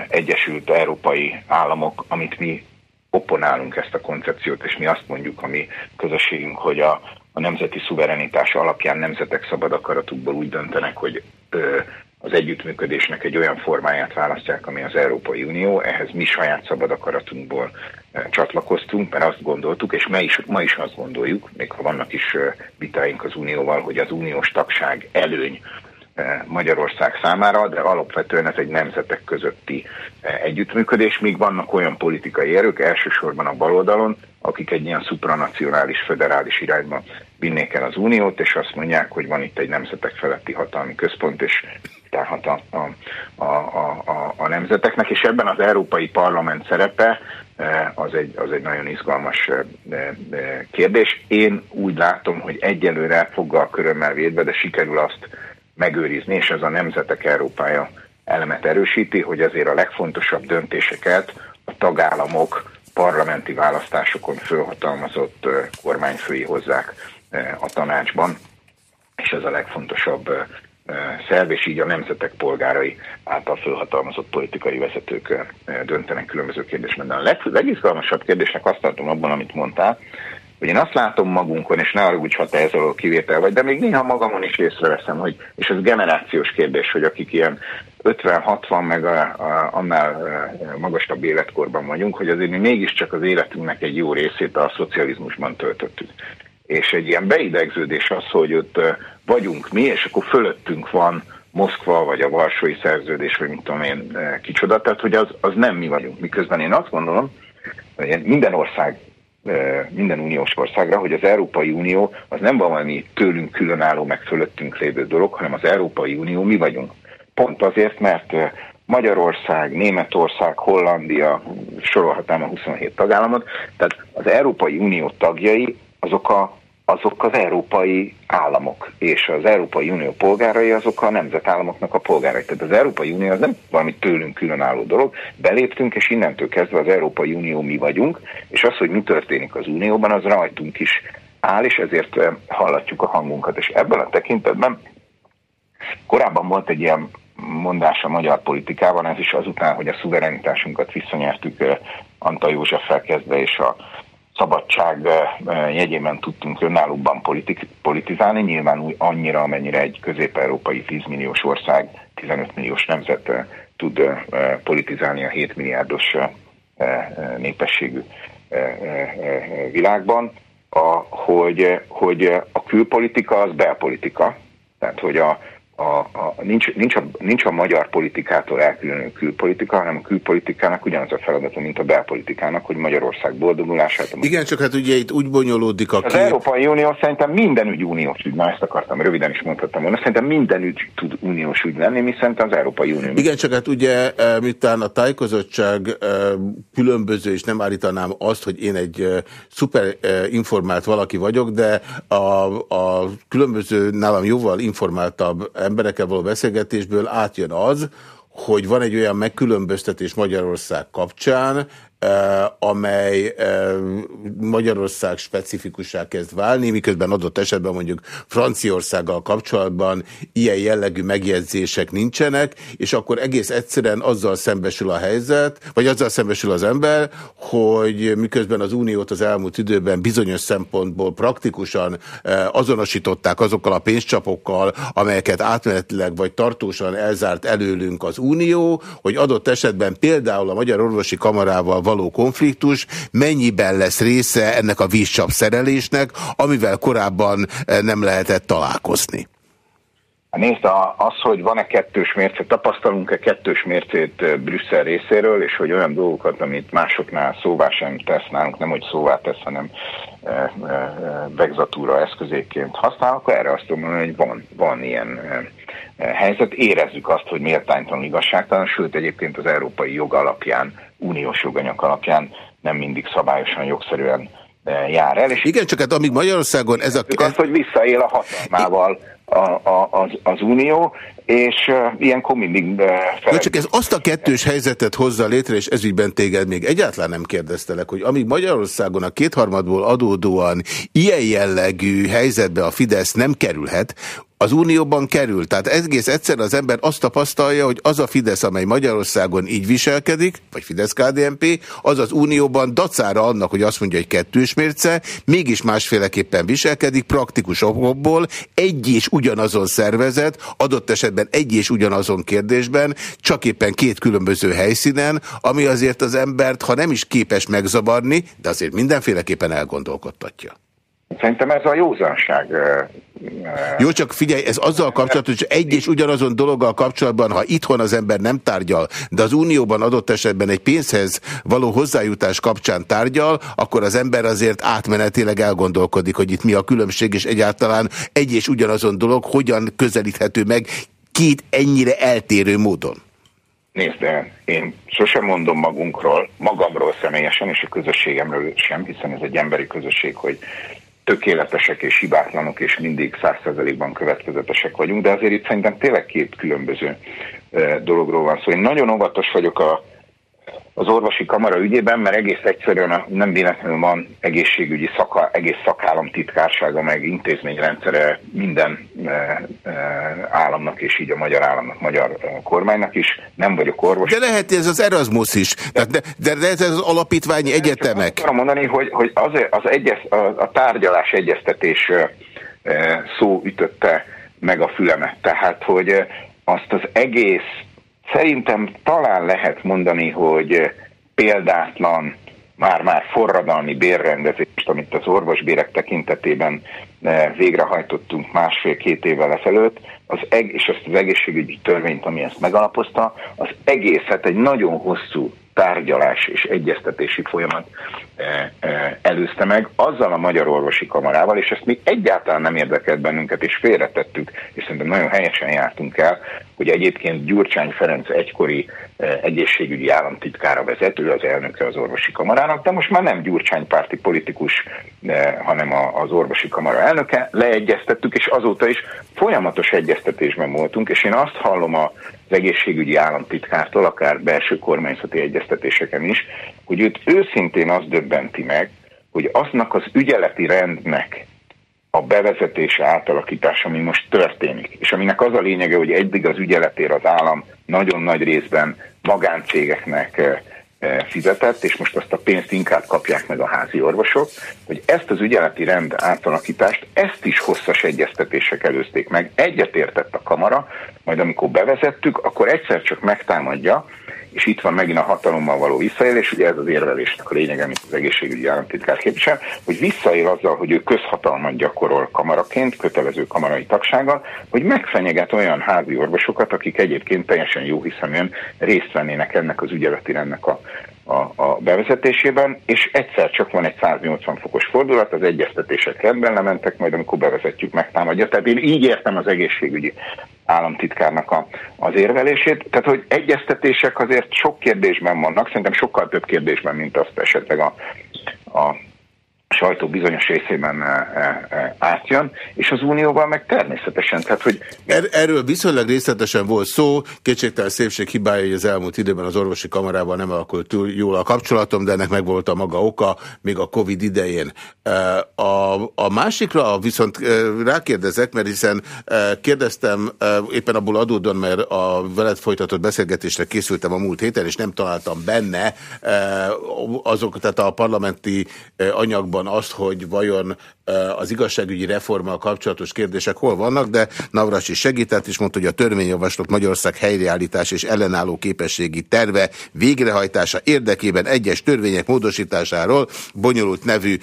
Egyesült Európai Államok, amit mi opponálunk ezt a koncepciót, és mi azt mondjuk a mi közösségünk, hogy a, a nemzeti szuverenitás alapján nemzetek szabad akaratukból úgy döntenek, hogy ö, az együttműködésnek egy olyan formáját választják, ami az Európai Unió. Ehhez mi saját szabad akaratunkból csatlakoztunk, mert azt gondoltuk, és ma is, ma is azt gondoljuk, még ha vannak is vitáink az Unióval, hogy az uniós tagság előny Magyarország számára, de alapvetően ez egy nemzetek közötti együttműködés, míg vannak olyan politikai erők, elsősorban a baloldalon, akik egy ilyen supranacionális, federális irányba vinnék el az uniót, és azt mondják, hogy van itt egy nemzetek feletti hatalmi központ, és tárhat a, a, a, a, a nemzeteknek, és ebben az Európai Parlament szerepe az egy, az egy nagyon izgalmas kérdés. Én úgy látom, hogy egyelőre foggal körömmel védve, de sikerül azt megőrizni, és ez a Nemzetek Európája elemet erősíti, hogy azért a legfontosabb döntéseket a tagállamok parlamenti választásokon fölhatalmazott kormányfői hozzák a tanácsban, és ez a legfontosabb szerv, és így a nemzetek polgárai által felhatalmazott politikai vezetők döntenek különböző kérdésben. De a leg, legizgalmasabb kérdésnek azt tartom abban, amit mondtál, hogy én azt látom magunkon, és ne úgy, ha te ez alól kivétel vagy, de még néha magamon is észreveszem, hogy, és ez generációs kérdés, hogy akik ilyen 50-60 meg a, a, annál magasabb életkorban vagyunk, hogy azért mi mégiscsak az életünknek egy jó részét a szocializmusban töltöttük. És egy ilyen beidegződés az, hogy ott vagyunk mi, és akkor fölöttünk van Moszkva, vagy a Varsói Szerződés, vagy mit tudom én kicsoda, tehát hogy az, az nem mi vagyunk. Miközben én azt gondolom, hogy minden ország minden uniós országra, hogy az Európai Unió az nem valami tőlünk különálló, meg fölöttünk lévő dolog, hanem az Európai Unió mi vagyunk. Pont azért, mert Magyarország, Németország, Hollandia, sorolhatnám a 27 tagállamot, tehát az Európai Unió tagjai azok a azok az európai államok, és az Európai Unió polgárai azok a nemzetállamoknak a polgárai. Tehát az Európai Unió az nem valami tőlünk különálló dolog, beléptünk, és innentől kezdve az Európai Unió mi vagyunk, és az, hogy mi történik az Unióban, az rajtunk is áll, és ezért eh, hallatjuk a hangunkat. És ebben a tekintetben korábban volt egy ilyen mondás a magyar politikában, ez is azután, hogy a szuverenitásunkat visszanyertük eh, Antal József felkezdve, és a szabadság jegyében tudtunk önállóban politik, politizálni, nyilván úgy annyira, amennyire egy közép-európai 10 milliós ország, 15 milliós nemzet tud politizálni a 7 milliárdos népességű világban, a, hogy, hogy a külpolitika az belpolitika, tehát hogy a, a, a, nincs, nincs, a, nincs a magyar politikától elkülönülő külpolitika, hanem a külpolitikának ugyanaz a feladata, mint a belpolitikának, hogy Magyarország boldogulását... A Igen, csak hát ugye itt úgy bonyolódik a Az kép... Európai Unió szerintem minden ügy uniós ügy, már ezt akartam, röviden is mondhattam volna, szerintem minden ügy tud uniós ügy lenni, mi szerintem az Európai Unió... Igen, csak hát ugye eh, miután a tájékozottság eh, különböző, és nem állítanám azt, hogy én egy eh, szuper informált valaki vagyok, de a, a különböző nálam jóval informáltabb emberekkel való beszélgetésből átjön az, hogy van egy olyan megkülönböztetés Magyarország kapcsán, amely Magyarország specifikussá kezd válni, miközben adott esetben mondjuk Franciaországgal kapcsolatban ilyen jellegű megjegyzések nincsenek, és akkor egész egyszerűen azzal szembesül a helyzet, vagy azzal szembesül az ember, hogy miközben az Uniót az elmúlt időben bizonyos szempontból praktikusan azonosították azokkal a pénzcsapokkal, amelyeket átmenetileg vagy tartósan elzárt előlünk az Unió, hogy adott esetben például a Magyar Orvosi Kamarával való konfliktus mennyiben lesz része ennek a vízcsap szerelésnek, amivel korábban eh, nem lehetett találkozni? Nézd, az, hogy van-e kettős mérce, tapasztalunk-e kettős mércét eh, Brüsszel részéről, és hogy olyan dolgokat, amit másoknál szóvá sem tesz nálunk, nem hogy szóvá tesz, hanem eh, vegzatúra eszközéként használ, akkor erre azt mondom, hogy van, van ilyen helyzet. Érezzük azt, hogy méltánytalan igazságtalan, sőt egyébként az európai jog alapján uniós joganyag alapján nem mindig szabályosan, jogszerűen e, jár el. És Igen, csak hát amíg Magyarországon ez a... Azt, hogy visszaél a hatalmával a, a, az, az Unió, és uh, ilyenkor mindig uh, fel... csak ez azt a kettős helyzetet hozza létre, és ezügyben téged még egyáltalán nem kérdeztelek, hogy amíg Magyarországon a kétharmadból adódóan ilyen jellegű helyzetbe a Fidesz nem kerülhet, az Unióban kerül. Tehát egész egyszer az ember azt tapasztalja, hogy az a Fidesz, amely Magyarországon így viselkedik, vagy Fidesz-KDNP, az az Unióban dacára annak, hogy azt mondja, hogy kettős mérce, mégis másféleképpen viselkedik, praktikus okokból, egy és ugyanazon szervezet, adott esetben egy és ugyanazon kérdésben, csak éppen két különböző helyszínen, ami azért az embert, ha nem is képes megzavarni, de azért mindenféleképpen elgondolkodtatja. Szerintem ez a józanság. Jó, csak figyelj, ez azzal kapcsolatos, hogy egy és ugyanazon dologgal kapcsolatban, ha itthon az ember nem tárgyal, de az Unióban adott esetben egy pénzhez való hozzájutás kapcsán tárgyal, akkor az ember azért átmenetileg elgondolkodik, hogy itt mi a különbség, és egyáltalán egy és ugyanazon dolog hogyan közelíthető meg két ennyire eltérő módon. Nézd, én sosem mondom magunkról, magamról személyesen, és a közösségemről sem, hiszen ez egy emberi közösség, hogy tökéletesek és hibátlanok, és mindig százszerzelékban következetesek vagyunk, de azért itt szerintem tényleg két különböző dologról van szó. Szóval én nagyon óvatos vagyok a az orvosi kamara ügyében, mert egész egyszerűen nem véletlenül van egészségügyi szaka, egész szakállamtitkársága, meg intézményrendszere minden e, e, államnak, és így a magyar államnak, magyar e, kormánynak is. Nem vagyok orvos. De lehet ez az Erasmus is, de, de, de ez az alapítványi egyetemek. Azt mondani, hogy, hogy az, az egyes, a, a tárgyalás egyeztetés szó ütötte meg a fülemet. Tehát, hogy azt az egész Szerintem talán lehet mondani, hogy példátlan, már-már forradalmi bérrendezést, amit az orvosbérek tekintetében eh, végrehajtottunk másfél-két évvel ezelőtt, az eg- és ezt az egészségügyi törvényt, ami ezt megalapozta, az egészet egy nagyon hosszú tárgyalás és egyeztetési folyamat eh, eh, előzte meg azzal a Magyar Orvosi Kamarával, és ezt még egyáltalán nem érdekelt bennünket, és félretettük, és szerintem nagyon helyesen jártunk el, hogy egyébként Gyurcsány Ferenc egykori egészségügyi államtitkára vezető, az elnöke az orvosi kamarának, de most már nem Gyurcsány párti politikus, hanem az orvosi kamara elnöke, leegyeztettük, és azóta is folyamatos egyeztetésben voltunk, és én azt hallom az egészségügyi államtitkártól, akár belső kormányzati egyeztetéseken is, hogy őt őszintén azt döbbenti meg, hogy aznak az ügyeleti rendnek a bevezetése, átalakítása, ami most történik, és aminek az a lényege, hogy eddig az ügyeletér az állam nagyon nagy részben magáncégeknek eh, eh, fizetett, és most azt a pénzt inkább kapják meg a házi orvosok, hogy ezt az ügyeleti rend átalakítást, ezt is hosszas egyeztetések előzték meg. Egyetértett a kamara, majd amikor bevezettük, akkor egyszer csak megtámadja, és itt van megint a hatalommal való visszaélés, ugye ez az érvelésnek a lényege, amit az egészségügyi államtitkár képvisel, hogy visszaél azzal, hogy ő közhatalmat gyakorol kamaraként, kötelező kamarai tagsággal, hogy megfenyeget olyan házi orvosokat, akik egyébként teljesen jó hiszeműen részt vennének ennek az ügyeleti rendnek a, a, a bevezetésében, és egyszer csak van egy 180 fokos fordulat, az egyeztetések rendben lementek, majd amikor bevezetjük, megtámadja. Tehát én így értem az egészségügyi államtitkárnak a, az érvelését. Tehát, hogy egyeztetések azért sok kérdésben vannak, szerintem sokkal több kérdésben, mint azt esetleg a, a sajtó bizonyos részében e, e, e, átjön, és az Unióval meg természetesen. Tehát, hogy... Er, erről viszonylag részletesen volt szó, kétségtelen szépség hibája, hogy az elmúlt időben az orvosi kamarával nem alakult túl jól a kapcsolatom, de ennek meg volt a maga oka, még a Covid idején. A, a másikra viszont rákérdezek, mert hiszen kérdeztem éppen abból adódóan, mert a veled folytatott beszélgetésre készültem a múlt héten, és nem találtam benne azok, tehát a parlamenti anyagban van azt, hogy vajon az igazságügyi reformmal kapcsolatos kérdések hol vannak, de Navras is segített, és mondta, hogy a törvényjavaslott Magyarország helyreállítás és ellenálló képességi terve végrehajtása érdekében egyes törvények módosításáról bonyolult nevű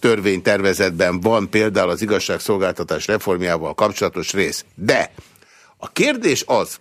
törvénytervezetben van például az igazságszolgáltatás reformjával kapcsolatos rész. De a kérdés az,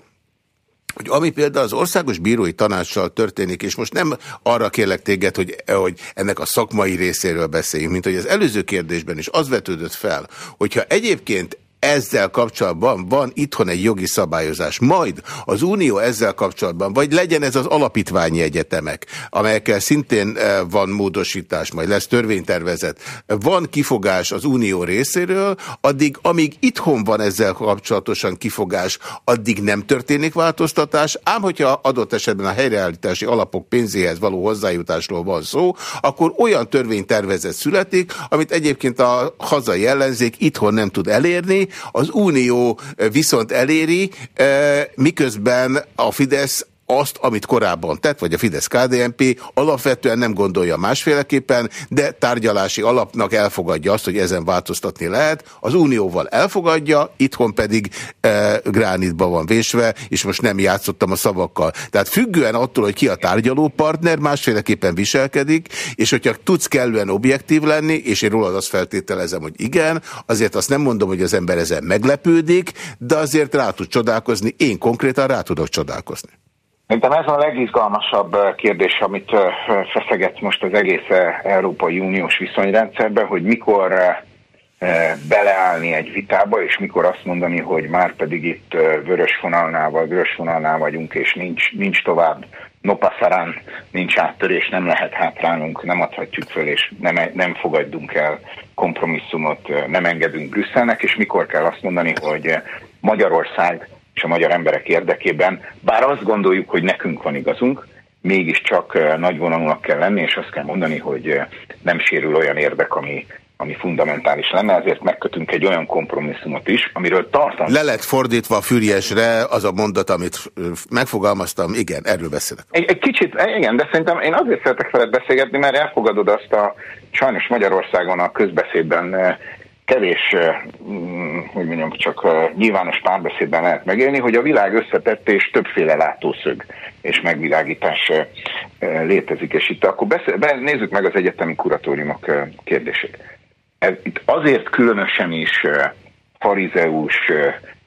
hogy ami például az országos bírói tanácssal történik, és most nem arra kérlek téged, hogy, hogy ennek a szakmai részéről beszéljünk, mint hogy az előző kérdésben is az vetődött fel, hogyha egyébként ezzel kapcsolatban van itthon egy jogi szabályozás, majd az Unió ezzel kapcsolatban, vagy legyen ez az alapítványi egyetemek, amelyekkel szintén eh, van módosítás, majd lesz törvénytervezet, van kifogás az Unió részéről, addig, amíg itthon van ezzel kapcsolatosan kifogás, addig nem történik változtatás, ám hogyha adott esetben a helyreállítási alapok pénzéhez való hozzájutásról van szó, akkor olyan törvénytervezet születik, amit egyébként a hazai ellenzék itthon nem tud elérni, az Unió viszont eléri, eh, miközben a Fidesz azt, amit korábban tett, vagy a Fidesz-KDNP alapvetően nem gondolja másféleképpen, de tárgyalási alapnak elfogadja azt, hogy ezen változtatni lehet. Az Unióval elfogadja, itthon pedig e, gránitba van vésve, és most nem játszottam a szavakkal. Tehát függően attól, hogy ki a tárgyaló partner, másféleképpen viselkedik, és hogyha tudsz kellően objektív lenni, és én rólad azt feltételezem, hogy igen, azért azt nem mondom, hogy az ember ezen meglepődik, de azért rá tud csodálkozni, én konkrétan rá tudok csodálkozni. Szerintem ez a legizgalmasabb kérdés, amit feszeget most az egész Európai Uniós viszonyrendszerben, hogy mikor beleállni egy vitába, és mikor azt mondani, hogy már pedig itt vörös vonalnál, vagy vörös vonalnál vagyunk, és nincs, nincs tovább nopaszarán, nincs áttörés, nem lehet hátrálnunk, nem adhatjuk föl, és nem, nem fogadjunk el kompromisszumot, nem engedünk Brüsszelnek, és mikor kell azt mondani, hogy Magyarország és a magyar emberek érdekében, bár azt gondoljuk, hogy nekünk van igazunk, mégiscsak nagyvonalúnak kell lenni, és azt kell mondani, hogy nem sérül olyan érdek, ami, ami fundamentális lenne, ezért megkötünk egy olyan kompromisszumot is, amiről tartan. Le lett fordítva a fürjesre az a mondat, amit megfogalmaztam, igen, erről beszélek. Egy, egy kicsit, igen, de szerintem én azért szeretek veled beszélgetni, mert elfogadod azt a sajnos Magyarországon a közbeszédben kevés, mm, hogy mondjam, csak nyilvános párbeszédben lehet megélni, hogy a világ összetett és többféle látószög és megvilágítás létezik. És itt akkor beszél, nézzük meg az egyetemi kuratóriumok kérdését. Ez itt azért különösen is farizeus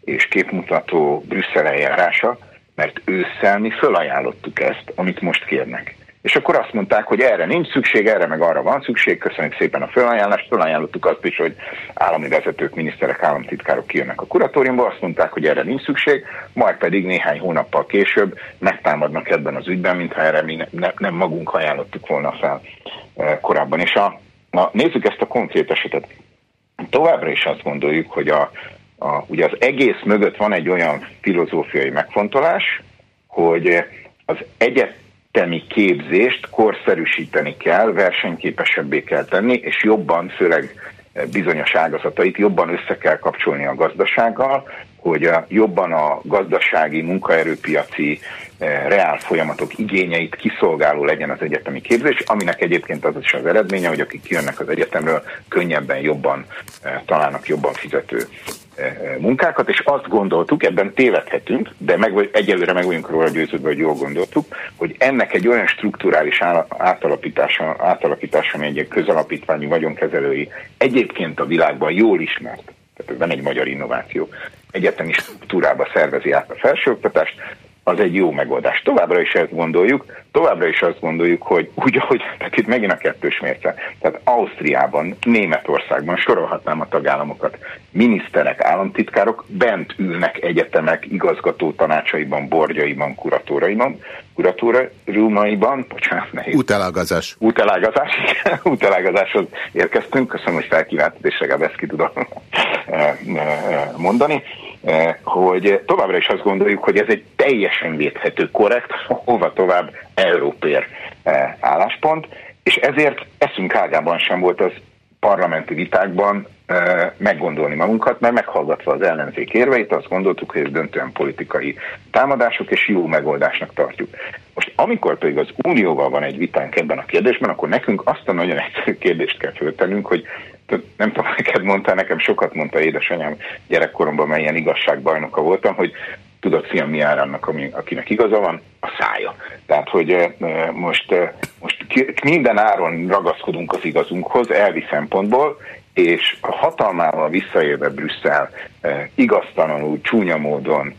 és képmutató Brüsszel eljárása, mert ősszel mi fölajánlottuk ezt, amit most kérnek. És akkor azt mondták, hogy erre nincs szükség, erre meg arra van szükség, köszönjük szépen a felajánlást, felajánlottuk azt is, hogy állami vezetők, miniszterek, államtitkárok kijönnek a kuratóriumba, azt mondták, hogy erre nincs szükség, majd pedig néhány hónappal később megtámadnak ebben az ügyben, mintha erre mi ne, nem magunk ajánlottuk volna fel e, korábban. És a, na, nézzük ezt a konkrét esetet. Továbbra is azt gondoljuk, hogy a, a, ugye az egész mögött van egy olyan filozófiai megfontolás, hogy az egyet egyetemi képzést korszerűsíteni kell, versenyképesebbé kell tenni, és jobban, főleg bizonyos ágazatait jobban össze kell kapcsolni a gazdasággal, hogy jobban a gazdasági, munkaerőpiaci eh, reál folyamatok igényeit kiszolgáló legyen az egyetemi képzés, aminek egyébként az is az eredménye, hogy akik jönnek az egyetemről, könnyebben, jobban eh, találnak jobban fizető munkákat, és azt gondoltuk, ebben tévedhetünk, de meg, egyelőre meg vagyunk róla győződve, hogy jól gondoltuk, hogy ennek egy olyan strukturális átalakítása, átalakítása ami egy közalapítványi vagyonkezelői egyébként a világban jól ismert, tehát ez nem egy magyar innováció, egyetemi struktúrába szervezi át a felsőoktatást, az egy jó megoldás. Továbbra is ezt gondoljuk, továbbra is azt gondoljuk, hogy úgy, ahogy, tehát itt megint a kettős mérce, tehát Ausztriában, Németországban sorolhatnám a tagállamokat, miniszterek, államtitkárok bent ülnek egyetemek igazgató tanácsaiban, borjaiban, kuratóraiban, kuratóriumaiban, bocsánat, nehéz. Útelágazás. Útelágazás, útelágazáshoz érkeztünk, köszönöm, hogy felkívántad, és legalább ezt ki tudom eh, eh, mondani. Eh, hogy továbbra is azt gondoljuk, hogy ez egy teljesen védhető, korrekt, hova tovább európér eh, álláspont, és ezért eszünk ágában sem volt az parlamenti vitákban eh, meggondolni magunkat, mert meghallgatva az ellenzék érveit, azt gondoltuk, hogy ez döntően politikai támadások, és jó megoldásnak tartjuk. Most amikor pedig az Unióval van egy vitánk ebben a kérdésben, akkor nekünk azt a nagyon egyszerű kérdést kell föltennünk, hogy nem tudom, neked mondta, nekem sokat mondta édesanyám gyerekkoromban, melyen igazságbajnoka voltam, hogy tudod, fiam, mi áll annak, ami, akinek igaza van? A szája. Tehát, hogy most, most minden áron ragaszkodunk az igazunkhoz, elvi szempontból, és a hatalmával visszaélve Brüsszel igaztalanul, csúnya módon,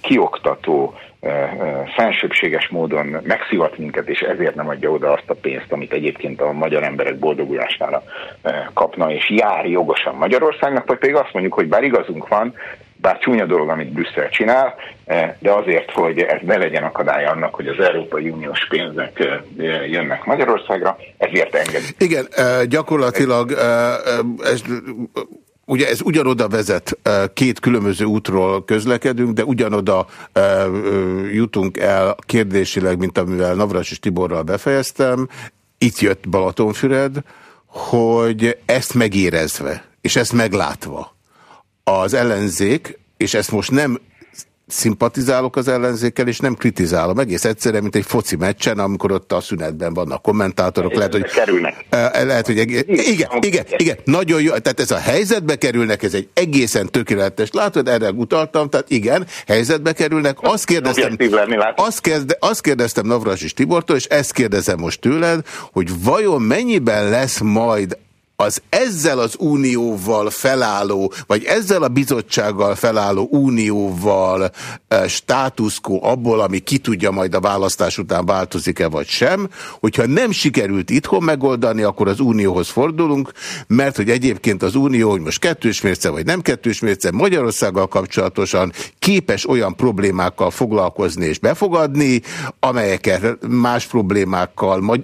kioktató, fensőbséges módon megszivat minket, és ezért nem adja oda azt a pénzt, amit egyébként a magyar emberek boldogulására kapna, és jár jogosan Magyarországnak, vagy pedig azt mondjuk, hogy bár igazunk van, bár csúnya dolog, amit Brüsszel csinál, de azért, hogy ez ne legyen akadály annak, hogy az Európai Uniós pénzek jönnek Magyarországra, ezért engedik. Igen, gyakorlatilag ez Ugye ez ugyanoda vezet, két különböző útról közlekedünk, de ugyanoda jutunk el kérdésileg, mint amivel Navras és Tiborral befejeztem. Itt jött Balatonfüred, hogy ezt megérezve, és ezt meglátva az ellenzék, és ezt most nem szimpatizálok az ellenzékkel, és nem kritizálom. Egész egyszerűen, mint egy foci meccsen, amikor ott a szünetben vannak kommentátorok. Lehet, hogy, kerülnek. Lehet, hogy egész, igen, igen, igen, nagyon jó. Tehát ez a helyzetbe kerülnek, ez egy egészen tökéletes. Látod, erre utaltam, tehát igen, helyzetbe kerülnek. Azt kérdeztem, azt, kérde, azt kérdeztem Navras és Tibortól, és ezt kérdezem most tőled, hogy vajon mennyiben lesz majd az ezzel az unióval felálló, vagy ezzel a bizottsággal felálló unióval e, státuszkó abból, ami ki tudja majd a választás után változik-e vagy sem, hogyha nem sikerült itthon megoldani, akkor az unióhoz fordulunk, mert hogy egyébként az unió, hogy most kettős mérce vagy nem kettős mérce, Magyarországgal kapcsolatosan képes olyan problémákkal foglalkozni és befogadni, amelyeket más problémákkal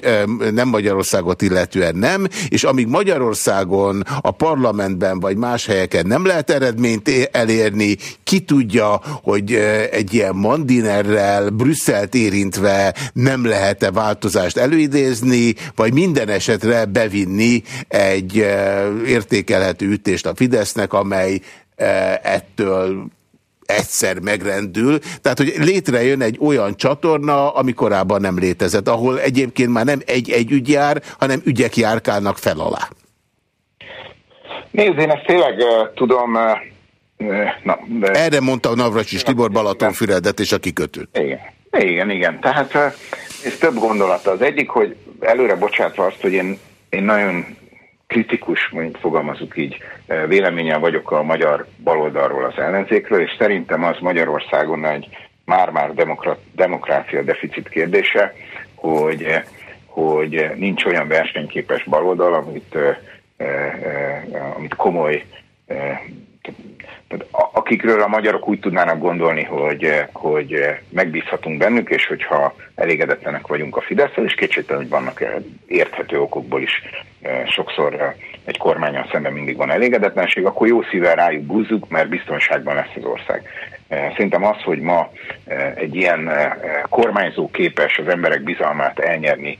nem Magyarországot illetően nem, és amíg Magyar Magyarországon, a parlamentben vagy más helyeken nem lehet eredményt elérni, ki tudja, hogy egy ilyen mandinerrel Brüsszelt érintve nem lehet-e változást előidézni, vagy minden esetre bevinni egy értékelhető ütést a Fidesznek, amely ettől egyszer megrendül. Tehát, hogy létrejön egy olyan csatorna, ami korábban nem létezett, ahol egyébként már nem egy-egy ügy jár, hanem ügyek járkálnak fel alá. Nézd, én ezt tényleg uh, tudom... Uh, na, de... Erre mondta Navracsis Tibor Balatonfüredet és a kikötőt. Igen, igen, igen. Tehát uh, ez több gondolata. Az egyik, hogy előre bocsátva azt, hogy én, én nagyon kritikus, mondjuk fogalmazunk így, véleményel vagyok a magyar baloldalról az ellenzékről, és szerintem az Magyarországon egy már-már demokrácia deficit kérdése, hogy, hogy nincs olyan versenyképes baloldal, amit, amit komoly tehát akikről a magyarok úgy tudnának gondolni, hogy, hogy megbízhatunk bennük, és hogyha elégedetlenek vagyunk a fidesz és kétségtelen, hogy vannak érthető okokból is sokszor egy kormányon szemben mindig van elégedetlenség, akkor jó szívvel rájuk búzzuk, mert biztonságban lesz az ország. Szerintem az, hogy ma egy ilyen kormányzó képes az emberek bizalmát elnyerni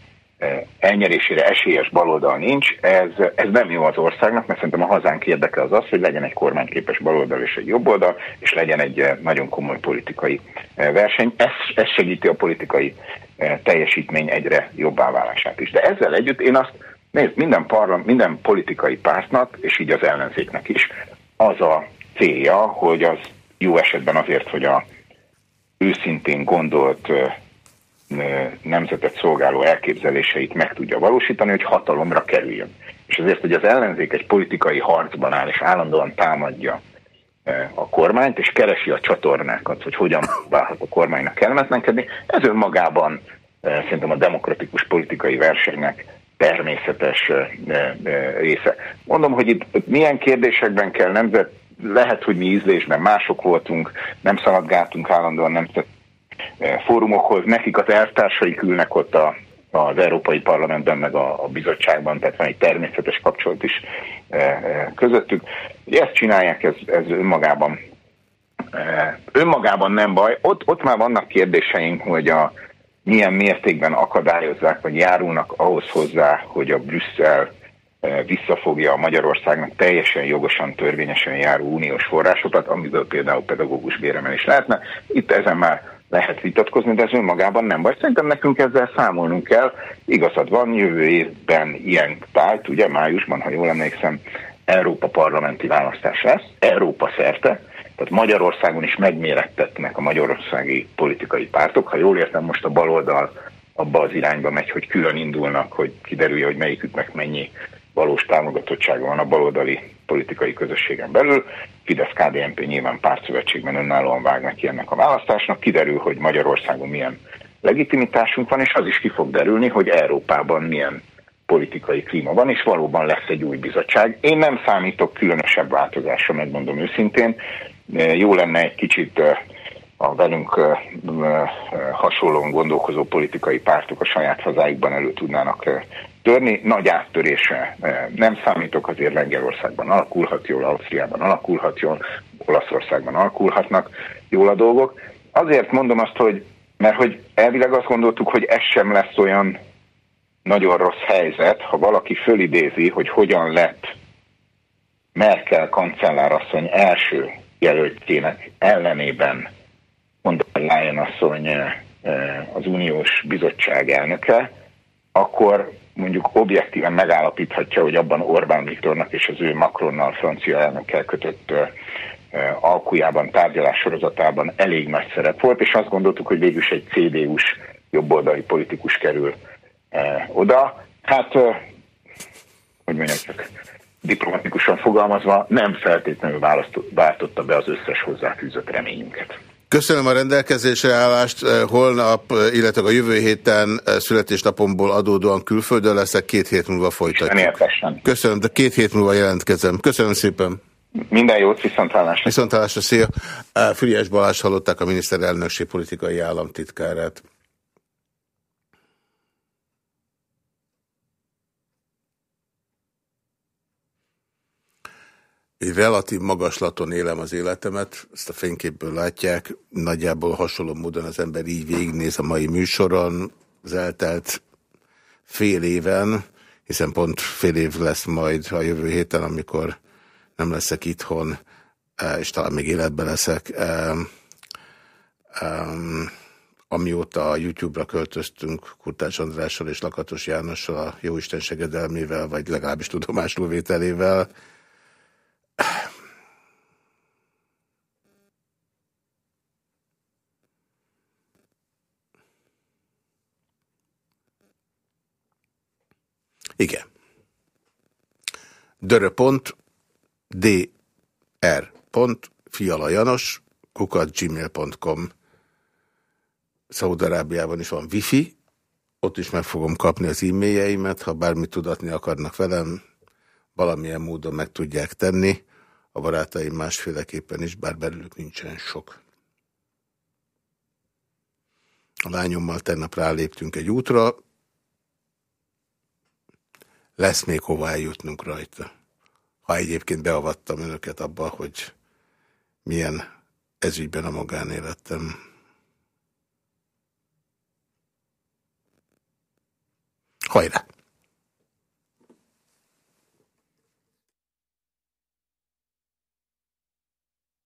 elnyerésére esélyes baloldal nincs, ez, ez nem jó az országnak, mert szerintem a hazánk érdeke az az, hogy legyen egy kormányképes baloldal és egy jobboldal, és legyen egy eh, nagyon komoly politikai eh, verseny. Ez, ez segíti a politikai eh, teljesítmény egyre jobbá válását is. De ezzel együtt én azt, nézd, minden, parlam, minden politikai pártnak, és így az ellenzéknek is, az a célja, hogy az jó esetben azért, hogy a őszintén gondolt nemzetet szolgáló elképzeléseit meg tudja valósítani, hogy hatalomra kerüljön. És azért, hogy az ellenzék egy politikai harcban áll, és állandóan támadja a kormányt, és keresi a csatornákat, hogy hogyan válhat a kormánynak kellemetlenkedni, ez önmagában szerintem a demokratikus politikai versenynek természetes része. Mondom, hogy itt milyen kérdésekben kell nemzet, lehet, hogy mi ízlésben mások voltunk, nem szaladgáltunk állandóan nemzet fórumokhoz, nekik az elvtársaik ülnek ott a, az Európai Parlamentben, meg a, a bizottságban, tehát van egy természetes kapcsolat is e, e, közöttük. Ezt csinálják, ez, ez önmagában önmagában nem baj. Ott, ott már vannak kérdéseink, hogy a milyen mértékben akadályozzák, vagy járulnak ahhoz hozzá, hogy a Brüsszel visszafogja a Magyarországnak teljesen jogosan, törvényesen járó uniós forrásokat, amiből például pedagógus béremelés lehetne. Itt ezen már lehet vitatkozni, de ez önmagában nem baj. Szerintem nekünk ezzel számolnunk kell. Igazad van, jövő évben ilyen tájt, ugye májusban, ha jól emlékszem, Európa parlamenti választás lesz, Európa szerte, tehát Magyarországon is megmérettetnek a magyarországi politikai pártok. Ha jól értem, most a baloldal abba az irányba megy, hogy külön indulnak, hogy kiderülje, hogy melyiküknek mennyi valós támogatottsága van a baloldali politikai közösségen belül. Fidesz-KDNP nyilván pártszövetségben önállóan vág neki ennek a választásnak. Kiderül, hogy Magyarországon milyen legitimitásunk van, és az is ki fog derülni, hogy Európában milyen politikai klíma van, és valóban lesz egy új bizottság. Én nem számítok különösebb változásra, megmondom őszintén. Jó lenne egy kicsit a velünk hasonlóan gondolkozó politikai pártok a saját hazájukban elő tudnának törni. Nagy áttörése nem számítok, azért Lengyelországban alakulhat jól, Ausztriában alakulhat jól, Olaszországban alakulhatnak jól a dolgok. Azért mondom azt, hogy mert hogy elvileg azt gondoltuk, hogy ez sem lesz olyan nagyon rossz helyzet, ha valaki fölidézi, hogy hogyan lett Merkel kancellárasszony első jelöltjének ellenében von der Leyen asszony eh, eh, az uniós bizottság elnöke, akkor mondjuk objektíven megállapíthatja, hogy abban Orbán Viktornak és az ő Macronnal, francia elnökkel kötött alkujában, tárgyalás sorozatában elég nagy szerep volt, és azt gondoltuk, hogy végül is egy CDU-s jobboldali politikus kerül oda. Hát, hogy mondjam csak, diplomatikusan fogalmazva, nem feltétlenül váltotta be az összes hozzáfűzött reményünket. Köszönöm a rendelkezésre állást. Eh, holnap, eh, illetve a jövő héten eh, születésnapomból adódóan külföldön leszek, két hét múlva folytatjuk. Köszönöm, de két hét múlva jelentkezem. Köszönöm szépen. Minden jót, viszontlátásra. Viszontlátásra, szia. Füriás Balázs hallották a miniszterelnökség politikai államtitkárát. Egy relatív magaslaton élem az életemet, ezt a fényképből látják, nagyjából hasonló módon az ember így végignéz a mai műsoron, az eltelt fél éven, hiszen pont fél év lesz majd a jövő héten, amikor nem leszek itthon, e, és talán még életben leszek. E, amióta a YouTube-ra költöztünk Kurtács Andrással és Lakatos Jánossal a Jóisten segedelmével, vagy legalábbis tudomásul vételével, Igen. Dörö.dr. Fiala Janos kukat gmail.com Szaudarábiában is van wifi, ott is meg fogom kapni az e-mailjeimet, ha bármit tudatni akarnak velem, valamilyen módon meg tudják tenni, a barátaim másféleképpen is, bár belőlük nincsen sok. A lányommal tegnap ráléptünk egy útra, lesz még hova eljutnunk rajta. Ha egyébként beavattam önöket abba, hogy milyen ezügyben a magánéletem. Hajrá!